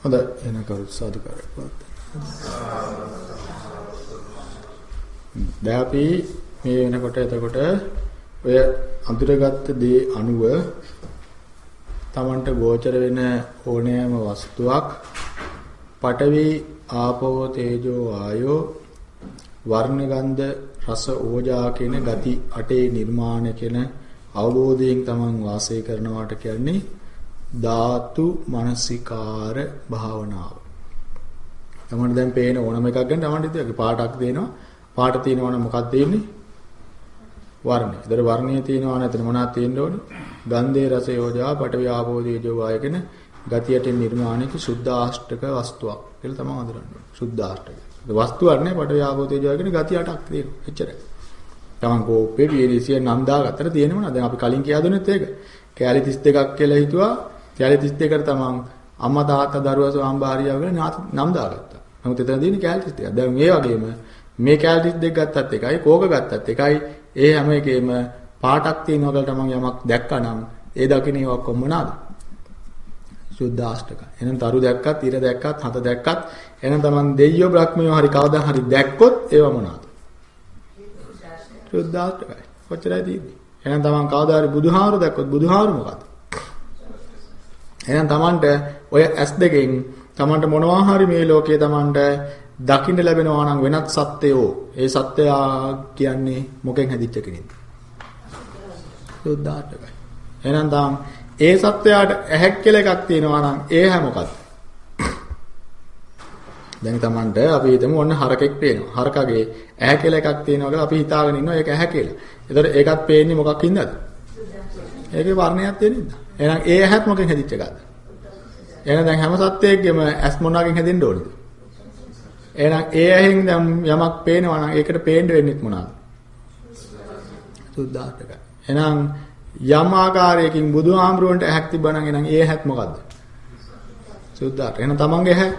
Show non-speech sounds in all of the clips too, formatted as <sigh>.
හොඳයි එන කරුත් සාදුකාරයක් වත්. දැන් අපි මේ වෙනකොට එතකොට ඔය අඳුරගත්ත දේ අනුව Tamanට ගෝචර වෙන ඕනෑම වස්තුවක් පඨවි ආපෝ තේජෝ ආයෝ වර්ණ ගන්ධ රස ඕජා කියන ගති අටේ නිර්මාණය කියන අවබෝධයෙන් Taman වාසය කරනවාට කියන්නේ ධාතු මනසිකාර භාවනාව. තමන්ට දැන් පේන ඕනම එකක් ගන්න තමන්ට ඉතින් පාටක් දෙනවා. පාට තියෙනවා නම් මොකක්ද දෙන්නේ? වර්ණය. ඒතර වර්ණය තියෙනවා නැත්නම් මොනවද තියෙන්න ඕනේ? ගන්ධේ රස යෝජා පටවිය ආපෝ තේජෝ ආයකන ගතියට නිර්මාණික සුද්ධාෂ්ටක වස්තුවක් කියලා තමයි හඳුනන්නේ. සුද්ධාෂ්ටක. ඒ වස්තුවක් නේ පටවිය ආපෝ තේජෝ ආයකන ගති 8ක් තියෙනවා. එච්චරයි. තමන් කෝප්පේ පීරිසිය නම් දාගත්තට තියෙනවනේ. දැන් අපි කලින් කියා දුන්නෙත් ඒක. කෑලි 32ක් කියලා හිතුවා. කෑලි 32කට තමන් අම්මා තාත්තා දරුවා ස්වාම්බා හරියව කියලා නම් දාගත්තා. නමුත් එතන තියෙන්නේ කෑලි 32ක්. දැන් මේ වගේම මේ කෑලි 32 ගත්තත් එකයි කෝක ගත්තත් එකයි ඒ හැම එකේම පාටක් තියෙනවා කියලා තමන් යමක් දැක්කා නම් ඒ දකින්න ඒවා ඔක්කොම මොනවාද? සුද්ධාෂ්ටක. එහෙනම් තරු දැක්කත්, ඉර දැක්කත්, හත දැක්කත් එහෙනම් තමන් දෙයියෝ බ්‍රහ්මියෝ හරි කවදා හරි දැක්කොත් ඒවා මොනවාද? සුද්ධාෂ්ටකයි. කොච්චරයි තියෙන්නේ? එහෙනම් තමන් කවදා හරි බුදුහාමුදුරු දැක්කොත් බුදුහාමුදුරු මොකද්ද? එහෙනම් තමන්ට ඔය S2කින් තමන්ට මොනවා හරි මේ ලෝකයේ තමන්ට දකින්න ලැබෙනවා නම් වෙනත් සත්‍යයෝ ඒ සත්‍යයා කියන්නේ මොකෙන් හැදිච්ච කෙනෙක්ද? සුද්ධාටකයි. එහෙනම් තාම ඒ සත්‍යයට ඇහැක් කියලා එකක් තියෙනවා නම් ඒ හැ මොකද්ද? දැන් Tamanට අපි හිතමු ඔන්න හරකෙක් පේනවා. හරකගේ ඇහැ කියලා එකක් තියෙනවා කියලා අපි හිතාගෙන ඉන්නවා ඒක ඇහැ කියලා. ඒතර ඒකත් පේන්නේ මොකක් හින්දාද? ඒකේ වර්ණයක් තියෙන නිසා. එහෙනම් ඒ ඇහත් මොකෙන් හැදිච්ච එකක්ද? එහෙනම් දැන් හැම සත්‍යයකම ඇස් මොනවාකින් හැදෙන්න ඕනද? එහෙනම් ඒ ඇහෙන් දැන් යමක් පේනවා නම් ඒකට පේන්න වෙන්නේ මොනවාද? සුද්ධාර්ථක. එහෙනම් යම් ආකාරයකින් බුදුහාමුදුරන්ට ඇහක් තිබ්බනම් එහෙනම් ඒ ඇහත් මොකද්ද? සුද්ධාර්ථක. එහෙනම් තමන්ගේ ඇහ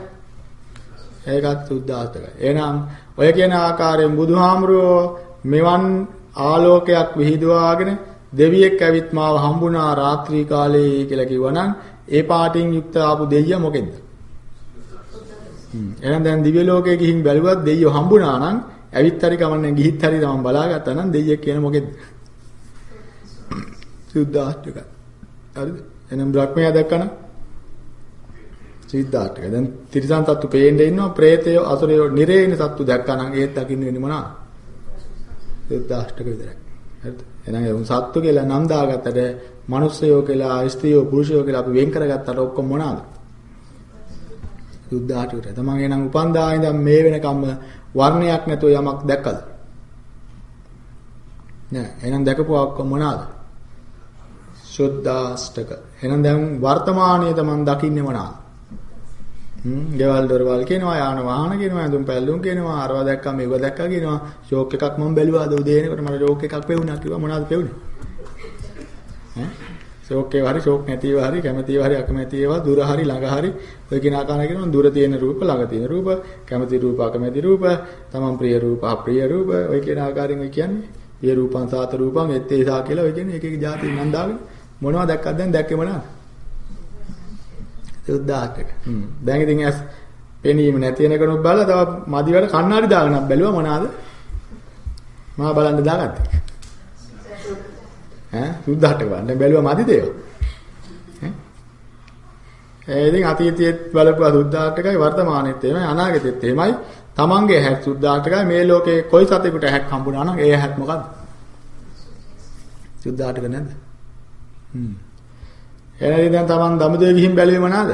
ඒකත් සුද්ධාර්ථකයි. එහෙනම් ඔය කියන ආකාරයෙන් බුදුහාමුදුරෝ මෙවන් ආලෝකයක් විහිදුවාගෙන දෙවියෙක් ඇවිත් මාව හම්බුණා රාත්‍රී කාලේ කියලා කිව්වනම් ඒ පාටින් යුක්ත ආපු දෙයියා මොකෙන්ද? එහෙනම් දැන් දිව්‍ය ලෝකයේ ගිහින් බැලුවත් දෙයියෝ හම්බුණා නම් ඇවිත් හරි කමන්නේ ගිහිත් හරි තමන් බලාගත්තා නම් දෙයියෙක් කියන මොකෙද? සුද්ධාෂ්ටක. හරිද? එහෙනම් බ්‍රහ්මයා දැක්කනම් සිද්ධාෂ්ටක. දැන් තිරිසන් සත්තු පේන්නේ ඉන්නවා, പ്രേතයෝ, අසුරයෝ, නිරේන සත්තු දැක්කා නම් ඒත් දකින්න වෙන්නේ මොනවාද? සිද්ධාෂ්ටක විතරයි. හරිද? එහෙනම් ඒ සත්තු කියලා නම් දාගත්තට මනුස්සයෝ කියලා, ස්ත්‍රියෝ, පුරුෂයෝ කියලා අපි වෙන් කරගත්තට ඔක්කොම මොනවාද? සුද්ධාෂ්ටකට. තමන් එනං උපන්දා ඉඳන් මේ වෙනකම්ම වර්ණයක් නැතුව යමක් දැක්කද? නෑ. එහෙනම් දැකපුවා ඔක්කොම මොනවාද? සුද්ධාෂ්ටක. එහෙනම් දැන් වර්තමානයේ තමන් දකින්නේ මොනවාද? හ්ම්, ගෙවල් දොරවල් කියනවා, යාන වාහන කියනවා, ඇඳුම් පැළඳුම් කියනවා, අරවා දැක්කම මේව දැක්කා කියනවා. ෂෝක් එකක් මම බැලුවාද උදේ එනකොට මට ෂෝක් එකක් පෙවුණා කිව්වා මොනවද පෙවුනේ? ඈ ෂෝක් ඒවා හරි ෂෝක් නැති ඒවා හරි කැමති ඒවා හරි අකමැති ඒවා දුර හරි ළඟ හරි ඔය කියන ආකාරය කියනවා දුර තියෙන රූප ළඟ තියෙන රූප කැමති රූප අකමැති රූප තමන් ප්‍රිය රූප අප්‍රිය රූප ඔය කියන ආකාරයෙන් ඔය කියන්නේ පිය රූපං සාත රූපං එත්තේසා කියලා ඔය කියන්නේ එක එක જાති නම් දාගෙන මොනවද දැක්කද දැන් දැක්කේ මොනවද සුද්ධාටක හ්ම් දැන් ඉතින් ඇස් පෙනීම නැති වෙනකනොත් බලලා තව මදි වල කණ්ණාඩි දාගෙනක් බැලුවා මොනවාද මම බලන්න දාගත්තා. ඈ? සුද්ධාටක බලන්න. බැලුවා මදිද ඒවා ඈ? ඉතින් අතීතයේ බලපුවා සුද්ධාටකයි වර්තමානෙත් එහෙමයි අනාගතෙත් එහෙමයි. තමන්ගේ හැත් සුද්ධාටකයි මේ ලෝකේ කොයි සතෙකුට හැක් හම්බුනා නම් ඒ හැත් මොකද්ද? සුද්ධාටක නැද්ද? හ්ම්. එහෙනම් දැන් තමන් දඹදිව ගිහින් බැලුවේ මොනවාද?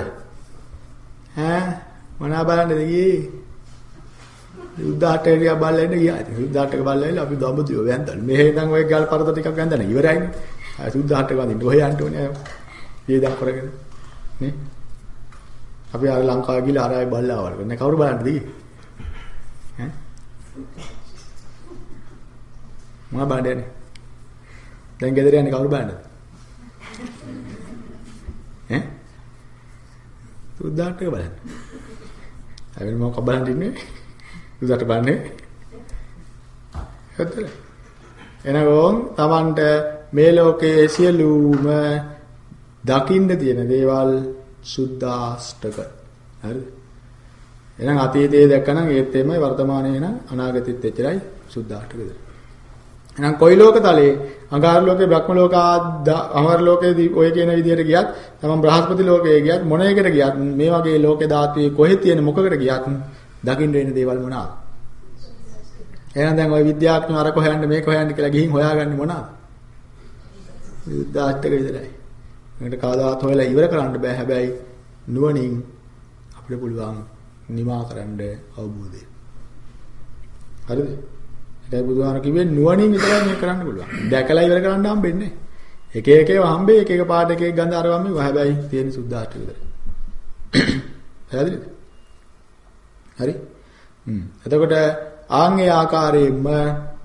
ඈ? මොනවා බලන්නද ගියේ? සුද්ධාටක ගියා බලලා ඉන්න ගියා. ඉතින් සුද්ධාටක බලලා ඉන්න අපි දඹදිව වැන්දන. මෙහෙ ඉඳන් ඔය ගල් පරද ටිකක් වැන්දන. ඉවරයිනේ ආ සුද්ධාටක වදින්න ඔය යන්න ඕනේ. ඊය දා කරගෙන. නේ? අපි ආ ලංකාව ගිහලා ආරයි බල්ලා වල. නේ කවුරු බලන්නද ගියේ? ඈ? මොනවා බලන්නේ දැන් ගෙදර යන්නේ කවුරු බලන්නද ඈ සුද්ධාටක බලන්න. හැබැයි මොකක් බලන් ඉන්නේ? සුද්ධාට බලන්නේ. හතර එනගොන් Tamanට මේ ලෝකයේ සියලුම දකින්න තියෙන දේවල් සුද්ධාෂ්ටක හරිද? එහෙනම් අතීතයේ දැක්කනම් ඒත් එමය වර්තමානයේ නම් අනාගතෙත් එච්චරයි සුද්ධාෂ්ටක විතර. එහෙනම් කොයි ලෝකතලේ අඟාර ලෝකේ බ්‍රහ්ම ලෝක අමර ලෝකේදී ඔය කියන විදිහට ගියත් තමන් බ්‍රහස්පති ලෝකයේ ගියත් මොන එකට ගියත් මේ වගේ ලෝකේ ධාතුවේ කොහෙ තියෙන මොකකට ගියත් දකින්න වෙන දේවල් මොනවාද? එහෙනම් දැන් ওই විද්‍යාඥයෝ අර කොහොයන්න මේක හොයන්න කියලා ගිහින් හොයාගන්නේ මොනවාද? සුද්ධාෂ්ටක විතරයි. මේකට කාදාත් හොයලා ඉවර කරන්න බෑ හැබැයි නුවණින් අපිට පුළුවන් නිමා කරන්න අවබෝධය. හරිද? ඒකයි බුදුහාර කිව්වේ නුවණින් විතරයි මේක කරන්න පුළුවන්. දැකලා ඉවර කරන්න හම්බෙන්නේ එක එක ඒවා හම්බෙයි එක එක පාට එක එක ගඳ අරවම් මේ හැබැයි තියෙන සුද්ධාට විතරයි. <coughs> පැහැදිලිද? හරි? හ්ම්. එතකොට ආන්ගේ ආකාරයෙන්ම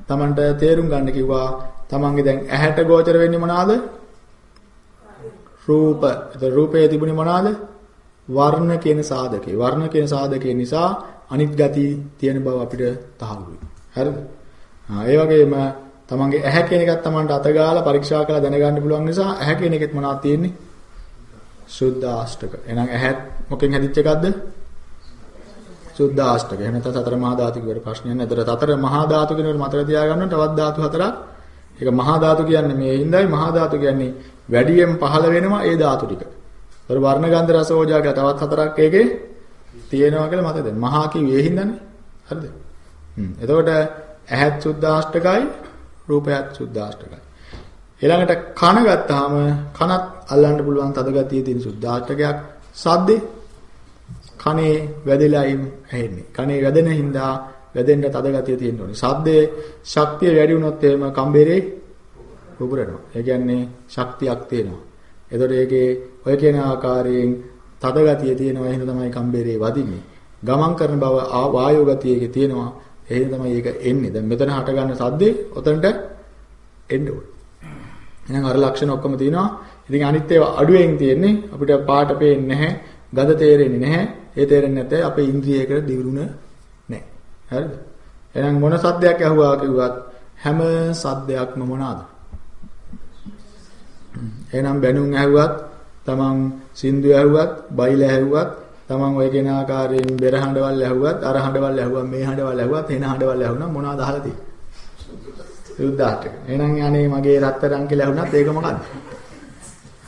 Tamanට තේරුම් ගන්න කිව්වා Tamanගේ දැන් ඇහැට ගෝචර වෙන්නේ මොනවාද? රූප. එතකොට රූපයේ තිබුණේ මොනවාද? වර්ණ කියන සාධකේ. වර්ණ කියන සාධකේ නිසා අනිත් ගති තියෙන බව අපිට තහවුරුයි. හරිද? ආ ඒ වගේම තමන්ගේ ඇහැ කියන එකත් තමන්ට අතගාලා පරීක්ෂා කරලා දැනගන්න පුළුවන් නිසා ඇහැ කියන එකෙත් මොනවද තියෙන්නේ? සුද්ධාෂ්ටක. එහෙනම් ඇහැ මොකෙන් හැදිච්ච එකක්ද? සුද්ධාෂ්ටක. එහෙනම් තත් සතර මහා ධාතු කියන ප්‍රශ්නයක් නෑ. ඒතර සතර මහා ධාතු කියනකොට මතක තියාගන්න තවත් ධාතු හතරක්. ඒක මහා ධාතු කියන්නේ මේ හිඳයි මහා ධාතු කියන්නේ වැඩියෙන් පහළ වෙනවා ඒ ධාතු ටික. ඒතර වර්ණ ගන්ධ රස ඕජා කියලා තවත් හතරක් ඒකේ තියෙනවා කියලා මතකද? මහා කිව්වේ හිඳන්නේ. හරිද? හ්ම්. එතකොට ඇහත් සුද්ධාෂ්ටකයි රූපයත් සුද්ධාෂ්ටකයි. ඊළඟට කන ගත්තාම කනත් අල්ලන්න පුළුවන් තද ගතිය තියෙන සුද්ධාෂ්ටකයක්. සද්දේ කනේ වැදෙලායින් ඇහෙන්නේ. කනේ වැදෙන හින්දා වැදෙන්න තද ගතිය තියෙන්න ඕනේ. සද්දේ ශක්තිය වැඩි වුණොත් එහෙම කම්බරේ පුපුරනවා. ඒ කියන්නේ ශක්තියක් තියෙනවා. එතකොට ඒකේ ඔය කියන ආකාරයෙන් තද ගතිය තියෙනවා එහෙනම් තමයි කම්බරේ වදින්නේ. ගමන් කරන බව වායෝ ගතිය එකේ තියෙනවා. එහෙනම් තමයි ඒක එන්නේ. දැන් මෙතන හට ගන්න සද්දේ ඔතනට එන්න ඕනේ. එහෙනම් අර ලක්ෂණ ඔක්කොම තියෙනවා. ඉතින් අනිත් ඒවා අඩුවෙන් තියෙන්නේ අපිට පාට පේන්නේ නැහැ. ගඳ තේරෙන්නේ නැහැ. ඒ තේරෙන්නේ නැත්නම් අපේ ඉන්ද්‍රියයකට දියුණු නැහැ. හරිද? එහෙනම් මොන සද්දයක් ඇහුවා කිව්වත් හැම සද්දයක්ම මොනවාද? එහෙනම් බැනුම් ඇහුවත්, තමන් සින්දු ඇහුවත්, බයිල ඇහුවත්, තමන් ඔය කෙන ආකාරයෙන් බෙර හඬවල් ඇහුවත්, අර හඬවල් ඇහුවා, මේ හඬවල් ඇහුවත්, එන හඬවල් ඇහුණා මොනවද අහලා තියෙන්නේ? සුද්ධාට. එහෙනම් අනේ මගේ රත්තරන් කියලා ඇහුණත් ඒක මොකද්ද?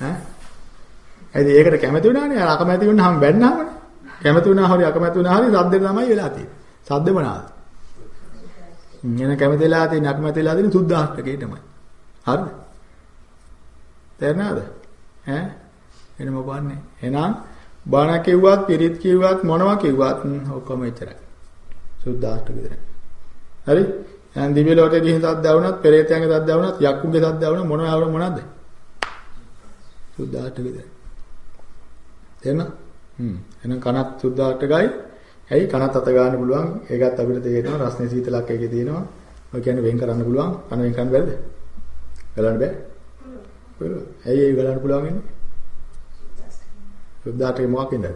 ඈ? ඇයිද ඒකට කැමති වුණානේ? අර අකමැති වුණාම බැන්නාමනේ. කැමති වුණා හරි අකමැති වුණා හරි සද්දේ තමයි වෙලා තියෙන්නේ. සද්ද මොනවාද? එන කැමති වෙලා තියෙන අකමැති වෙලා තියෙන සුද්ධාට්ටකේ තමයි. හරිද? තේරෙනවද? ඈ? එන මොකන්නේ? එහෙනම් බණ කිව්වත්, පිරිත් කිව්වත් මොනවා කිව්වත් ඔක්කොම එච්චරයි. සුද්ධාෂ්ටක විතරයි. හරි? දැන් දිව්‍ය ලෝකේ ගිහින් සද්ද වුණත්, පෙරේතයන්ගේ සද්ද වුණත්, යක්කුගේ සද්ද වුණත් මොනවා වුණ මොනවද? සුද්ධාෂ්ටක විතරයි. තේරෙනවද? හ්ම්. එහෙනම් කනත් සුද්ධාෂ්ටකයි. ඇයි කනත් අත ගන්න පුළුවන්. ඒකත් අපිට තේරෙනවා රස්නේ සීතලක් එකේ තියෙනවා. ඔය කියන්නේ වෙන් කරන්න පුළුවන්. කන වෙන් කරන්න බැරිද? ගලන්න බෑ. පුළුවන්. ඇයි ඒ ගලන්න පුළුවන් වෙන්නේ? සුද්ධාටේ මොකකින්ද?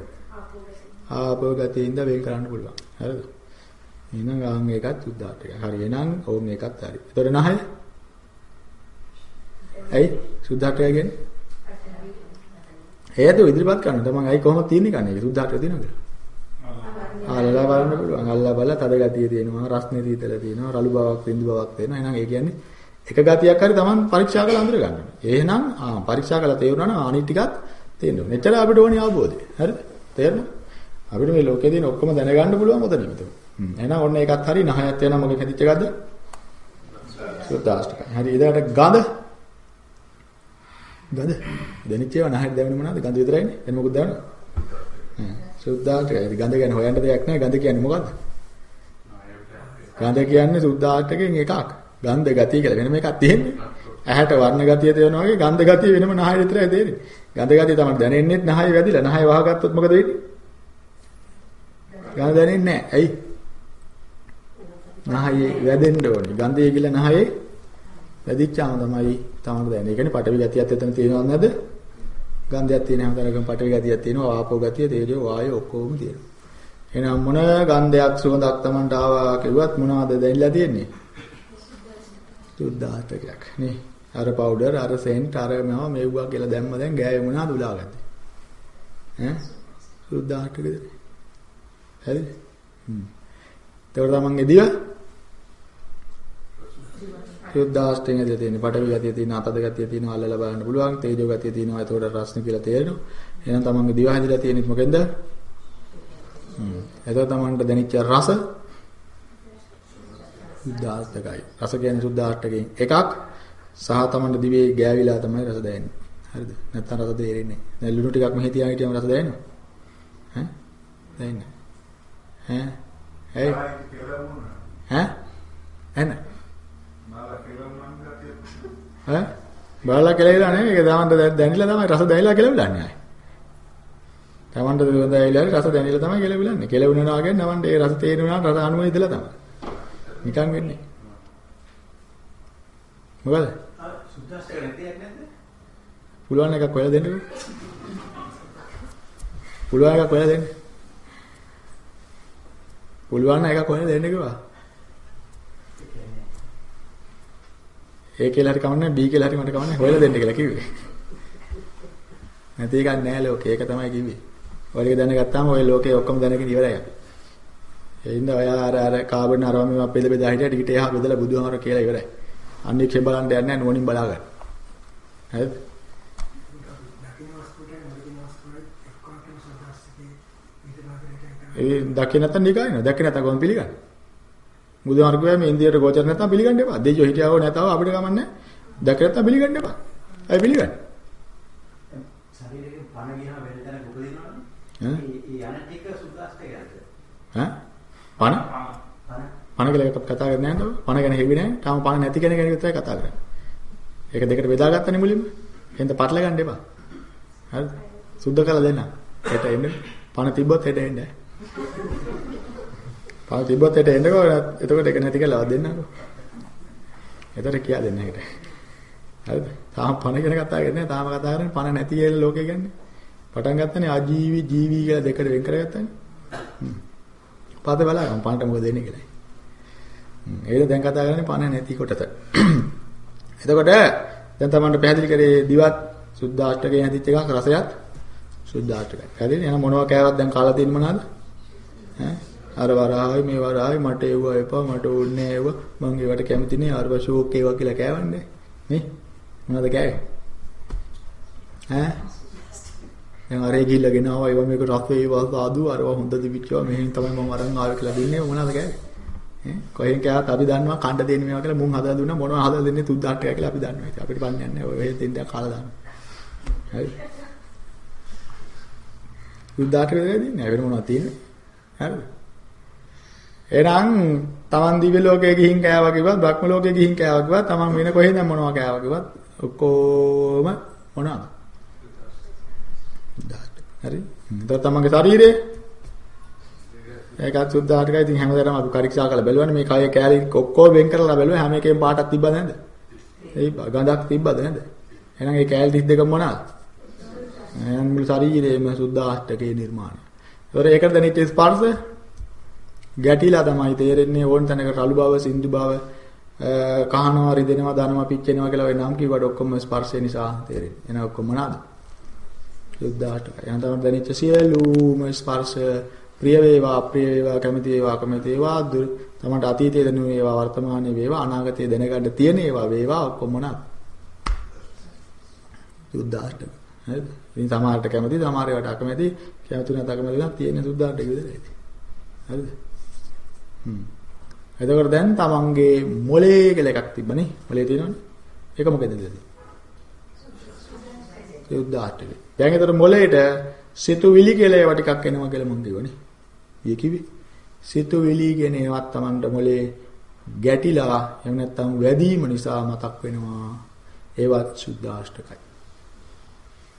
ආපෝ ගතියින්ද වෙන් කරන්න පුළුවන්. හරිද? එහෙනම් ආන් එකත් සුද්ධාටේ. හරි එහෙනම් ඕම් එකත් හරි. ඒතර නහය? ඇයි සුද්ධාටේ කියන්නේ? හේතු ඉදිරිපත් කරන්න. තමන් අයි කොහොමද තියන්නේ කන්නේ? සුද්ධාටේ තියෙනවද? ආලලා බලන්න පුළුවන්. අල්ලා බලලා තද ගතිය තියෙනවා, රස්නේ තීතල තියෙනවා, රළු බවක්, බින්දු බවක් තියෙනවා. එහෙනම් ඒ කියන්නේ එක ගතියක් හරි තමන් පරීක්ෂා කරලා අඳුර ගන්න. එහෙනම් ආ පරීක්ෂා කරලා තේරුණා නම් අනිත් ටිකත් තේරෙනවා. මෙච්චර අපිට ඕනේ අවබෝධය. හරිද? තේරෙනවද? අපිට මේ ලෝකේ තියෙන ඔක්කොම දැනගන්න පුළුවන් මොතනින් මෙතන. හ්ම්. එහෙනම් ඔන්න ඒකත් හරි 9ක් වෙනවා මොකෙන් හැදිච්ච එකක්ද? සුද්ධාෂ්ටකයි. හරි ඊළඟට ගඳ. ගඳ. දැනිච්ච ඒවා 9ක් දැවෙන්නේ මොනවද? ගඳ විතරයිනේ. එන්න මොකද දැවන්නේ? හ්ම්. සුද්ධාෂ්ටකයි. ගඳ ගැන හොයන්න දෙයක් නැහැ. ගඳ කියන්නේ මොකද්ද? ගඳ කියන්නේ සුද්ධාෂ්ටකෙන් එකක්. ගන්ධ ගතිය කියලා වෙනම එකක් තියෙන්නේ. ඇහැට වර්ණ ගතිය තියෙනවා වගේ ගන්ධ ගතිය වෙනම නහය විතරයි තේරෙන්නේ. ගඳ ගතිය තමයි දැනෙන්නේ නහය වැදිලා නහය වහගත්තොත් මොකද වෙන්නේ? ගඳ දැනෙන්නේ නැහැ. ඇයි? නහයේ වැදෙන්න ඕනේ. ගන්ධය කියලා නහයේ වැදිච්චාම තමයි තමයි දැනෙන්නේ. ඒ කියන්නේ පටවි ගතියත් එතන තියෙනවද නැද්ද? ගන්ධයක් තියෙන හැමතැනකම පටවි ගතියක් තියෙනවා. ආපෝ ගතිය, තේජෝ, වායෝ ඔක්කොම තියෙනවා. එහෙනම් මොන ගන්ධයක් සුවඳක් Tamanට ආවා කිව්වත් මොනවද දැනෙලා තියෙන්නේ? සුද්ධාතකයක් නේ. අර පවුඩර් අර සෙන්ට් අර මේවා මෙව්වා කියලා දැම්ම දැන් ගෑවේ මොනවද උලාගත්තේ ඈ? සුද්ධාටකද හරිද? හ්ම්. ඒතකොට තමන්ගේ දිව යුද්ධාෂ්ටයෙන් ඇදලා තියෙන පඩවි ගතිය තියෙන අතද ගතිය තියෙන අල්ලලා බලන්න පුළුවන් තේජෝ ගතිය තියෙනවා. ඒතකොට රස්න කියලා තේරෙනවා. එහෙනම් තමන්ගේ දිව හැදිලා තියෙන්නේ මොකෙන්ද? හ්ම්. එතකොට තමන්ට දැනෙච්ච රස? සුද්ධාෂ්ටකයි රස කියන්නේ සුද්ධාෂ්ටකයෙන් එකක් සහ තමන්ට දිවේ ගෑවිලා තමයි රස දැනෙන්නේ. හරිද? නැත්නම් රස තේරෙන්නේ නැහැ. දැන් ලුණු ටිකක් මෙහි තියාගෙන හිටියම රස දැනෙනවා ඈ? දැනෙන්නේ ඈ? ඇයි? ඈ? එන්නේ ඈ? බලලා කෙලවිලා නේ ඒක තමන්ට දැනිලා තමයි රස දැනිලා කෙලවිලා නේ. තමන්ට දැනිලා රස දැනිලා තමයි කෙලවිලාන්නේ කෙලවුණා කියන්නේ නවන්ට ඒ රස තේරුණා රස අනුව ඉදලා තමයි. නිකන් වෙන්නේ. මොකද සුද්දාස්තක නැතියක් නැද්ද පුළුවන් එකක් හොයලා දෙන්නකෝ පුළුවන් එකක් හොයලා දෙන්න පුළුවන් එකක් හොයලා දෙන්න කිව්වා ඒ කියලා හරි කමන්නේ B කියලා හරි මට කමන්නේ හොයලා දෙන්න කියලා කිව්වේ. නැති එකක් නෑ ලෝකේ. ඒක තමයි කිව්වේ. ඔය ටික දැනගත්තාම ඔය ලෝකේ ඔක්කොම දැනගෙන ඉවරයි අපි. ඒ හින්දා ඔය අර අර කාබන් අරවම මේවා බෙද බෙදා හිටියට ටිකට එහා බෙදලා බුදුහාමර කියලා ඉවරයි. අන්නේ කෙ බලන්න යන්නේ නුවණින් බලා ගන්න. හරිද? ඒ දකින්න නැත්නම් නිකන් නෝ. දැක්ක නැත්නම් කොහොම පිළිගන්නේ? බුදුහාර කිව්වා මේ ඉන්දියට ගෝචර නැත්නම් පිළිගන්න එපා. දෙයියෝ හිටියව නැතව අපිට කමන්නේ. දැක නැත්නම් පිළිගන්න එපා. අය පිළිගන්න. ශරීරයෙන් පණ ගියාම වෙන තැනක උපදිනවනේ. ඈ? යන ටික සුද්දාස්තකයක්ද? ඈ? පණ? පණ පණ කියලා එකක් කතා කරන්නේ නැහැ නේද? පණ ගැන හෙවි නැහැ. තාම පණ නැති කෙනෙක් ගැන විතරයි කතා කරන්නේ. ඒක දෙකට බෙදාගත්තනේ මුලින්ම. එහෙනම් පටල ගන්න එපා. හරිද? සුද්ධ කළා දෙන්න. හෙට එන්න. පණ තිබ්බොත් හෙට එන්න. පණ තිබ්බොත් හෙට එන්නකෝ. එතකොට ඒක නැති කියලා දෙන්නකෝ. එතකොට කියා දෙන්න ඒකට. හරිද? තාම පණ ගැන කතා කරන්නේ නැහැ. තාම කතා කරන්නේ පණ නැති කියන ලෝකේ ගැන. පටන් ගත්තනේ ආජීවි ජීවි කියලා දෙකට වෙන් කරගත්තනේ. හ්ම්. පාද බලන්න පණට මොකද දෙන්නේ කියලා. හ්ම්. ඒක දැන් කතා කරන්නේ පණ නැති කොටත. <clears throat> එතකොට දැන් තමන්ට පැහැදිලි කරේ දිවත් සුද්ධාෂ්ටකේ හැදිච්ච එකක් රසයත් සුද්ධාෂ්ටකයි. පැහැදිලි? එහෙනම් මොනවා කෑවත් දැන් කාලා තියෙන්නේ මොනවද? ඈ අර වරහායි මේ වරහායි මට එව්ව එපා මට ඕනේ ඒව මං ඒවට කැමති නෑ අර ෂෝක් ඒවා කියලා කෑවන්නේ නේ මොනවද කෑවේ ඈ දැන් අරේ ගිහිල්ලා ගෙනාවා ඒවා මේක රස ඒවා සාදු අරවා හොඳ දිවිච්චවා මෙහෙන් තමයි මම අරන් ආවේ කියලා දෙන්නේ මොනවද කෑවේ ඈ කොහෙන් කෑවත් අපි දන්නවා කණ්ඩ දෙන්නේ මේවා කියලා මුන් හදලා දුන්නා. මොනවද හදලා දෙන්නේ? තුද්දාට කියලා අපි දන්නවා. ඉතින් අපිට පන්නේ නැහැ. ඔය වෙහෙන් දෙන්න කාලා දානවා හරි. තුද්දාට වෙලා දෙන්නේ වෙන මොනවද තියෙන්නේ? හරිද එහෙනම් Taman දිව්‍ය ලෝකයේ ගිහින් කෑවා කිව්වත් බ්‍රහ්ම ලෝකයේ ගිහින් කෑවා කිව්වත් Taman වෙන කොහෙන්ද මොනවා කෑවා කිව්වත් ඔක්කොම මොනවාද? සුද්ධාට. හරි. එතකොට තමන්ගේ ශරීරය ඒකත් සුද්ධාටකයි ඉතින් හැමදාම අපි පරීක්ෂා කරලා බැලුවානේ මේ කය කැලේ ඔක්කොම වෙන් කරලා බැලුවා හැම එකෙම පාටක් තිබ්බද නැද්ද? ඒ ගඳක් තිබ්බද නැද්ද? එහෙනම් ඒ කැලේ 32 මොනවාද? එහෙනම් මුළු ශරීරයේම සුද්ධාෂ්ටකේ නිර්මාණය. ඒතකොට ඒකට දැනෙච්ච ස්පර්ශ ගැටිලා තමයි තේරෙන්නේ ඕන තැනක රළු බව, සින්දු බව, කහනවා, රිදෙනවා, දනවා, පිච්චෙනවා කියලා ওই නම් කිව්වට ඔක්කොම ස්පර්ශය නිසා තේරෙන්නේ. එන ඔක්කොම මොනවාද? සුද්ධාෂ්ටකය. එහෙනම් තමයි දැනෙච්ච සියලුම ස්පර්ශ ප්‍රිය වේවා අප්‍රිය වේවා කැමති වේවා අකමැති වේවා දුර තමන්ට අතීතයේ දැනුම වේවා වර්තමානයේ වේවා අනාගතයේ දැනගන්න තියෙන ඒවා වේවා ඔක්කොම මොනවාද? සුද්ධාෂ්ටක. හරිද? ඉතින් සමහරට කැමති සමහර ඒවාට අකමැති කැමති නැත් අකමැති නම් තියෙන සුද්ධාෂ්ටක විතරයි. හරිද? හ්ම්. එතකොට දැන් තමන්ගේ මොලේ කියලා එකක් තිබ්බනේ. මොලේ තියෙනවනේ. ඒක මොකද දෙන්නේ? සුද්ධාෂ්ටක. දැන් ඒතර මොලේට සිතුවිලි කියලා ඒවා ටිකක් එනවා කියලා මම කියවනේ. ඊයේ කිව්වේ. සිතුවිලි කියන ඒවත් Tamanට මොලේ ගැටිලා එහෙම නැත්නම් වැදීම නිසා මතක් වෙනවා. ඒවත් සුද්ධාෂ්ටකයි.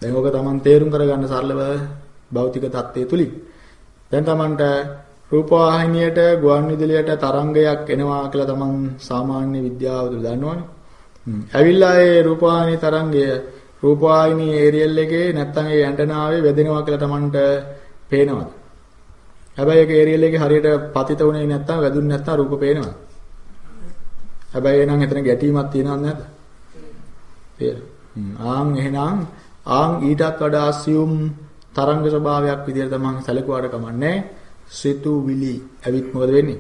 දැන් ඔක Taman තේරුම් කරගන්න සරලව භෞතික தත්ත්වයේ තුලින්. දැන් Tamanට රූපවාහිනියට ගුවන් විදුලියට තරංගයක් එනවා කියලා Taman සාමාන්‍ය විද්‍යාව තුළ දන්නවනේ. හ්ම්. ඇවිල්ලා ඒ රූපවාහිනී තරංගය රූපවාහිනී ඒරියල් එකේ නැත්තම් ඒ ඇන්ටනාවේ වැදෙනවා කියලා Tamanට පේනවද? හැබැයි ඒක ඒරියල් එකේ හරියට පතිත වුණේ නැත්තම් වැදුන්නේ නැත්තම් රූප පේනවද? හැබැයි එහෙනම් එතන ගැටීමක් තියෙනවද නැද්ද? තියෙනවා. ආන් එහෙනම් ආන් ඊටත් වඩා assume තරංග ස්වභාවයක් විදිහට තමන් සැලකුවාට කමන්නේ සිතුවිලි ඇවිත් මොකද වෙන්නේ?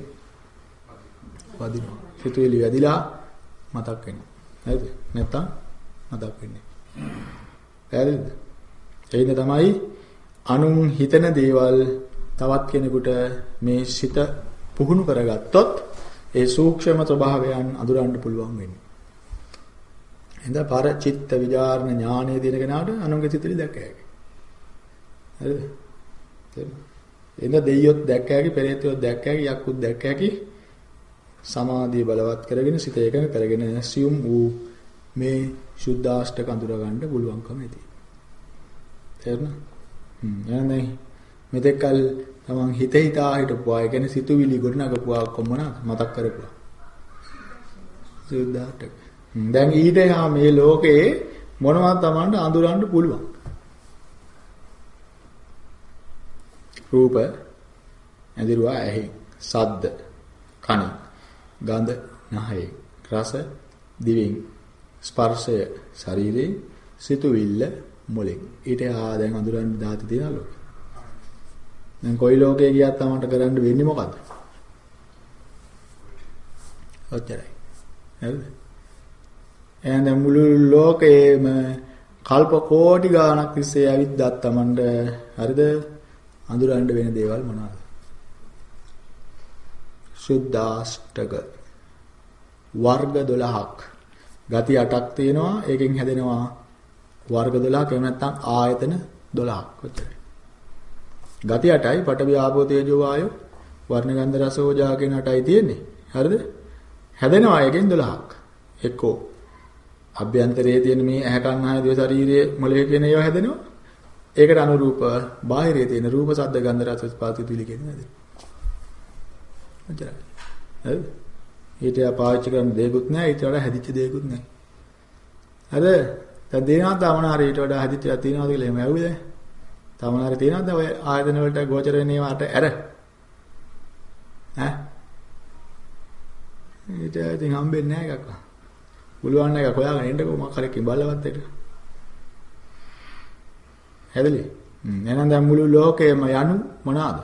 වදිනවා. සිතුවිලි වැදිලා මතක් වෙනවා. හරිද? නැත්තම් මතක් වෙන්නේ. පැහැදිලිද? ඒින්ද තමයි අනුන් හිතන දේවල් තවත් කෙනෙකුට මේ සිත පුහුණු කරගත්තොත් ඒ සූක්ෂම ස්වභාවයන් අඳුරන්න පුළුවන් වෙන්නේ. එඳ පර චිත්ත විචාරණ ඥානය දින කෙනාට අනුන්ගේ සිතලි දැක්ක හැකියි. හරිද? එඳ දෙයියොත් දැක්ක හැකි, පෙරේතයොත් දැක්ක හැකි, යක්කුත් දැක්ක හැකි සමාධිය බලවත් කරගෙන සිත එකඟ කරගෙන සියුම් වූ මේ සුද්ධාෂ්ටක අඳුර ගන්න පුළුවන්කම ඇති. තේරුණා? හ්ම්. එහෙනම් මෙතෙක්කල් තමන් හිත හිතා හිටපුවා. ඒ කියන්නේ සිතුවිලි ගොඩනගපුවා කොම්මනද මතක් කරපුවා. සුද්ධාෂ්ටක. දැන් ඊට යා මේ ලෝකේ මොනවද තමන්ට අඳුරන්න පුළුවන්? රූප ඇදිරුවා ඇහි සද්ද කනින් ගඳ නහයෙන් රස දිවෙන් ස්පර්ශය ශරීරයෙන් සිතුවිල්ල මොලෙන් ඊට ආ දැන් අඳුරන්න දාති තියනලු දැන් කොයි ලෝකේ ගියත් තමන්ට කරන්න වෙන්නේ මොකද්ද? ඔච්චරයි. හරිද? එහෙනම් මුළු ලෝකේම කල්ප කෝටි ගාණක් තිස්සේ ඇවිද්දත් තමන්ට හරිද? අඳුරන්න වෙන දේවල් මොනවාද? සුද්දාෂ්ටක. වර්ග 12ක් ගති 8ක් තියෙනවා. ඒකෙන් හැදෙනවා වර්ග 12ක් එහෙම නැත්නම් ආයතන 12ක් ඔච්චරයි. ගති 8යි පඨවි ආපෝ තේජෝ වායෝ වර්ණ ගන්ධ රස ඕජා කියන 8යි තියෙන්නේ හරිද හැදෙනවා ඒකෙන් 12ක් එක්කෝ අභ්‍යන්තරයේ තියෙන මේ ඇහැ කන් ආය දිව ශරීරයේ මොලේ කියන ඒවා හැදෙනවා ඒකට අනුරූප බාහිරයේ තියෙන රූප ශබ්ද ගන්ධ රස ස්පර්ශ තුලි කියන හැදෙනවා ඔච්චරයි. හරිද? ඊට පාවිච්චි කරන දෙයක්වත් නැහැ ඊට වඩා හැදිච්ච දෙයක්වත් නැහැ. හරිද? දැන් දේනාත් තමනාර ඊට වඩා හැදිච්ච එකක් තියෙනවද කියලා එහෙම ඇහුවද? තමනාර තියෙනවද ඔය ආයතන වලට ගෝචර වෙන ඒවාට ඇර? ඈ? ඊට ඉතින් හම්බෙන්නේ නැහැ එකක්. පුළුවන් නම් එකක් හොයාගෙන එන්නකෝ මම කරේ කිඹල්ලවත් එක. හැදලි. එහෙනම් දැන් මුළු ලෝකෙම යනු මොනවාද?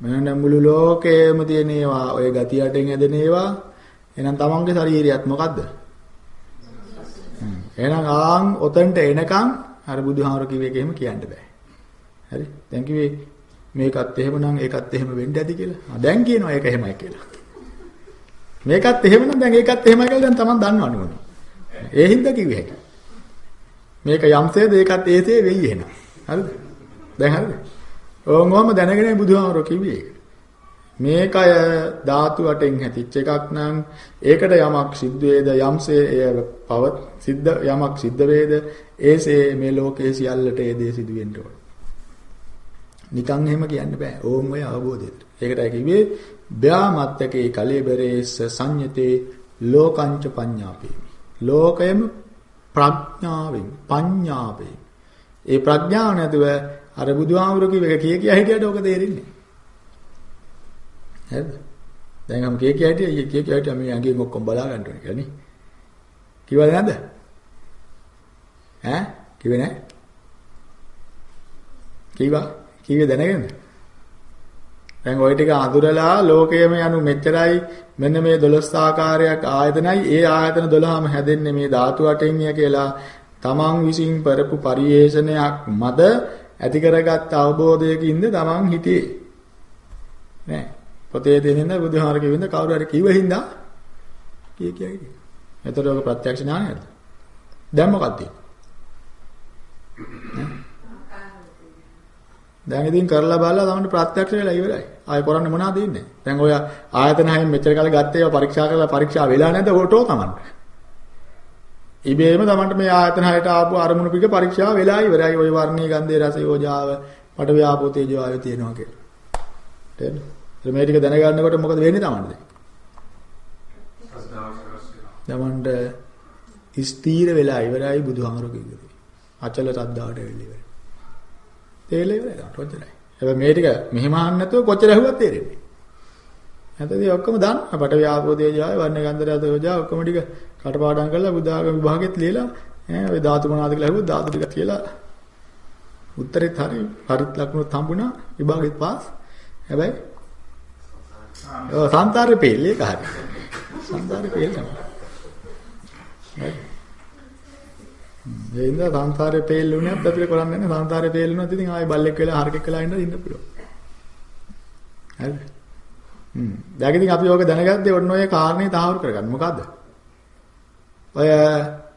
මනන මුළු ලෝකයේම තියෙන ඒවා ඔය ගතියටෙන් හැදෙන ඒවා එහෙනම් තමන්ගේ ශරීරයත් මොකද්ද? එහෙනම් ආන් ඔතනට එනකන් අර බුදුහාමර කිව්ව එක එහෙම කියන්න බෑ. හරි? දැන් කිව්වේ මේකත් එහෙම නම් ඒකත් එහෙම වෙන්න ඇති කියලා. දැන් කියනවා ඒක එහෙමයි කියලා. මේකත් එහෙම නම් දැන් ඒකත් එහෙමයි කියලා දැන් තමන් දන්නවනේ මොන. ඒ හින්දා කිව්වේ හැටි. මේක යම්සේද ඒකත් ඒසේ වෙයි එහෙනම්. හරිද? දැන් හරිද? ඕංගොම දැනගෙන බුදුහාමරෝ කිව්වේ ඒක. මේකය ධාතු වටෙන් හැතිච්ච එකක් නම් ඒකට යමක් සිද්ධ වේද යම්සේ එය පව සිද්ධ යමක් සිද්ධ වේද ඒසේ මේ ලෝකයේ සියල්ලට ඒ දේ සිදු වෙන්න ඕන. නිකන් එහෙම කියන්න බෑ. ඕම් ඔය අවබෝධයට. ඒකටයි කිව්වේ බ්‍යාමත්තකේ කලෙබරේස සංයතේ ලෝකංච පඤ්ඤාපේ. ලෝකයම ප්‍රඥාවෙන් පඤ්ඤාවෙන්. ඒ ප්‍රඥාව නැතුව අර බුදුහාමුදුරු කිව්ව එක කිය කිය හිටියට ඕක තේරෙන්නේ නැහැ. හරිද? දැන් මම කිය කිය හිටියේ කිය කිය හිටියා මේ ඇඟෙන් ඔක්කොම බලා ගන්න ඕනේ කියලා නේ. කිව්වද නැද්ද? ඈ කිව්වේ නැහැ. කිව්වා කිව්වේ දැනගෙනද? දැන් ওই ටික අඳුරලා ලෝකයේම යනු මෙච්චරයි මෙන්න මේ 12 ආකාරයක් ආයතනයි ඒ ආයතන 12ම හැදෙන්නේ මේ ධාතු වටින්ය කියලා තමන් විසින් කරපු පරිේෂණයක් මද ඇති කරගත් අවබෝධයකින්ද Taman හිටියේ. නෑ. පොතේ දෙනින්ද බුදුහාර කිවින්ද කවුරු හරි කිව්ව හින්දා කිය කිය හිටියේ. එතකොට ඔක ප්‍රත්‍යක්ෂ ඥානයද? දැන් මොකක්ද දැන් ඉතින් කරලා බලලා තමයි ප්‍රත්‍යක්ෂ වෙලා ඉවරයි. ආයෙ කරන්න මොනවද ඉන්නේ? දැන් ඔය ආයතන හයෙන් මෙච්චර කාලේ ගත්ත ඒවා පරීක්ෂා කරලා පරීක්ෂා වෙලා නැද්ද ඔටෝ තමන්ට? ඉබේම තමන්ට මේ ආයතන හයට ආපු අරමුණු පිට පරීක්ෂා වෙලා ඉවරයි. ওই වර්ණීය ගන්ධේ රස යෝජාව පට ව්‍යාපෝ තේජෝ ආයෝ තියෙනවා කියලා. තේරෙනවද? මේ ටික දැනගන්නකොට මොකද වෙන්නේ තමන්ට? තමන්ට ස්ථීර වෙලා ඉවරයි බුදුහාමර කිව්වේ. අචල සද්දාවට වෙන්නේ ඉවරයි. තේරෙලා ඉවරයි. ඔච්චරයි. හැබැයි මේ ටික මෙහෙම අහන්න නැතුව කොච්චර ඇහුවත් තේරෙන්නේ. නැතදී ඔක්කොම දාන්න පට ව්‍යාපෝ තේජෝ ආයෝ වර්ණ ගන්ධ රස යෝජා ඔක්කොම ටික කටපාඩම් කරලා බුද්ධ ආගම විභාගෙත් ලියලා ඈ ඔය ධාතු මොනවාද කියලා අහුවොත් ධාතු ටික කියලා උත්තරෙත් හරි හරිත් ලකුණුත් හම්බුණා විභාගෙත් පාස්. හැබැයි ඔව් සංසාරේ පෙළ ඒක හරි. සංසාරේ පෙළ තමයි. ඒ ඉඳලා සංසාරේ පෙළ වුණත් <coughs> අපිට කරන්නේ නැහැ සංසාරේ පෙළ වුණත් ඉතින් ආයෙ බල්ලෙක් වෙලා හරකෙක් වෙලා ඉඳලා ඉන්න පුළුවන්. හරිද? හ්ම්. දැන් ඉතින් අපි ඕක දැනගත්තේ ඔන්න ඔය කාරණේ තහවුරු කරගන්න. මොකද්ද? ඔය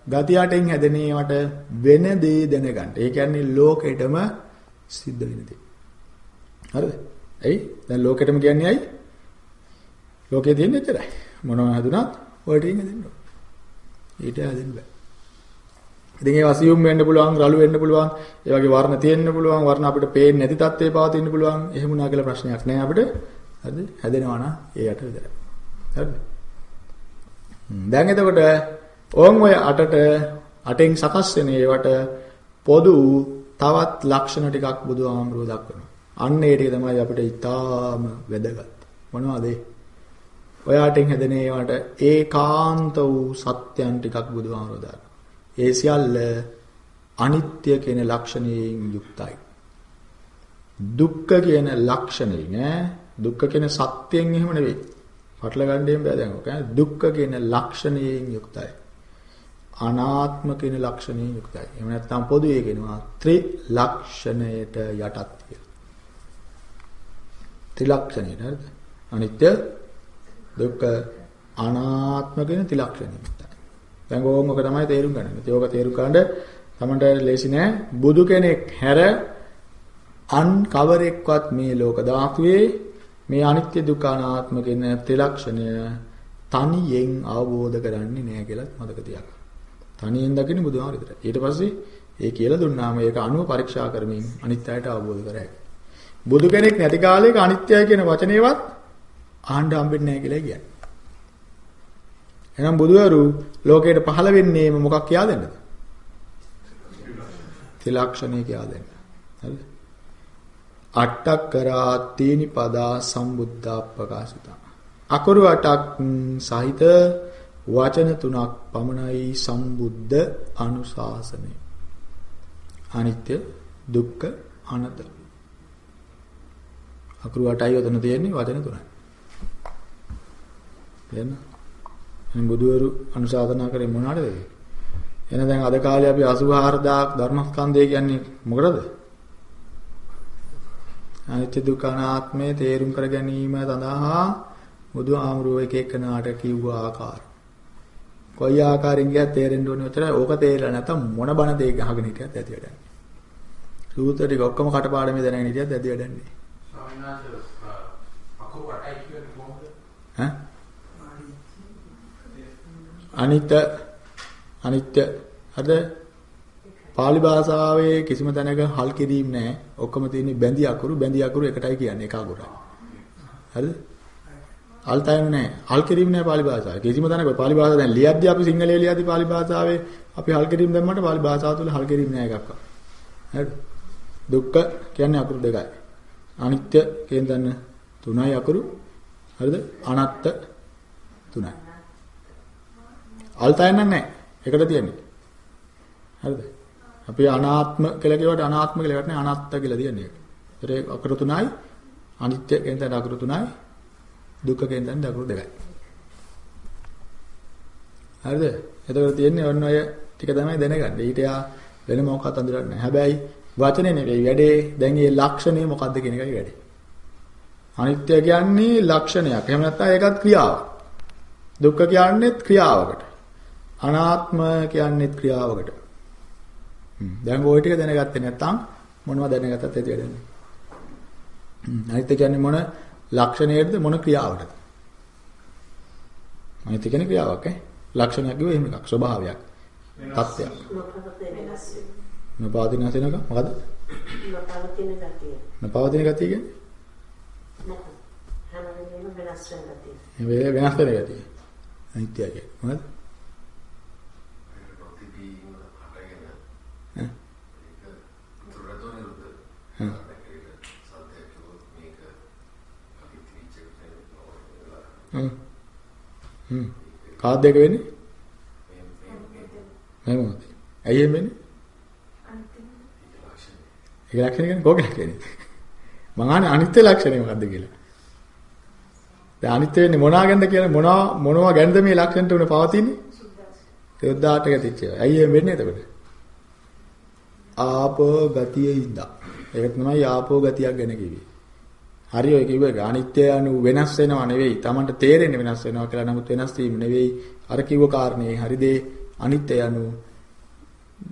ගතියටෙන් හැදෙන ඒවට වෙන දේ දැනගන්න. ඒ කියන්නේ ලෝකෙටම සිද්ධ වෙන දේ. හරිද? එයි දැන් ලෝකෙටම කියන්නේ ඇයි? ලෝකේ තියෙන්නේ එච්චරයි. මොනවා හැදුනත් ඔයට ඉන්න දෙන්න ඕන. ඊට හැදෙන්න බෑ. ඉතින් ඒ වසියුම් වෙන්න පුළුවන්, රළු වෙන්න පුළුවන්, ඒ වගේ වර්ණ තියෙන්න පුළුවන්, වර්ණ අපිට පේන්නේ නැති තත්ත්වේ පවතින්න පුළුවන්. එහෙම නා කියලා ප්‍රශ්නයක් නෑ අපිට. හරිද? හැදෙනවා නම් ඒ යට විතරයි. හරිද? දැන් එතකොට ඕන් ඔය අටට අටෙන් සකස් වෙන ඒවට පොදු තවත් ලක්ෂණ ටිකක් බුදුහාමුදුරුවෝ දක්වනවා. අන්න ඒ ටික තමයි අපිට ඊටාම වැදගත්. මොනවද ඒ? ඔයාටෙන් හැදෙන ඒවට ඒකාන්ත වූ සත්‍යයන් ටිකක් බුදුහාමුදුරුවෝ දානවා. ඒ සියල්ල අනිත්‍ය කියන ලක්ෂණයෙන් යුක්තයි. දුක්ඛ කියන ලක්ෂණය නෑ. දුක්ඛ කියන සත්‍යයෙන් එහෙම නෙවෙයි. පටල ගන්න බෑ දැන් ඔක. දුක්ඛ කියන ලක්ෂණයෙන් යුක්තයි. අනාත්ම කියන ලක්ෂණයෙන් යුක්තයි. එහෙම නැත්නම් පොදුවේ කියනවා ත්‍රිලක්ෂණයට යටත් කියලා. ත්‍රිලක්ෂණයට හරිද? අනිත්‍ය දුක්ඛ අනාත්ම කියන ත්‍රිලක්ෂණය යුක්තයි. දැන් ඕක ඔක තමයි තේරුම් ගන්න. ඉතින් ඕක තේරුම් ගන්න තමන්ට ලේසි නෑ. බුදු කෙනෙක් හැර අන් කවරෙක්වත් මේ ලෝක ධාතුවේ මේ අනිත්‍ය දුක්ඛ අනාත්ම කියන ත්‍රිලක්ෂණය තනියෙන් අවබෝධ කරන්නේ නෑ කියලා මතක තියාගන්න. තනියෙන් දකින්න බුදුහාම විතරයි. ඊට පස්සේ ඒ කියලා දුන්නාම ඒක අනුව පරීක්ෂා කරමින් අනිත්‍යයට අවබෝධ කරගන්න. බුදු කෙනෙක් නැති කාලයක අනිත්‍යයි කියන වචනේවත් ආහන්න හම්බෙන්නේ නැහැ කියලා කියන්නේ. එහෙනම් බුදුවරු ලෝකයට පහළ වෙන්නේම මොකක් කියා දෙන්නද? ත්‍රිලක්ෂණේ කියා දෙන්න. හරිද? අට්ටක් කරා තීනි පදා සම්බුද්ධා ප්‍රකාශිතා. අකුරු අටක් සහිත වචන තුනක් පමණයි සම්බුද්ධ අනුශාසනය. අනිත්‍ය, දුක්ඛ, අනත්ත. අකුරු අටයි උතන තියෙන්නේ වචන තුනයි. එහෙනම් එහෙනම් බුදුවරු අනුශාසනා කරේ මොනවාද? එහෙනම් දැන් අද කාලේ අපි 84000 ධර්මස්කන්ධය කියන්නේ මොකටද? අනිත්‍ය දුක්ඛ අනාත්මය තේරුම් කර ගැනීම සඳහා බුදු ආමරුව එක එකනාට කිව්ව ආකාර. කොයි ආකාරයෙන් ගියත් තේරෙන්න ඕනේ උතර ඕක තේරෙලා නැත්නම් මොන බන දෙයක් අහගෙන හිටියත් ඇති වැඩන්නේ. සූත්‍ර ටික ඔක්කොම කටපාඩමේ දැනගෙන හිටියත් ඇති වැඩන්නේ. ස්වාමීන් වහන්සේ අකුරු අටයි කියන්නේ කොහොමද? ඈ? අනිත්‍ය අනිත්‍ය හරිද? පාලි භාෂාවේ කිසිම තැනක හල් කිරීම නැහැ. ඔක්කොම තියෙන්නේ බැඳි අකුරු බැඳි අකුරු එකටයි කියන්නේ එක අකුරයි. හරිද? අල් තයන නැහැ. හල් කිරීම නැහැ පාලි භාෂාවේ. කිසිම තැනක පාලි භාෂාව දැන් ලියද්දි අපි සිංහලයේ ලියද්දි පාලි භාෂාවේ අපි හල් කිරීම දැම්මට පාලි භාෂාව තුළ හල් කිරීම නැහැ එකක්වත්. හරිද? දුක්ඛ කියන්නේ අකුරු දෙකයි. අනිත්‍ය කියන දන්න තුනයි අකුරු. හරිද? අනත්ත තුනයි. අල් තයන නැහැ. එකට තියෙන්නේ. හරිද? අපි අනාත්ම කියලා කියවට අනාත්ම කියලා කියවට අනාත්ත කියලා කියන්නේ. ඒතර අකුරු තුනයි අනිත්‍ය කියන දන්න අකුරු තුනයි දුක්ඛ කියන දන්න අකුරු දෙකයි. හරිද? එතකොට තියෙන්නේ ඔන්න ඔය ටික තමයි දැනගන්න. ඊට යා වෙන මොකක්වත් අඳුරන්නේ නැහැ. හැබැයි වචනේ නෙවෙයි වැඩේ දැන් මේ ලක්ෂණය මොකද්ද කියන එකයි වැඩේ. අනිත්‍ය කියන්නේ ලක්ෂණයක්. එහෙම නැත්නම් ඒකත් ක්‍රියාවක්. දුක්ඛ කියන්නේත් ක්‍රියාවකට. අනාත්ම කියන්නේත් ක්‍රියාවකට. දැන් ওই ටික දැනගත්තේ නැත්නම් මොනවද දැනගත්තත් ඇති වැඩන්නේ. අනිත්‍ය කියන්නේ මොන ලක්ෂණයේද මොන ක්‍රියාවටද? අනිත්‍ය කියන්නේ ක්‍රියාවක් ඈ. ලක්ෂණයක් කිව්වෙ එහෙම එකක් ස්වභාවයක්. තත්ත්වයක්. නොපවතින නැතිනක මොකද? නොපවතින ගතිය. නොපවතින ගතිය කියන්නේ? හැම වෙලේම වෙනස් වෙන ගතිය. වෙනස් වෙන ගතිය. අනිත්‍යය කියන්නේ මොකද? හ්ම්. හ්ම්. කාද දෙක වෙන්නේ? මෙහෙම මොකද? ඇයි එහෙම වෙන්නේ? ඒ ලක්ෂණ කියන්නේ කෝක ලක්ෂණේ. මං අහන්නේ අනිත්‍ය ලක්ෂණය මොකද්ද කියලා. දැන් අනිත්‍ය වෙන්නේ මොනවා ගැනද කියලා මොනවා මොනවා ගැනද මේ ලක්ෂණ තුන පවතින්නේ? යොද්දාට ගතිච්චය. ඇයි එහෙම වෙන්නේ එතකොට? ආපෝ ගතිය ඉඳා. ඒක තමයි ආපෝ ගතියක් ගැන කිව්වේ. හරි ඔය කිව්ව එක අනිත්‍ය anu වෙනස් වෙනව නෙවෙයි. Tamanට තේරෙන්නේ වෙනස් වෙනවා කියලා. නමුත් වෙනස් වීම නෙවෙයි. අර කිව්ව කාරණේ හරිදේ අනිත්‍ය anu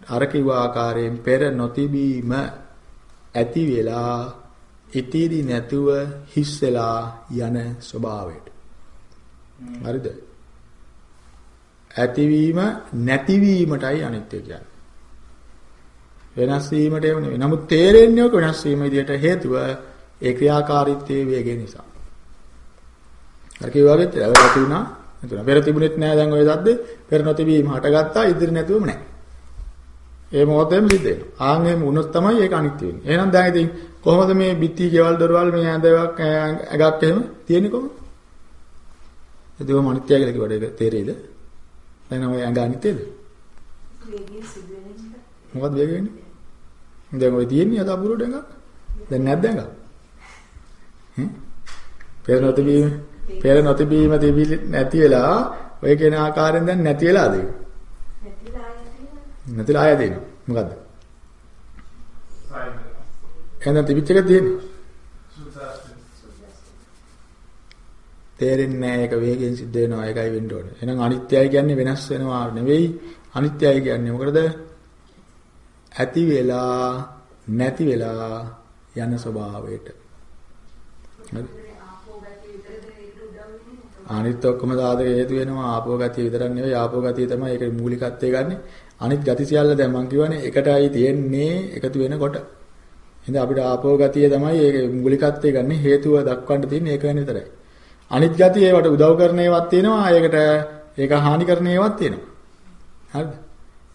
අර කිව්ව ආකාරයෙන් පෙර නොතිබීම ඇති වෙලා ඉතිරි නැතුව හිස් වෙලා යන ස්වභාවයට. හරිද? ඇතිවීම නැතිවීමටයි අනිත්‍ය කියන්නේ. වෙනස් වීමට එව නෙවෙයි. නමුත් තේරෙන්නේ ඔක වෙනස් වීම විදියට හේතුව ඒ ක්‍රියාකාරීත්වයේ වේගය නිසා. අර කිව්වාගෙත් ඇවල ඇති වුණා. එතන පෙර තිබුණෙත් නෑ දැන් ඔය සද්ද පෙර නොතිබීම හටගත්තා ඉදිරි නැතුවම නෑ. ඒ මොහොතේම සිද්ධ වෙනවා. ආන් එහෙම වුණොත් තමයි ඒක අනිත්‍ය වෙන්නේ. එහෙනම් දැන් ඉතින් කොහොමද මේ බිත්ති කෙවල් දොරවල් මේ ඇඳවක් ඇගක් එහෙම තියෙන්නේ කොහොමද? එතකොට අනිත්‍ය කියලා කිව්වට ඒක තේරෙයිද? දැන් ඔය ඇඟ අනිත්‍යද? වේගයෙන් සිදුවෙන්නේ. මොකක්ද වේග වෙන්නේ? දැන් ඔය තියෙන්නේ අද අපුරුට ඇඟක්. දැන් නැද්ද ඇඟක්? හ්ම්? පෙර නොතිබීම පෙර නොතිබීම තිබි නැති වෙලා ඔය කෙන ආකාරයෙන් දැන් නැති වෙලාද ඒක? නැතිලා ආයෙත් නැතිලා ආය දෙනවා. මොකද්ද? සායන එහෙනම් තිබිච්ච එක තියෙන්නේ. සුසාස්ත්‍ර තේරෙන්නේ නැහැ ඒක වේගයෙන් සිද්ධ වෙනවා ඒකයි වෙන්න ඕනේ. එහෙනම් අනිත්‍යයි කියන්නේ වෙනස් වෙනවා නෙවෙයි අනිත්‍යයි කියන්නේ මොකද? ඇති වෙලා නැති වෙලා යන ස්වභාවයට. හරි. අනිත් ඔක්කොම සාධක හේතු වෙනවා ආපෝ ගතිය විතරක් නෙවෙයි ආපෝ ගතිය තමයි ඒකේ මූලිකත්වය ගන්නෙ. අනිත් ගති සියල්ල දැන් මම කියවනේ එකටයි තියෙන්නේ එකතු වෙනකොට. එහෙනම් අපිට ආපෝ ගතිය තමයි ඒකේ මූලිකත්වය ගන්න හේතුව දක්වන්න තියෙන්නේ ඒක වෙන විතරයි. අනිත් ගතිය ඒවට උදව් කරන ඒවාත් තියෙනවා ඒකට ඒක හානි කරන ඒවාත් තියෙනවා. හරිද?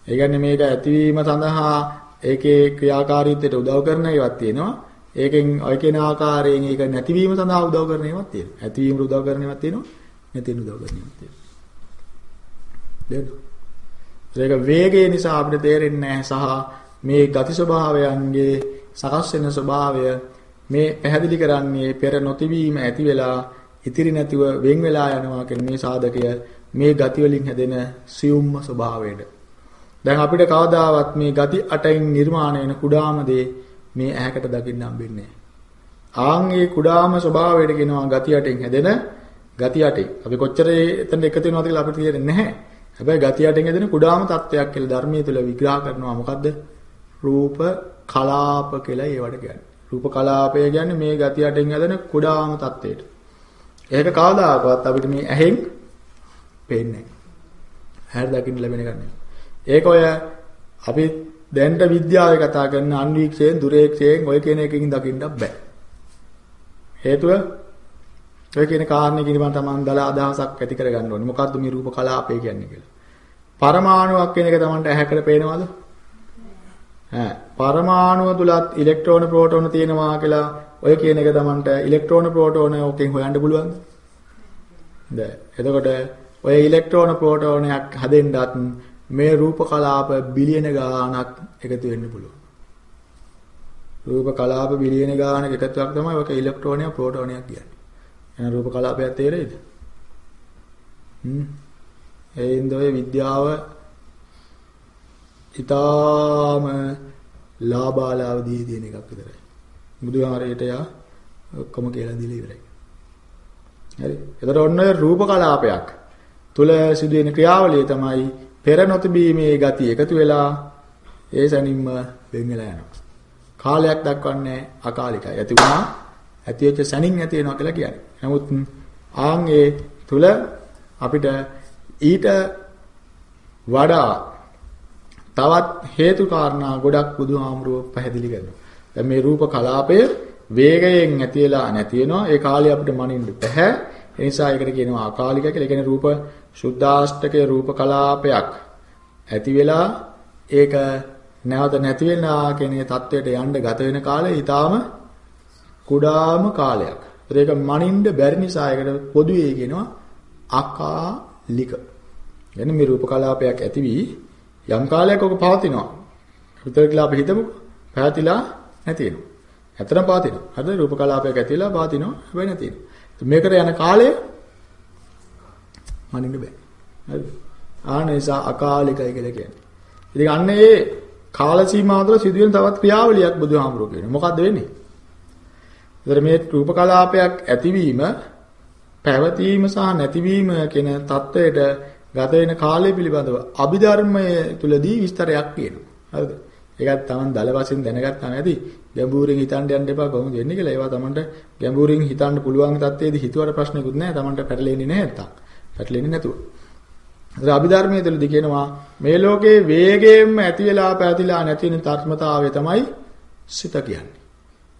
ඒ කියන්නේ මේක ඇතිවීම සඳහා ඒකේ ක්‍රියාකාරීත්වයට උදව් කරන ඒවාත් තියෙනවා. ඒකෙන් ඔය කියන ආකාරයෙන් ඒක නැතිවීම සඳහා උදව් කරන ඒවාත් තියෙනවා. ඇතිවීමට උදව් කරන ඒවාත් තියෙනවා. නැතිවීම උදව් කරන ඒවාත් තියෙනවා. දෙන්න. ඒක වේගය නිසා අපිට තේරෙන්නේ නැහැ සහ මේ ගති ස්වභාවයන්ගේ සකස් වෙන ස්වභාවය මේ පැහැදිලි කරන්නේ පෙර නොතිබීම ඇති වෙලා ඉතිරි නැතිව වෙන් වෙලා යනවා කියන මේ සාධකය මේ ගති වලින් හැදෙන සියුම්ම ස්වභාවයට. දැන් අපිට කවදාවත් මේ ගති අටෙන් නිර්මාණය වෙන කුඩාම දේ මේ ඇහැකට දකින්න හම්බෙන්නේ ආන් ඒ කුඩාම ස්වභාවයට කියනවා ගති අටෙන් හැදෙන ගති අටේ. අපි කොච්චර එතන එකතු වෙනවද කියලා අපිට තේරෙන්නේ නැහැ. හැබැයි ගති අටෙන් හැදෙන කුඩාම තත්වයක් කියලා ධර්මයේ තුල විග්‍රහ කරනවා මොකද්ද? රූප කලාප කියලා ඒවට කියන්නේ. රූප කලාපය කියන්නේ මේ ගති අටෙන් හැදෙන කුඩාම තත්වයට. ඒක කවදාකවත් අපිට මේ ඇහෙන් පේන්නේ නැහැ. හැර දකින්න ලැබෙන එකක් නෙවෙයි. ඒක ඔය අපි දැනට විද්‍යාවේ කතා කරන අන්වීක්ෂයෙන් දුරේක්ෂයෙන් ඔය කියන එකකින් දකින්න බෑ. හේතුව ඔය කියන කාරණේ කිනවන තමන් දල අදහසක් ඇති කරගන්න ඕනේ. මොකද්ද මේ රූප කලාපය කියන්නේ කියලා. පරමාණුවක් කියන එක තමන්ට ඇහැකට පේනවද? ඈ පරමාණුව තුලත් ඉලෙක්ට්‍රෝන ප්‍රෝටෝන තියෙනවා කියලා ඔය කියන එක තමන්ට ඉලෙක්ට්‍රෝන ප්‍රෝටෝන ඕකෙන් හොයන්න පුළුවන්ද? බෑ. එතකොට ඔය ඉලෙක්ට්‍රෝන ප්‍රෝටෝනයක් හදෙන්නත් මේ රූප කලාප බිලියන ගාණක් එකතු වෙන්න පුළුවන්. රූප කලාප බිලියන ගාණක එකතුවක් තමයි ඔක ඉලෙක්ට්‍රෝනයක් ප්‍රෝටෝනයක් කියන්නේ. එහෙනම් රූප කලාපයක් තේරෙයිද? හ්ම්. ඒ ඉන්දෝයේ විද්‍යාව ඊටාම ලාබාලාවදී තියෙන එකක් විතරයි. බුදුහාරයට යා ඔක්කොම කියලා දීලා ඉවරයි. හරි. එතකොට ඔන්න ඔය රූප කලාපයක් තුල සිදුවෙන ක්‍රියාවලිය තමයි පෙර නොතිබීමේ ගති එකතු වෙලා ඒ සැනින්ම වෙන් වෙලා යනවා. කාලයක් දක්වන්නේ අකාලිකයි. ඇති වුණා ඇති වෙච්ච සැනින් ඇති වෙනවා කියලා කියන්නේ. නමුත් ආන් ඒ තුල අපිට ඊට වඩා තවත් හේතු කාරණා ගොඩක් බුදුහාමුදුරුවෝ පැහැදිලි කරනවා. දැන් මේ රූප කලාපය වේගයෙන් ඇති වෙලා නැති වෙනවා. ඒ කාලේ අපිට මනින්න බෑ. ඒ නිසා ඒකට කියනවා අකාලික කියලා. ඒ කියන්නේ රූප සුද්ධාෂ්ටකයේ රූප කලාපයක් ඇති වෙලා ඒක නැවත නැති වෙනා කියන තත්වයට යන්න ගත වෙන කාලය ඊටාම කුඩාම කාලයක්. ඒක මනින්න බැරි නිසා ඒකට පොදුවේ කියනවා අකාලික. එන්න මේ රූප කලාපයක් ඇති වී යම් කාලයක් ඔක පවතිනවා. විතර කියලා අපි හිතමු පැහැතිලා නැති වෙනවා. ඇත්තටම පවතිනවා. හරිද? රූප කලාපයක් ඇති වෙලා පවතිනවා. හැබැයි නැති වෙනවා. මේකට යන කාලේ මනින්න බෑ. හරිද? ආනේසා අකාලිකයි කියලා කියන්නේ. ඉතින් අන්න ඒ කාල සීමාව තුළ සිදුවෙන තවත් ක්‍රියාවලියක් බුදුහාමුදුරුවෝ කියන්නේ. මොකද්ද වෙන්නේ? ඒතර මේ රූප කලාපයක් ඇතිවීම පැවතීම සහ නැතිවීම කියන தത്വයට ගත වෙන කාලය පිළිබඳව අභිධර්මයේ තුලදී විස්තරයක් කියනවා. හරිද? ඒකත් Taman දල වශයෙන් දැනගත්තාම ඇති. ගැඹුරින් හිතන්න යන්න එපා කොහොමද වෙන්නේ කියලා. ඒවා Tamanට ගැඹුරින් හිතන්න පුළුවන් තත්ත්වයේදී හිතුවට ප්‍රශ්නකුත් නැහැ. Tamanට පැටලෙන්නේ නැහැ නැත්තම්. පැටලෙන්නේ නැතුව. ඒතර අභිධර්මයේ තුලදී කියනවා මේ ලෝකේ වේගයෙන්ම ඇති වෙලා පැතිලා නැති වෙන ධර්මතාවය තමයි සිත කියන්නේ.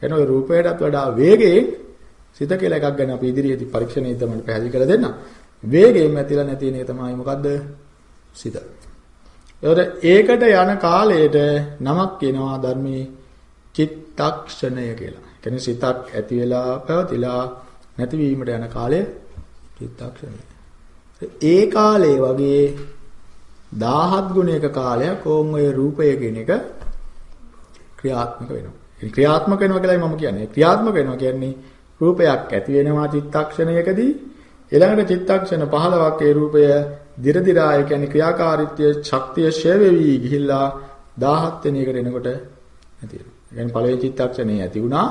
එන ඔය රූපයටත් වඩා වේගයෙන් සිත කියලා එකක් ගැන අපි ඉදිරියේදී පරීක්ෂණයේදී තමයි පැහැදිලි කරලා දෙන්නම්. වේගයෙන් ඇතිලා නැති වෙන එක තමයි මොකද්ද? සිත. ඒකට යන කාලයට නමක් කියනවා ධර්මයේ චිත්තක්ෂණය කියලා. කියන්නේ සිතක් ඇති වෙලා පැවතිලා නැතිවීමට යන කාලය චිත්තක්ෂණය. ඒ කාලේ වගේ 17 ගුණයක කාලයක් ඕම් ඔය රූපය කියන එක ක්‍රියාත්මක වෙනවා. ඒ ක්‍රියාත්මක වෙනවා කියලායි මම කියන්නේ. ක්‍රියාත්මක වෙනවා කියන්නේ රූපයක් ඇති වෙනවා චිත්තක්ෂණයකදී ඊළඟට චිත්තක්ෂණ 15ක් ඒ රූපය දිර දිරා ඒ කියන්නේ ක්‍රියාකාරීත්වය ශක්තිය ෂය වෙවි ගිහිල්ලා 17 වෙනි එකට එනකොට නැති වෙනවා. ඒ කියන්නේ පළවෙනි චිත්තක්ෂණේ ඇති වුණා.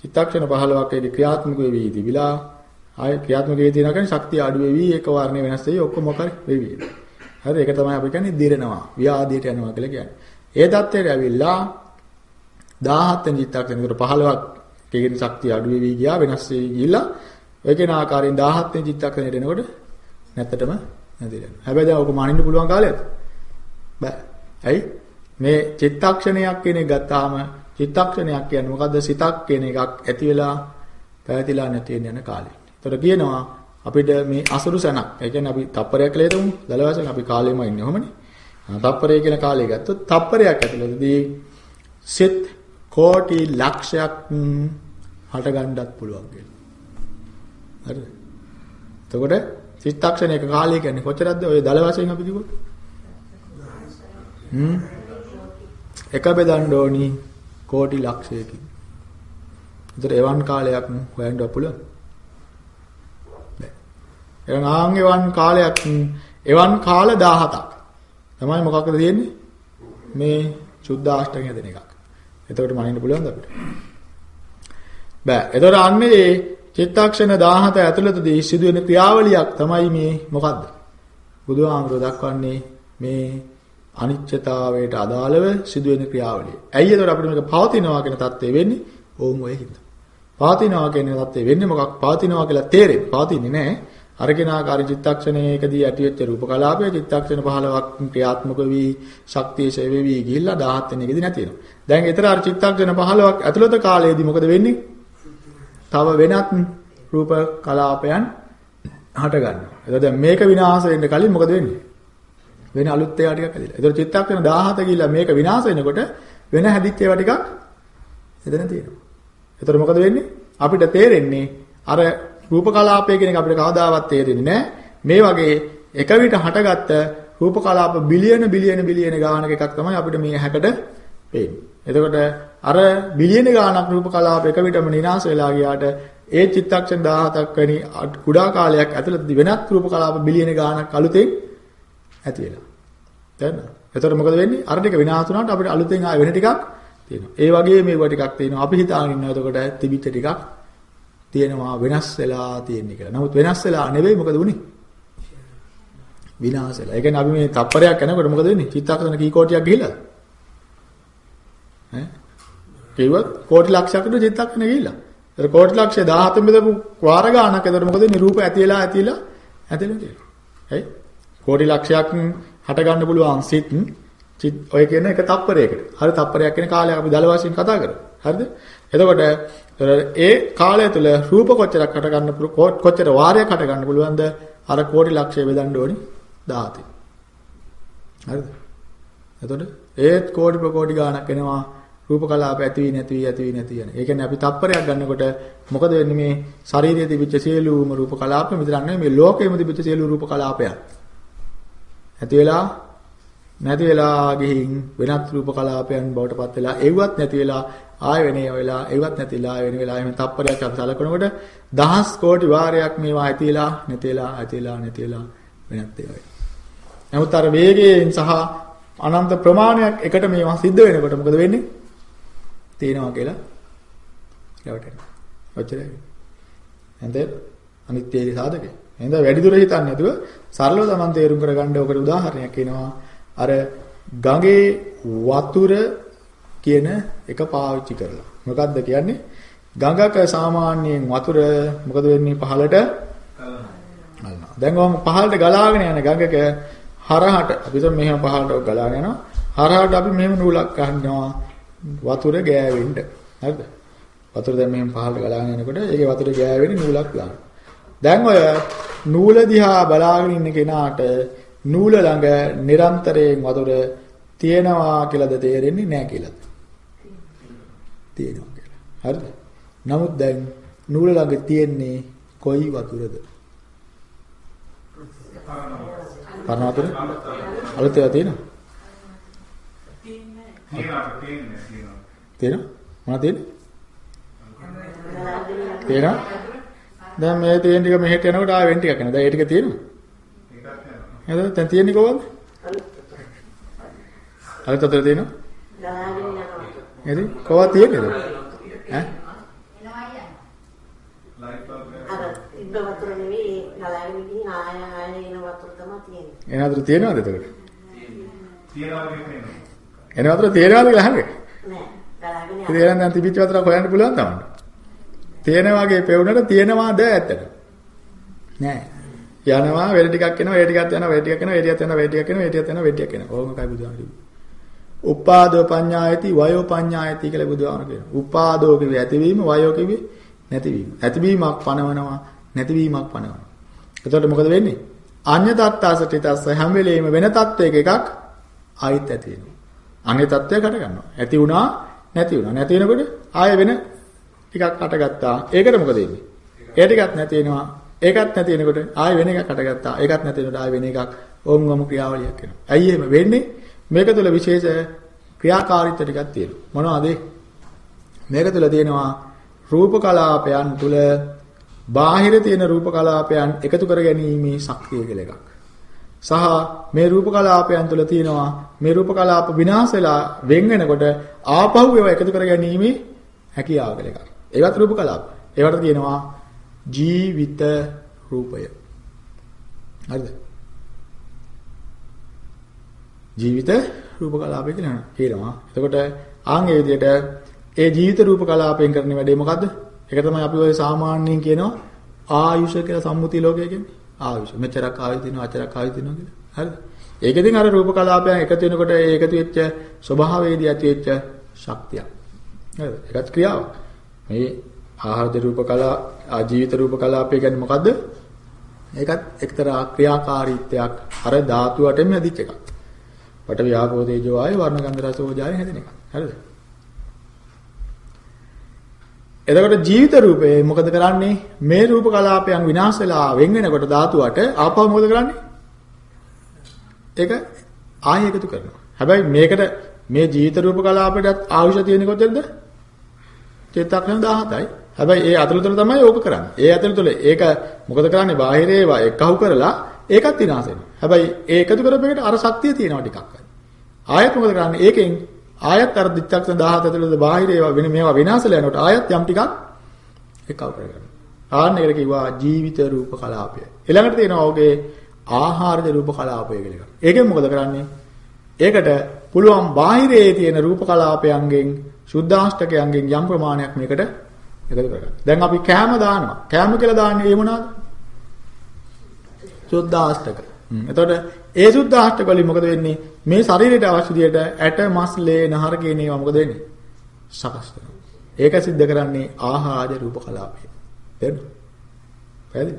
චිත්තක්ෂණ 15ක් ඒකේ ක්‍රියාත්මක වෙවි තිබිලා ආය ක්‍රියාත්මක වෙවි තියනවා කියන්නේ ශක්තිය අඩු වෙවි ඒක වර්ණය වෙනස් වෙවි ඔක්කොම මොකරි වෙවි. හරි ඒක තමයි අපි කියන්නේ දිරනවා. ව්‍යාධියට යනවා කියලා කියන්නේ. ඒ தත්ත්වයට ඇවිල්ලා 17 වෙනි චිත්තක්ෂණේකට 15ක් කියන ශක්තිය අඩු වෙවි ගියා වෙනස් වෙවි ගිහිල්ලා ඔය කියන ආකාරයෙන් 17 වෙනි චිත්තක්ෂණයට එනකොට නැත්තටම නැතිලා. හැබැයි දැන් ඔක මනින්න පුළුවන් කාලයද? බෑ. ඇයි? මේ චිත්තක්ෂණයක් කියන එක ගත්තාම චිත්තක්ෂණයක් කියන්නේ මොකද්ද? සිතක් කියන එකක් ඇති වෙලා පැවතිලා නැති වෙන යන කාලය. ඒතර කියනවා අපිට මේ අසුරු සැනක්. ඒ කියන්නේ අපි තප්පරයක් ලේතමු. දලවසෙන් අපි කාලෙම ඉන්නේ ඔහමනේ. තප්පරය කියන කාලය ගත්තොත් තප්පරයක් ඇතුළතදී සිත් කෝටි ලක්ෂයක් හට ගන්නත් පුළුවන් කියලා. හරිද? එතකොට චිත්තක්ෂණයක කාලය කියන්නේ කොච්චරද ඔය දල වශයෙන් අපි කිව්වොත්? හ්ම්. එක බෙදන්න ඕනි කෝටි ලක්ෂයකින්. ඒතර එවන් කාලයක් හොයන්න පුළුවන්. නෑ. එවන් ආන් එවන් කාලයක් එවන් කාල 17ක්. තමයි මොකක්ද තියෙන්නේ? මේ සුද්ධාෂ්ටකය දෙන එකක්. එතකොට මනින්න පුළුවන්ද අපිට? බෑ. එතකොට අන්නේ චිත්තක්ෂණ 17 ඇතුළතදී සිදුවෙන ක්‍රියාවලියක් තමයි මේ මොකද්ද? බුදුහාමුදුරුවෝ දක්වන්නේ මේ අනිත්‍යතාවයට අදාළව සිදුවෙන ක්‍රියාවලිය. ඇයි එතකොට අපිට මේක පවතිනවා කියන தත්ත්වය වෙන්නේ? ඕම් ඔය හින්දා. පවතිනවා කියන தත්ත්වය වෙන්නේ මොකක්? පවතිනවා කියලා තේරෙන්නේ. පවතින්නේ නැහැ. අරගෙන ආකාරී චිත්තක්ෂණයකදී ඇතිවෙච්ච රූප කලාපය චිත්තක්ෂණ 15ක් ක්‍රියාත්මක වී ශක්තිය ෂය වී ගිහිල්ලා 17 වෙනි එකදී නැති වෙනවා. දැන් ඊතර අර චිත්තක්ෂණ 15ක් ඇතුළත කාලයේදී මොකද වෙන්නේ? තව වෙනත් රූප කලාපයන් හට ගන්නවා. එතකොට දැන් මේක විනාශ වෙන්න කලින් මොකද වෙන්නේ? වෙන අලුත් ඒවා ටිකක් හැදිලා. එතකොට චිත්තක්ෂණ 17 ගිහිල්ලා මේක විනාශ වෙනකොට වෙන හැදිච්ච ඒවා ටිකක් එතන තියෙනවා. එතකොට මොකද වෙන්නේ? අපිට තේරෙන්නේ අර රූප කලාපය කියන එක අපිට කවදාවත් තේරෙන්නේ නැහැ. මේ වගේ එක විට හටගත්ත රූප කලාප බිලියන බිලියන බිලියන ගානක එකක් තමයි අපිට මේ හැකට පේන්නේ. එතකොට අර බිලියන ගානක් රූප කලාප එක විටම විනාශ වෙලා ගියාට ඒ චිත්තක්ෂණ 17ක් වැනි කුඩා කාලයක් ඇතුළතදී වෙනත් රූප කලාප බිලියන ගානක් අලුතෙන් ඇති වෙනවා. තේරෙනවද? එතකොට මොකද වෙන්නේ? අර ටික විනාශ වුණාට අපිට අලුතෙන් ආය වෙන ටිකක් තියෙනවා. ඒ වගේ මේවා ටිකක් තියෙනවා. අපි හිතාගෙන ඉන්නවා එතකොට තිබිච්ච ටිකක් තියෙනවා වෙනස් වෙලා තියෙන්නේ කියලා. නමුත් වෙනස් වෙලා නෙවෙයි මොකද වුනේ? විනාශ වෙලා. ඒ කියන්නේ අපි මේ තප්පරයක් යනකොට මොකද වෙන්නේ? චිත්තක්ෂණ කී කෝටියක් ගිහිල්ලාද? ඈ කිව්වත් කෝටි ලක්ෂයකට චිත්තක්ෂණ ගිහිල්ලා. ඒතර කෝටි ලක්ෂය 17 බෙදපු වාර ගානක් එතකොට මොකද නිරූප ඇතිලා ඇතිලා ඇතිලා තියෙනවා. හරි? කෝටි ලක්ෂයක් හට ගන්න පුළුවන් සිත් ඔය කියන එක තප්පරයකට. හරි තප්පරයක් කියන කාලයක් අපි දල වශයෙන් කතා කරමු. හරිද? එතකොට ඒ කාලය තුළ රූප කොච්චරක් හට ගන්න කොච්චර වාරයක් හට ගන්න පුළුවන්ද? අර කෝටි ලක්ෂය බෙදන්න ඕනි 17. හරිද? එතකොට ඒත් කෝටි ප්‍රකෝටි ගාණක් එනවා රූප කලාප ඇති වී නැති වී ඇති වී නැති යන. ඒ කියන්නේ අපි තප්පරයක් ගන්නකොට මොකද වෙන්නේ මේ ශරීරයේ තිබිච්ච සියලුම රූප කලාප විතරක් නෙමෙයි මේ ලෝකෙම තිබිච්ච සියලු රූප කලාපයන්. ඇති වෙලා නැති වෙලා ගිහින් වෙනත් රූප කලාපයන් බවට පත් වෙලා එව්වත් නැති වෙලා ආය වෙන ඒවා වෙලා ඒවත් නැතිලා වෙන වෙලා එහෙම තප්පරයක් අපි සලකනකොට දහස් කෝටි වාරයක් මේවා ඇතිලා නැතිලා ඇතිලා නැතිලා වෙනත් ඒවා. නමුත් අර වේගයෙන් සහ අනන්ත ප්‍රමාණයක් එකට මේවා සිද්ධ වෙනකොට මොකද වෙන්නේ? තේනවා කියලා රැවටෙනවා. ඔච්චරයි. එහෙනම් අනිත්‍යයේ සාධකේ. එහෙනම් වැඩි දුර හිතන්නේ නැතුව සරලව Taman තේරුම් කරගන්න ඕකට උදාහරණයක් එනවා. අර ගඟේ වතුර කියන එක පාවිච්චි කරලා. මොකද්ද කියන්නේ? ගඟක සාමාන්‍යයෙන් වතුර මොකද වෙන්නේ පහළට ගලනවා. දැන් ඔහම පහළට ගලාගෙන යන ගඟක හරහට අපි දැන් මෙහෙම පහළට ගලාගෙන යනවා. හරහට අපි මෙහෙම නූලක් ගන්නවා වතුර ගෑවෙන්න. හරිද? වතුර දැන් මෙහෙම පහළට ගලාගෙන යනකොට ඒකේ වතුර ගෑවෙන්නේ නූලක් දානවා. දැන් ඔය නූල දිහා බලාගෙන ඉන්න කෙනාට නූල ළඟ නිරන්තරයෙන් වතුර තියෙනවා කියලාද තේරෙන්නේ නැහැ කියලාද? තියෙනවා කියලා. හරිද? නමුත් දැන් නූල ළඟ තියෙන්නේ කොයි වතුරද? පරණ වතුර? අලුත් ඒවා තියෙනවා? තියෙනවා තියෙනවා තියෙනවා. තියෙනවා? මොනවද තියෙන්නේ? තියෙනවා? දැන් මේ තියෙන ටික මෙහෙට යනකොට ආයෙ වෙන ටිකක් එනවා. දැන් ඒ ටික තියෙනවා? ඒකත් යනවා. නේද? දැන් තියෙන්නේ කොහොමද? අලුත් වතුර තියෙනවා? ගලාගෙන යනවා. නේද? කොහොමද තියෙන්නේ? ඈ? ලයිට් බල්බ් එක. අර ඉබ්බ වතුර නෙවෙයි ගලාගෙන ගිහින් ආය ආය එන වතුර තමයි තියෙන්නේ. එන වතුර තියෙනවද එතකොට? තියනවා කියන්නේ. එන වතුර තියෙනවද කියලා අහන්නේ. නෑ. ගලාගෙන ඉතින් එහෙනම් දැන් තිබිච්ච වතුරක් හොයන්න පුළුවන් තමයි. තියෙන වගේ පෙවුනට තියෙනවාද ඇත්තට? නෑ. යනවා වෙල ටිකක් එනවා, ඒ ටිකක් යනවා, වෙල ටිකක් එනවා, ඒ ටිකක් යනවා, වෙල ටිකක් එනවා, ඒ ටිකක් යනවා, වෙල ටිකක් එනවා. කොහොම කයි බුදුහාම කිව්වේ? උපාදෝ පඤ්ඤායති වයෝ පඤ්ඤායති කියලා බුදුහාම කියනවා. උපාදෝ කිව්වේ ඇතිවීම, වයෝ කිව්වේ නැතිවීම. ඇතිවීමක් පනවනවා, නැතිවීමක් පනවනවා. එතකොට මොකද වෙන්නේ? අඤ්‍ය තත්තාසටිතස්ස හැම වෙලෙම වෙන තත්වයක එකක් ආයිත් ඇති වෙනවා. අන්‍ය තත්වයක් හට ගන්නවා. ඇති වුණා, නැති වුණා. නැති වෙනකොට ආය වෙන ටිකක් හටගත්තා. ඒකට මොකද වෙන්නේ? ඒ ටිකක් නැති වෙනවා. ඒකත් නැති වෙනකොට ආය වෙන එකක් හටගත්තා. ඒකත් නැති වෙනකොට ආය වෙන එකක් ඕම්ගම ක්‍රියාවලියක් වෙනවා. ඇයි එහෙම වෙන්නේ? මේක තුළ විශේෂ ක්‍රියාකාරීත්ව ටිකක් තියෙනවා. මොනවද? මේක තුළ තියෙනවා රූප කලාපයන් තුළ බාහිර තියෙන රූප කලාපයන් එකතු කර ගැනීමේ ශක්තිය කියලා එකක්. සහ මේ රූප කලාපයන් තුළ තියෙනවා මේ රූප කලාප විනාශ වෙලා වෙන් වෙනකොට ආපහු ඒවා එකතු කර ගැනීමේ හැකියාව කියලා එකක්. ඒවත් රූප කලාප. ඒවට කියනවා ජීවිත රූපය. හරිද? ජීවිත රූප කලාපය කියලා කියනවා. එතකොට ආන් ඒ විදිහට ඒ ජීවිත රූප කලාපයෙන් කරන වැඩේ මොකද්ද? ඒක තමයි අපි ඔය සාමාන්‍යයෙන් කියනවා ආයුෂ කියලා සම්මුති ලෝකය කියන්නේ. ආයුෂ. මෙච්චරක් ආයු දිනවා, අච්චරක් ආයු දිනවා කියලා. හරිද? ඒකෙදින් අර රූප කලාපයන් එකතු වෙනකොට ඒ එකතු වෙච්ච ස්වභාවයේදී ඇති වෙච්ච ශක්තියක්. හරිද? ඒකත් ක්‍රියාවක්. මේ ආහාර රූප කලා ආජීවිත රූප කලාපය කියන්නේ මොකද්ද? ඒකත් එක්තරා ක්‍රියාකාරීත්වයක් අර ධාතුවටම ඇදිච්ච එකක්. පඨවි ආපෝ තේජෝ ආය වර්ණ ගන්ධ රස ඕජාය හැදෙන එක. හරිද? එතකොට ජීවිත රූපේ මොකද කරන්නේ? මේ රූප කලාපයන් විනාශ වෙලා වෙන් වෙනකොට ධාතුවට ආපහු මොකද කරන්නේ? ඒක ආයෙ එකතු කරනවා. හැබැයි මේකට මේ ජීවිත රූප කලාපයටත් ආයුෂ තියෙන කොතෙන්ද? චේතක්ෂණ 17යි. හැබැයි ඒ අතුලතර තමයි ඕක කරන්නේ. ඒ අතුලතර ඒක මොකද කරන්නේ? බාහිර ඒවා එක්කහු කරලා ඒකත් විනාශ වෙනවා. හැබැයි ඒ එකතු කරපෙකට අර ශක්තිය තියෙනවා ටිකක්. ආයෙත් මොකද කරන්නේ? ඒකෙන් ආයත් අර දිත්තක්ෂණ 17 ඇතුළත බාහිර ඒවා වෙන මේවා විනාශලා යනකොට ආයත් යම් ටිකක් එක්කව කරගන්නවා. ආන්න එකට කිව්වා ජීවිත රූප කලාපය. ඊළඟට තියෙනවා ඔහුගේ ආහාරජ රූප කලාපය කියලා එකක්. ඒකෙන් මොකද කරන්නේ? ඒකට පුළුවන් බාහිරයේ තියෙන රූප කලාපයන්ගෙන් සුද්ධාෂ්ටකයන්ගෙන් යම් ප්‍රමාණයක් මේකට එකතු කරගන්න. දැන් අපි කෑම දානවා. කෑම කියලා දාන්නේ ඒ මොනවාද? සුද්ධාෂ්ටක. එතකොට ඒ සුද්ධාෂ්ටක වලින් මොකද වෙන්නේ? මේ ශරීරයට අවශ්‍ය විදියට ඇට මස් ලේ නහර කියන ඒවා මොකද වෙන්නේ? සකස් වෙනවා. ඒක සිද්ධ කරන්නේ ආහාර රූප කලාපය. තේරෙනවද? පැහැදිලි?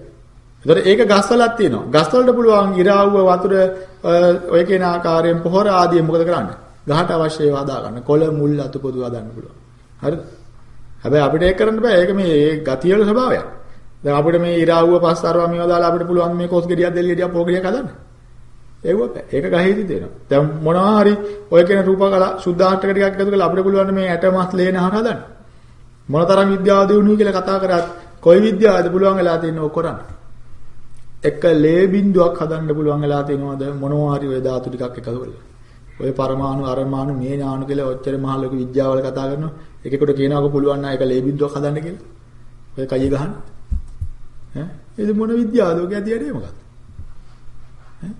එතකොට ඒක ගස්වලක් තියෙනවා. ගස්වලට පුළුවන් ඉරාවුව වතුර ඔය කියන ආකාරයෙන් පොහොර ආදී මොකද කරන්නේ? ගහට අවශ්‍ය ඒවා හදා ගන්න. කොළ මුල් අතු පොදු හදන්න පුළුවන්. හරිද? හැබැයි අපිට ඒක කරන්න බෑ. ඒක මේ ගතිය වල ස්වභාවයක්. දැන් අපිට මේ ඉරාවුව පස් අරවා මේවා දාලා අපිට පුළුවන් මේ කොස් ගෙඩියක් දෙල් ගෙඩියක් පොල් ගෙඩියක් හදන්න. ඒව බෑ. ඒක ගහේදි දෙනවා. දැන් මොනවා හරි ඔය කියන රූපකලා සුද්ධාෂ්ටක ටිකක් එකතු කරලා අපිට පුළුවන් මේ ඇට මස් ලේන හර හදන්න. මොනතරම් විද්‍යාව දිනුනේ කියලා කතා කරත් කොයි විද්‍යාවද පුළුවන් වෙලා තියෙන්නේ ඔය කරන්න. එක ලේ බින්දුවක් හදන්න පුළුවන් වෙලා තියෙනවද මොනවා හරි ඔය ධාතු ටිකක් එකතු කරලා. ඔය පරමාණු අරමාණු මේ ඥානු කියලා ඔච්චර මහ ලොකු විද්‍යාවල කතා කරනවා. එකෙකුට කියනවාක පුළුවන් නම් ඒක ලේ බින්දුවක් හදන්න කියලා. ඔය කයි ගහන්න. ඈ ඒක මොන විද්‍යාවද ඔක ඇතියටේ මොකක්ද? ඈ